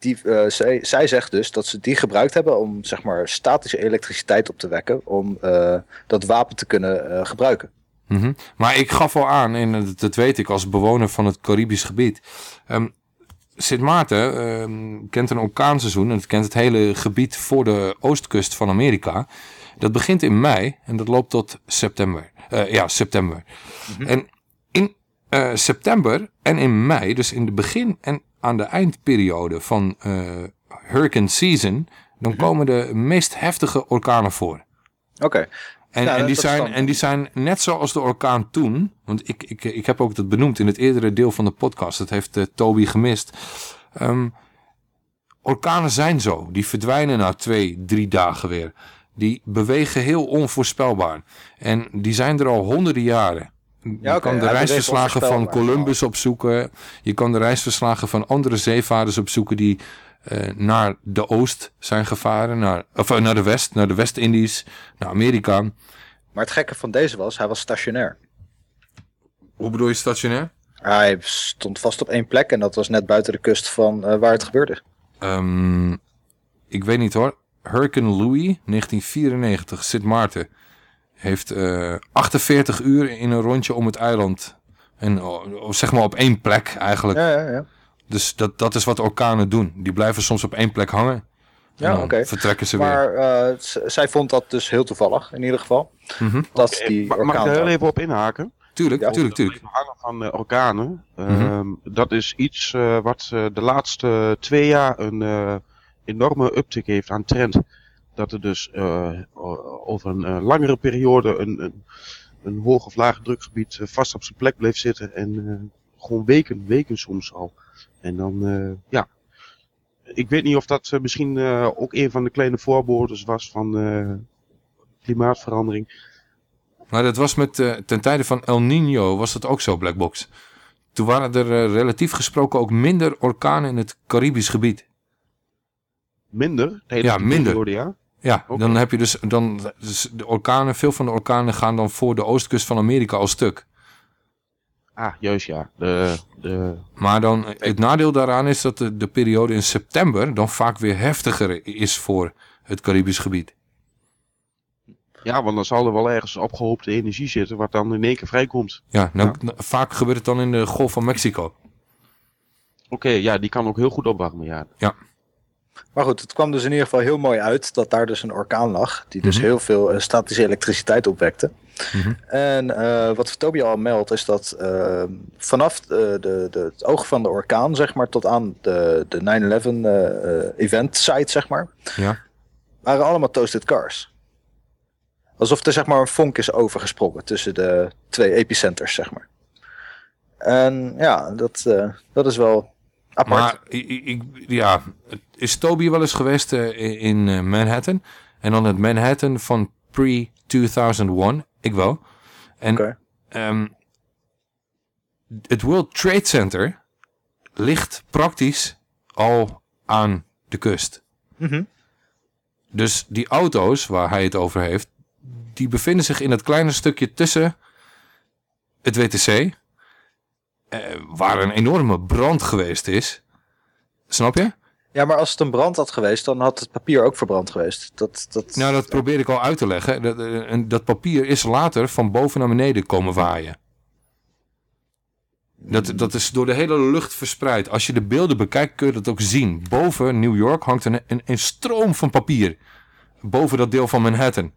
die, eh, zij, zij zegt dus dat ze die gebruikt hebben om zeg maar statische elektriciteit op te wekken, om eh, dat wapen te kunnen eh, gebruiken. Mhm. Maar ik gaf al aan, en dat, weet ik als bewoner van het Caribisch gebied. Ehm, Sint Maarten ehm, kent een orkaanseizoen en het kent het hele gebied voor de oostkust van Amerika. Dat begint in mei en dat loopt tot september. Ja, september. En in september en in mei, dus in de begin- en aan de eindperiode van eh, hurricane season, dan komen de meest heftige orkanen voor. Oké. En, en, die zijn, en die zijn net zoals de orkaan toen. Want ik, ik, ik heb ook dat benoemd in het eerdere deel van de podcast. Dat heeft eh, Toby gemist. Ehm, orkanen zijn zo. Die verdwijnen na twee, drie dagen weer. Die bewegen heel onvoorspelbaar. En die zijn er al honderden jaren. Je kan de reisverslagen van. Columbus opzoeken. Je kan de reisverslagen van andere zeevaarders opzoeken die eh, naar de oost zijn gevaren. Naar, of eh, naar de west, naar de West-Indies, naar Amerika. Maar het gekke van deze was, hij was stationair. Hoe bedoel je stationair? Hij stond vast op één plek en dat was net buiten de kust van eh, waar het gebeurde. Ehm, ik weet niet hoor. Hurricane Louis, 1994, Sint Maarten. Heeft eh 48 uur in een rondje om het eiland. En oh, zeg maar op één plek eigenlijk. Ja, ja, ja. Dus dat, dat is wat orkanen doen. Die blijven soms op één plek hangen. En Ja, oké. vertrekken ze weer. Maar eh, zij vond dat dus heel toevallig, in ieder geval. Mhm. Dat die Ma- Mag ik orkaan daar heel even op inhaken? Tuurlijk, Ja. tuurlijk, tuurlijk. Hangen van eh, orkanen. Mhm. Ehm, Dat is iets eh, wat eh, de laatste twee jaar een eh, enorme uptick heeft aan trend. Dat er dus eh, o- over een eh, langere periode een, een, een hoog of laag drukgebied eh, vast op zijn plek bleef zitten. En eh, gewoon weken, weken soms al. En dan, eh, ja. Ik weet niet of dat eh, misschien eh, ook een van de kleine voorboders was van eh, klimaatverandering. Maar dat was met, eh, ten tijde van El Nino was dat ook zo, Blackbox. Toen waren er eh, relatief gesproken ook minder orkanen in het Caribisch gebied. Minder? Ja, minder. periode, ja? Ja, dan heb je dus, dan, dus de orkanen, veel van de orkanen gaan dan voor de oostkust van Amerika al stuk. Ah, juist ja. De, de... Maar dan, het nadeel daaraan is dat de, de periode in september dan vaak weer heftiger is voor het Caribisch gebied. Ja, want dan zal er wel ergens opgehoopte energie zitten wat dan in één keer vrijkomt. Ja, nou, nou, vaak gebeurt het dan in de Golf van Mexico. Oké, ja, die kan ook heel goed opwarmen, ja. Ja. Maar goed, het kwam dus in ieder geval heel mooi uit dat daar dus een orkaan lag. Die dus Mhm. heel veel eh, statische elektriciteit opwekte. Mhm. En eh, wat Toby al meldt is dat eh, vanaf de, de, de, het oog van de orkaan, zeg maar, tot aan de, de 9-11 eh, eh, event site, zeg maar, Ja. waren allemaal toasted cars. Alsof er zeg maar een vonk is overgesprongen tussen de twee epicenters, zeg maar. En ja, dat, dat is wel apart. Maar ik, ik- ik- ja, is Toby wel eens geweest eh, in eh, Manhattan? En dan het Manhattan van pre-2001? Ik wel. En ehm, het World Trade Center ligt praktisch al aan de kust. Mhm. Dus die auto's waar hij het over heeft, die bevinden zich in het kleine stukje tussen het WTC, eh, waar een enorme brand geweest is. Snap je? Ja, maar als het een brand had geweest, dan had het papier ook verbrand geweest. Dat, dat... Nou, dat probeer ik al uit te leggen. Dat, eh, dat papier is later van boven naar beneden komen waaien. Dat, dat is door de hele lucht verspreid. Als je de beelden bekijkt, kun je dat ook zien. Boven New York hangt een, een, een stroom van papier. Boven dat deel van Manhattan.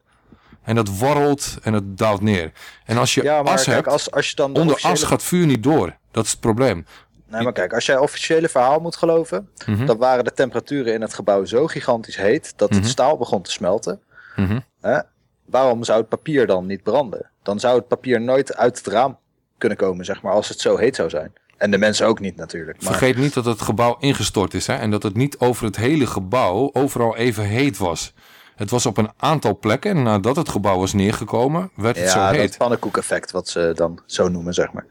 En dat warrelt en het daalt neer. En als je Ja, maar as kijk, hebt, als, als je dan de onder officiële- as gaat vuur niet door. Dat is het probleem. Nee, maar kijk, als jij officiële verhaal moet geloven, Mhm. dan waren de temperaturen in het gebouw zo gigantisch heet dat Mhm. het staal begon te smelten. Mhm. Waarom zou het papier dan niet branden? Dan zou het papier nooit uit het raam kunnen komen, zeg maar, als het zo heet zou zijn. En de mensen ook niet natuurlijk. Maar... Vergeet niet dat het gebouw ingestort is. Hè? En dat het niet over het hele gebouw overal even heet was. Het was op een aantal plekken. En nadat het gebouw was neergekomen, werd het zo ja, heet. dat pannenkoek-effect, wat ze dan zo noemen, zeg maar.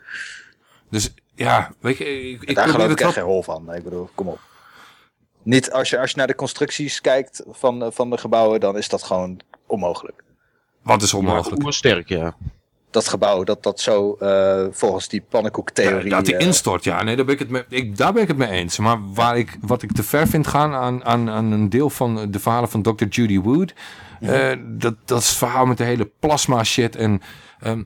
Dus ja, weet je, ik, ik Daar geloof ik het echt geen hol van. Ik bedoel, kom op. Niet als je, als je naar de constructies kijkt van, van de gebouwen, dan is dat gewoon onmogelijk. Wat is onmogelijk? Oersterk, ja. Dat gebouw, dat dat zo eh, volgens die pannenkoektheorie... dat die eh, instort, ja, nee, daar ben ik het mee, ik, daar ben ik het mee eens. Maar waar ik, wat ik te ver vind gaan aan, aan, aan een deel van de verhalen van Dr. Judy Wood, eh, dat, dat is het verhaal met de hele plasma shit. En ehm,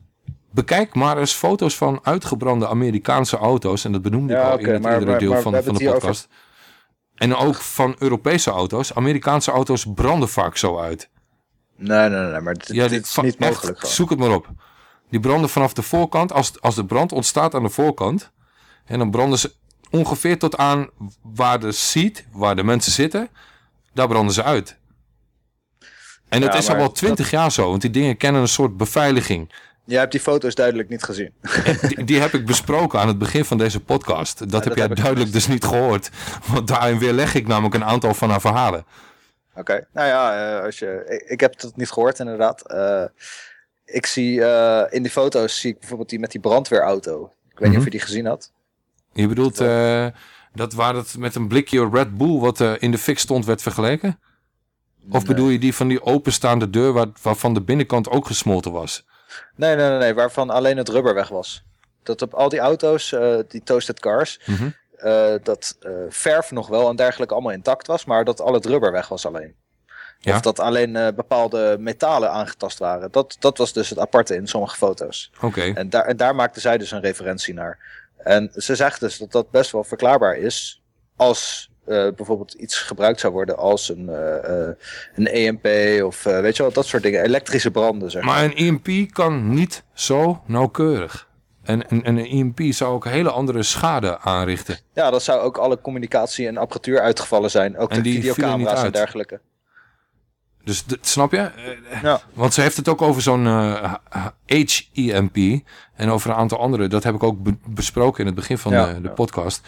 bekijk maar eens foto's van uitgebrande Amerikaanse auto's. En dat benoemde ik al in het maar- eerdere deel maar van, van de over- podcast. En ook van Europese auto's. Amerikaanse auto's branden vaak zo uit. Nee, nee, nee, maar dit, Ja, is niet mogelijk. Zoek het maar op. Die branden vanaf de voorkant. Als, als de brand ontstaat aan de voorkant. En dan branden ze ongeveer tot aan waar de seat, waar de mensen zitten. Daar branden ze uit. En dat Ja, is al wel twintig jaar zo. Want die dingen kennen een soort beveiliging. Jij hebt die foto's duidelijk niet gezien. Die, die heb ik besproken aan het begin van deze podcast. Dat heb dat jij heb duidelijk dus niet gehoord. Want daarin weerleg ik namelijk een aantal van haar verhalen. Oké, nou ja, eh, als je, ik, heb het niet gehoord inderdaad. Eh, ik zie eh, in die foto's zie ik bijvoorbeeld die met die brandweerauto. Ik weet niet Mhm. of je die gezien had. Je bedoelt eh, dat waar het met een blikje Red Bull wat eh, in de fik stond werd vergeleken? Of bedoel je die van die openstaande deur waar, waarvan de binnenkant ook gesmolten was? Nee, nee, nee, nee, waarvan alleen het rubber weg was. Dat op al die auto's, die toasted cars, Mhm. dat verf nog wel en dergelijke allemaal intact was, maar dat al het rubber weg was alleen. Ja. Of dat alleen eh, bepaalde metalen aangetast waren. Dat, dat was dus het aparte in sommige foto's. Oké. En, daar, en daar maakte zij dus een referentie naar. En ze zegt dus dat dat best wel verklaarbaar is als eh, bijvoorbeeld iets gebruikt zou worden als een, eh, een EMP of weet je wel, dat soort dingen. Elektrische branden, zeg maar. Maar een EMP kan niet zo nauwkeurig. En, en, en een EMP zou ook hele andere schade aanrichten. Ja, dat zou ook alle communicatie en apparatuur uitgevallen zijn. Ook En de videocamera's en dergelijke. Dus snap je? Eh, Ja. Want ze heeft het ook over zo'n eh, H-EMP. En over een aantal andere. Dat heb ik ook be- besproken in het begin van Ja, de, de ja. podcast.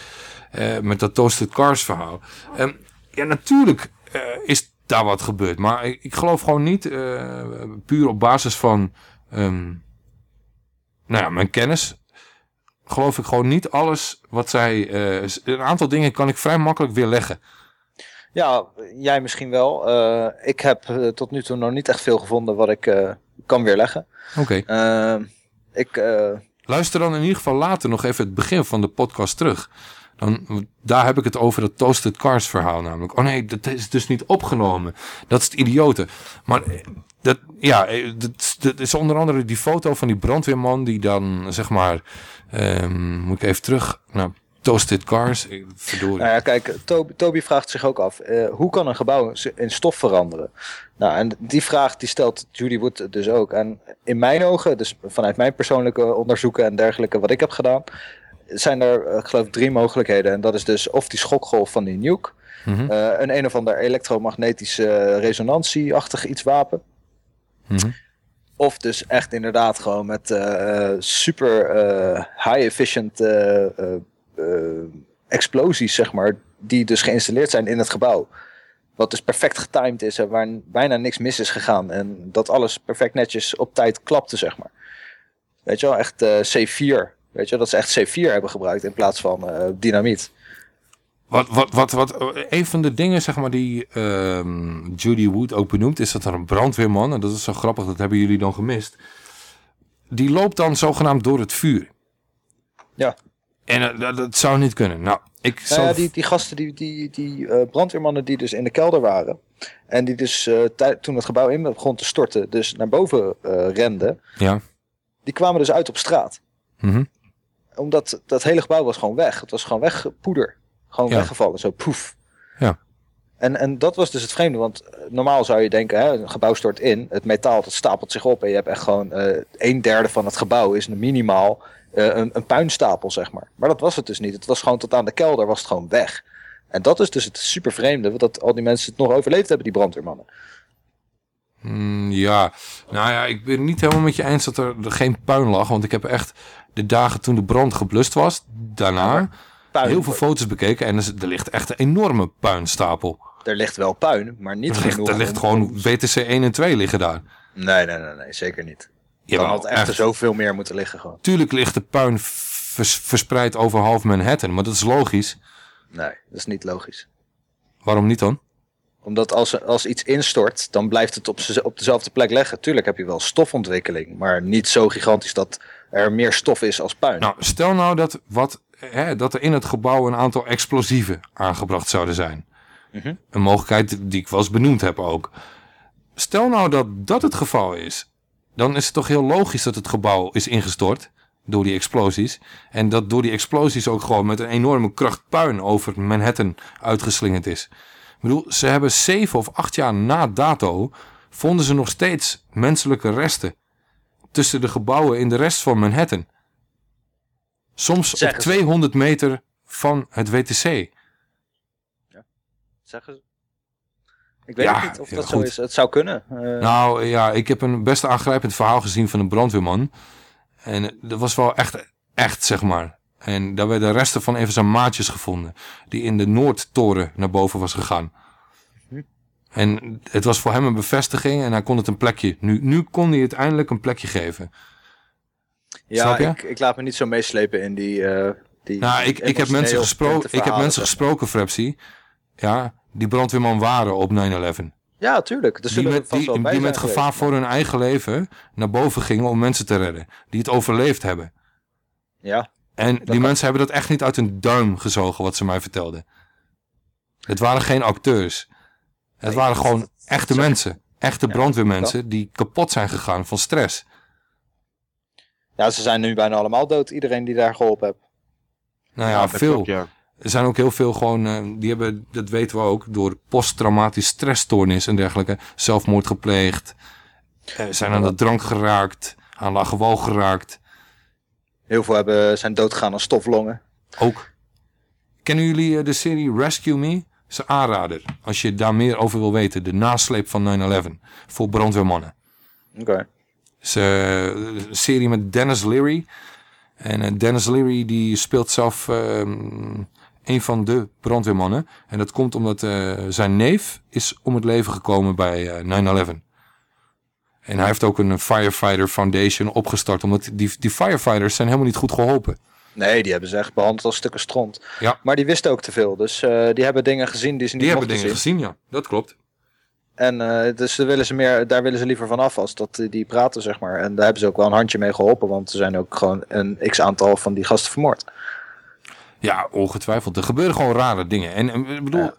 Eh, met dat Toasted Cars verhaal. Ehm, ja, natuurlijk eh, is daar wat gebeurd. Maar ik, ik geloof gewoon niet, eh, puur op basis van ehm, nou ja, mijn kennis, geloof ik gewoon niet alles wat zij... eh, een aantal dingen kan ik vrij makkelijk weerleggen. Ja, jij misschien wel. Eh, ik heb eh, tot nu toe nog niet echt veel gevonden wat ik eh, kan weerleggen. Oké. Ik, Luister dan in ieder geval later nog even het begin van de podcast terug. Dan, daar heb ik het over dat Toasted Cars verhaal namelijk. Oh nee, dat is dus niet opgenomen. Dat is het idiote. Maar dat, ja, dat, dat is onder andere die foto van die brandweerman die dan, zeg maar... ehm, moet ik even terug naar Toasted Cars. Verdorie. Nou ja, kijk, Toby, Toby vraagt zich ook af, eh, hoe kan een gebouw in stof veranderen? Nou, en die vraag die stelt Judy Wood dus ook. En in mijn ogen, dus vanuit mijn persoonlijke onderzoeken en dergelijke wat ik heb gedaan, zijn er, eh, ik geloof drie mogelijkheden. En dat is dus of die schokgolf van die nuke, Mhm. eh, een een of ander elektromagnetische resonantie-achtig iets wapen. Mhm. Of dus echt inderdaad gewoon met super high efficient explosies, zeg maar, die dus geïnstalleerd zijn in het gebouw. Wat dus perfect getimed is en waar bijna niks mis is gegaan. En dat alles perfect netjes op tijd klapte, zeg maar. Weet je wel, echt eh, C4. Weet je wel, dat ze echt C4 hebben gebruikt in plaats van eh, dynamiet. Wat, wat, wat, wat, een van de dingen zeg maar, die ehm, Judy Wood ook benoemt, is dat er een brandweerman, en dat is zo grappig, dat hebben jullie dan gemist, die loopt dan zogenaamd door het vuur. Ja. En eh, dat, dat zou niet kunnen. Nou, ik Nou zou... ja, die, die gasten, die, die, die eh, brandweermannen die dus in de kelder waren. En die dus eh, toen het gebouw in begon te storten, dus naar boven renden. Ja. Die kwamen dus uit op straat. Mhm. Omdat dat hele gebouw was gewoon weg. Het was gewoon weg, poeder. Gewoon Ja. weggevallen, zo poef. Ja. En, en dat was dus het vreemde, want normaal zou je denken, hè, een gebouw stort in, het metaal dat stapelt zich op en je hebt echt gewoon een derde van het gebouw is minimaal een, een puinstapel, zeg maar. Maar dat was het dus niet. Het was gewoon tot aan de kelder was het gewoon weg. En dat is dus het super vreemde, dat al die mensen het nog overleefd hebben, die brandweermannen. Mm, ja, nou ja, ik ben niet helemaal met je eens dat er, er geen puin lag. Want ik heb echt de dagen toen de brand geblust was, daarna puin- heel veel foto's bekeken. En er, er ligt echt een enorme puinstapel. Er ligt wel puin, maar niet Er ligt, genoeg. er ligt gewoon WTC 1 en 2 liggen daar. Nee, nee, nee, nee, zeker niet. Dan had echt, er echt. zoveel meer moeten liggen gewoon. Tuurlijk ligt de puin vers- verspreid over half Manhattan, maar dat is logisch. Nee, dat is niet logisch. Waarom niet dan? Omdat als, als iets instort, dan blijft het op, op dezelfde plek leggen. Tuurlijk heb je wel stofontwikkeling, maar niet zo gigantisch dat er meer stof is als puin. Nou, stel nou dat, wat, hè, dat er in het gebouw een aantal explosieven aangebracht zouden zijn. Mhm. Een mogelijkheid die ik wel eens benoemd heb ook. Stel nou dat dat het geval is. Dan is het toch heel logisch dat het gebouw is ingestort door die explosies. En dat door die explosies ook gewoon met een enorme kracht puin over Manhattan uitgeslingerd is. Ik bedoel, ze hebben zeven of acht jaar na dato... vonden ze nog steeds menselijke resten... tussen de gebouwen in de rest van Manhattan. Soms op Zeggen ze. 200 meter van het WTC. Zeggen ze. Ik weet Ja, niet of ja, dat zo is. Het zou kunnen. Eh, Nou ja, ik heb een best aangrijpend verhaal gezien van een brandweerman. En dat was wel echt, echt zeg maar. En daar werden resten van een van zijn maatjes gevonden. Die in de Noordtoren naar boven was gegaan. En het was voor hem een bevestiging en hij kon het een plekje. Nu, nu kon hij het eindelijk een plekje geven. ja, ik, ik laat me niet zo meeslepen in die... eh die Nou, ik, ik heb mensen gesproken, ik heb mensen gesproken, Frepsi. Ja, die brandweerman waren op 9-11. Ja, tuurlijk. Die met, die, die met gevaar geweest. voor hun eigen leven naar boven gingen om mensen te redden. Die het overleefd hebben. Ja. En die mensen hebben dat echt niet uit hun duim gezogen, wat ze mij vertelden. Het waren geen acteurs. Het waren gewoon echte mensen. Echte brandweermensen die kapot zijn gegaan van stress. Ja, ze zijn nu bijna allemaal dood. Iedereen die daar geholpen heeft. Nou ja, veel. klopt, ja. Er zijn ook heel veel gewoon, eh, die hebben, dat weten we ook, door posttraumatisch stressstoornis en dergelijke, zelfmoord gepleegd. eh, zijn aan de drank geraakt, aan lage wal geraakt. Heel veel hebben, zijn doodgegaan aan stoflongen. Ook. Kennen jullie eh, de serie Rescue Me? Dat is een aanrader. Als je daar meer over wil weten. De nasleep van 9-11. Voor brandweermannen. Oké. Het is een serie met Dennis Leary. En Dennis Leary die speelt zelf ehm, een van de brandweermannen. En dat komt omdat eh, zijn neef is om het leven gekomen bij eh, 9-11. En hij heeft ook een Firefighter Foundation opgestart. Omdat die, die firefighters zijn helemaal niet goed geholpen. Nee, die hebben ze echt behandeld als stukken stront. Ja. Maar die wisten ook te veel. Dus eh, die hebben dingen gezien die ze niet Die hebben mochten dingen zien. gezien, ja. Dat klopt. En eh, dus daar willen, ze meer, daar willen ze liever van af als dat die praten, zeg maar. En daar hebben ze ook wel een handje mee geholpen. Want er zijn ook gewoon een x-aantal van die gasten vermoord. Ja, ongetwijfeld. Er gebeuren gewoon rare dingen. En, en ik bedoel,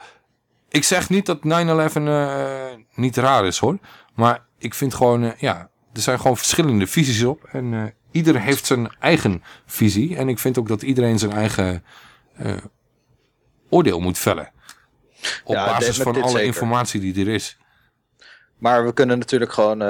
ik zeg niet dat 9-11 eh, niet raar is hoor. Maar ik vind gewoon, eh, ja, er zijn gewoon verschillende visies op. En eh ieder heeft zijn eigen visie. En ik vind ook dat iedereen zijn eigen oordeel moet vellen. Op Ja, basis van alle zeker. informatie die er is. Maar we kunnen natuurlijk gewoon,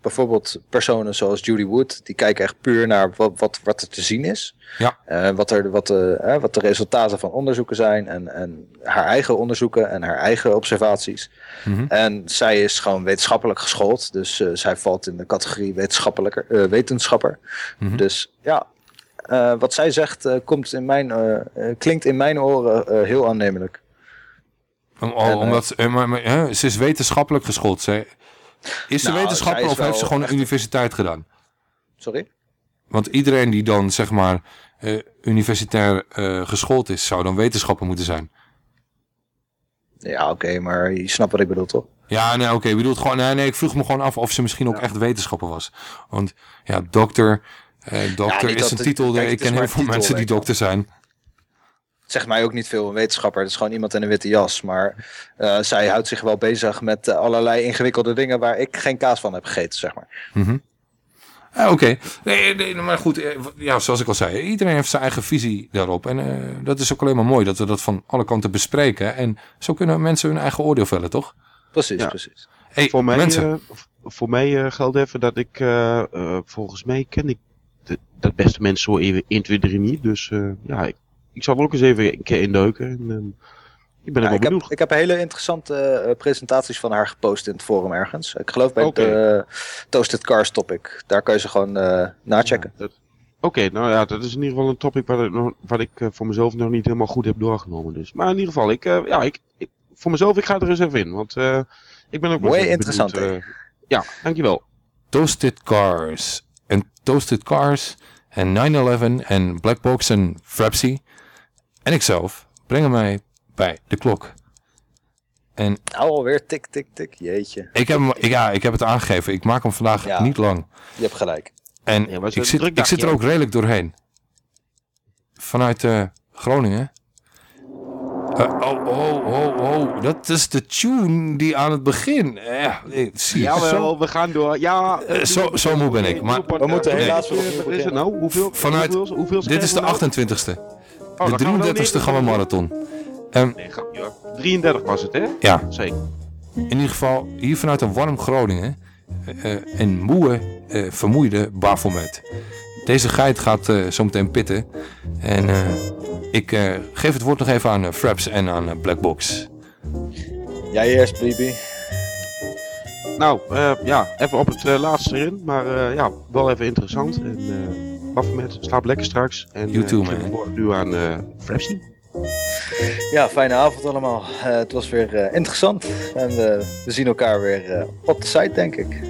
bijvoorbeeld personen zoals Judy Wood, die kijken echt puur naar wat, wat, wat er te zien is. Ja. Eh, wat, er, wat, de, eh, wat de resultaten van onderzoeken zijn en, en haar eigen onderzoeken en haar eigen observaties. Mhm. En zij is gewoon wetenschappelijk geschoold, dus eh, zij valt in de categorie wetenschappelijker, wetenschapper. Mhm. Dus ja, wat zij zegt komt in mijn, klinkt in mijn oren heel aannemelijk. Om, En, omdat ze, maar, maar, hè, ze is wetenschappelijk geschoold. Ze, is ze Nou, wetenschapper is of heeft ze gewoon echt- een universiteit gedaan? Sorry? Want iedereen die dan zeg maar eh, universitair eh, geschoold is, zou dan wetenschapper moeten zijn. Ja, oké, maar je snapt wat ik bedoel, toch? Ja, nee, oké. ik bedoel het gewoon. Nee, nee, ik vroeg me gewoon af of ze misschien ook echt wetenschapper was. Want ja, dokter, eh, dokter is een titel. ik ken heel veel mensen die dokter zijn. Het zegt mij ook niet veel een wetenschapper. Het is gewoon iemand in een witte jas. Maar eh, zij houdt zich wel bezig met eh, allerlei ingewikkelde dingen waar ik geen kaas van heb gegeten, zeg maar. Mhm. Ah, Oké, nee, nee, maar goed, eh, ja, zoals ik al zei, iedereen heeft zijn eigen visie daarop. En eh, dat is ook alleen maar mooi dat we dat van alle kanten bespreken. En zo kunnen mensen hun eigen oordeel vellen, toch? Precies, Ja. precies. Hey, voor mij, mensen. eh, v- voor mij eh, geldt even dat ik, eh, eh, volgens mij ken ik de, dat beste mensen zo even 1, 2, 3 niet. Dus eh, ja, ik, ik zal er ook eens even een keer induiken. En, ehm, ik ben er Ja, wel ik, heb, benieuwd. ik heb hele interessante eh, presentaties van haar gepost in het forum ergens. Ik geloof bij de eh, Toasted Cars topic. Daar kan je ze gewoon eh nachecken. Ja, dat- Oké, nou ja, dat is in ieder geval een topic wat ik, nog- wat ik voor mezelf nog niet helemaal goed heb doorgenomen. Dus. Maar in ieder geval, ik, eh, ja, ik, ik, voor mezelf, ik ga er eens even in. Want eh, ik ben ook wel Mooi interessant, benieuwd, ja, dankjewel. Toasted Cars. En Toasted Cars en 9-11 en Blackbox en Frapsy en ikzelf brengen mij bij de klok. En Nou, alweer tik, tik, tik. Jeetje. ik heb, hem, ja, ik heb het aangegeven. Ik maak hem vandaag Ja. niet lang. Je hebt gelijk. En Ja, ik, zit, ik zit er ook redelijk doorheen. Vanuit eh, Groningen. Eh, oh, oh, oh, oh. Dat is de tune die aan het begin. Ja, ik zie. Jawel, Zo, we gaan door. Ja, eh, zo, zo moe ben ik. Maar We moeten helaas is het nou? Hoeveel? Vanuit- hoeveel, hoeveel dit is de schrijven we 28ste. Oh, De dan gaan we nou 33ste gaan we marathon. Ehm, Nee, grapje hoor. 33 was het, hè? ja, Zeker. in ieder geval hier vanuit een warm Groningen. eh, eh, een moe, eh, vermoeide Bafomet. Deze geit gaat eh, zometeen pitten. En eh, ik eh, geef het woord nog even aan eh, Fraps en aan eh, Blackbox. Jij eerst, Bibi. Nou, eh, ja, even op het eh, laatste erin. Maar eh, ja, wel even interessant. En eh Baphomet, slaap lekker straks. En You too, ik geef man. het woord nu aan eh Frapsy. Ja, fijne avond allemaal. Eh, het was weer eh, interessant. En eh, we zien elkaar weer eh, op de site, denk ik.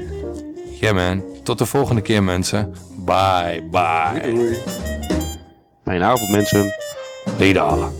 Ja man, tot de volgende keer mensen. Bye bye. Doei. Fijne avond, mensen. Later.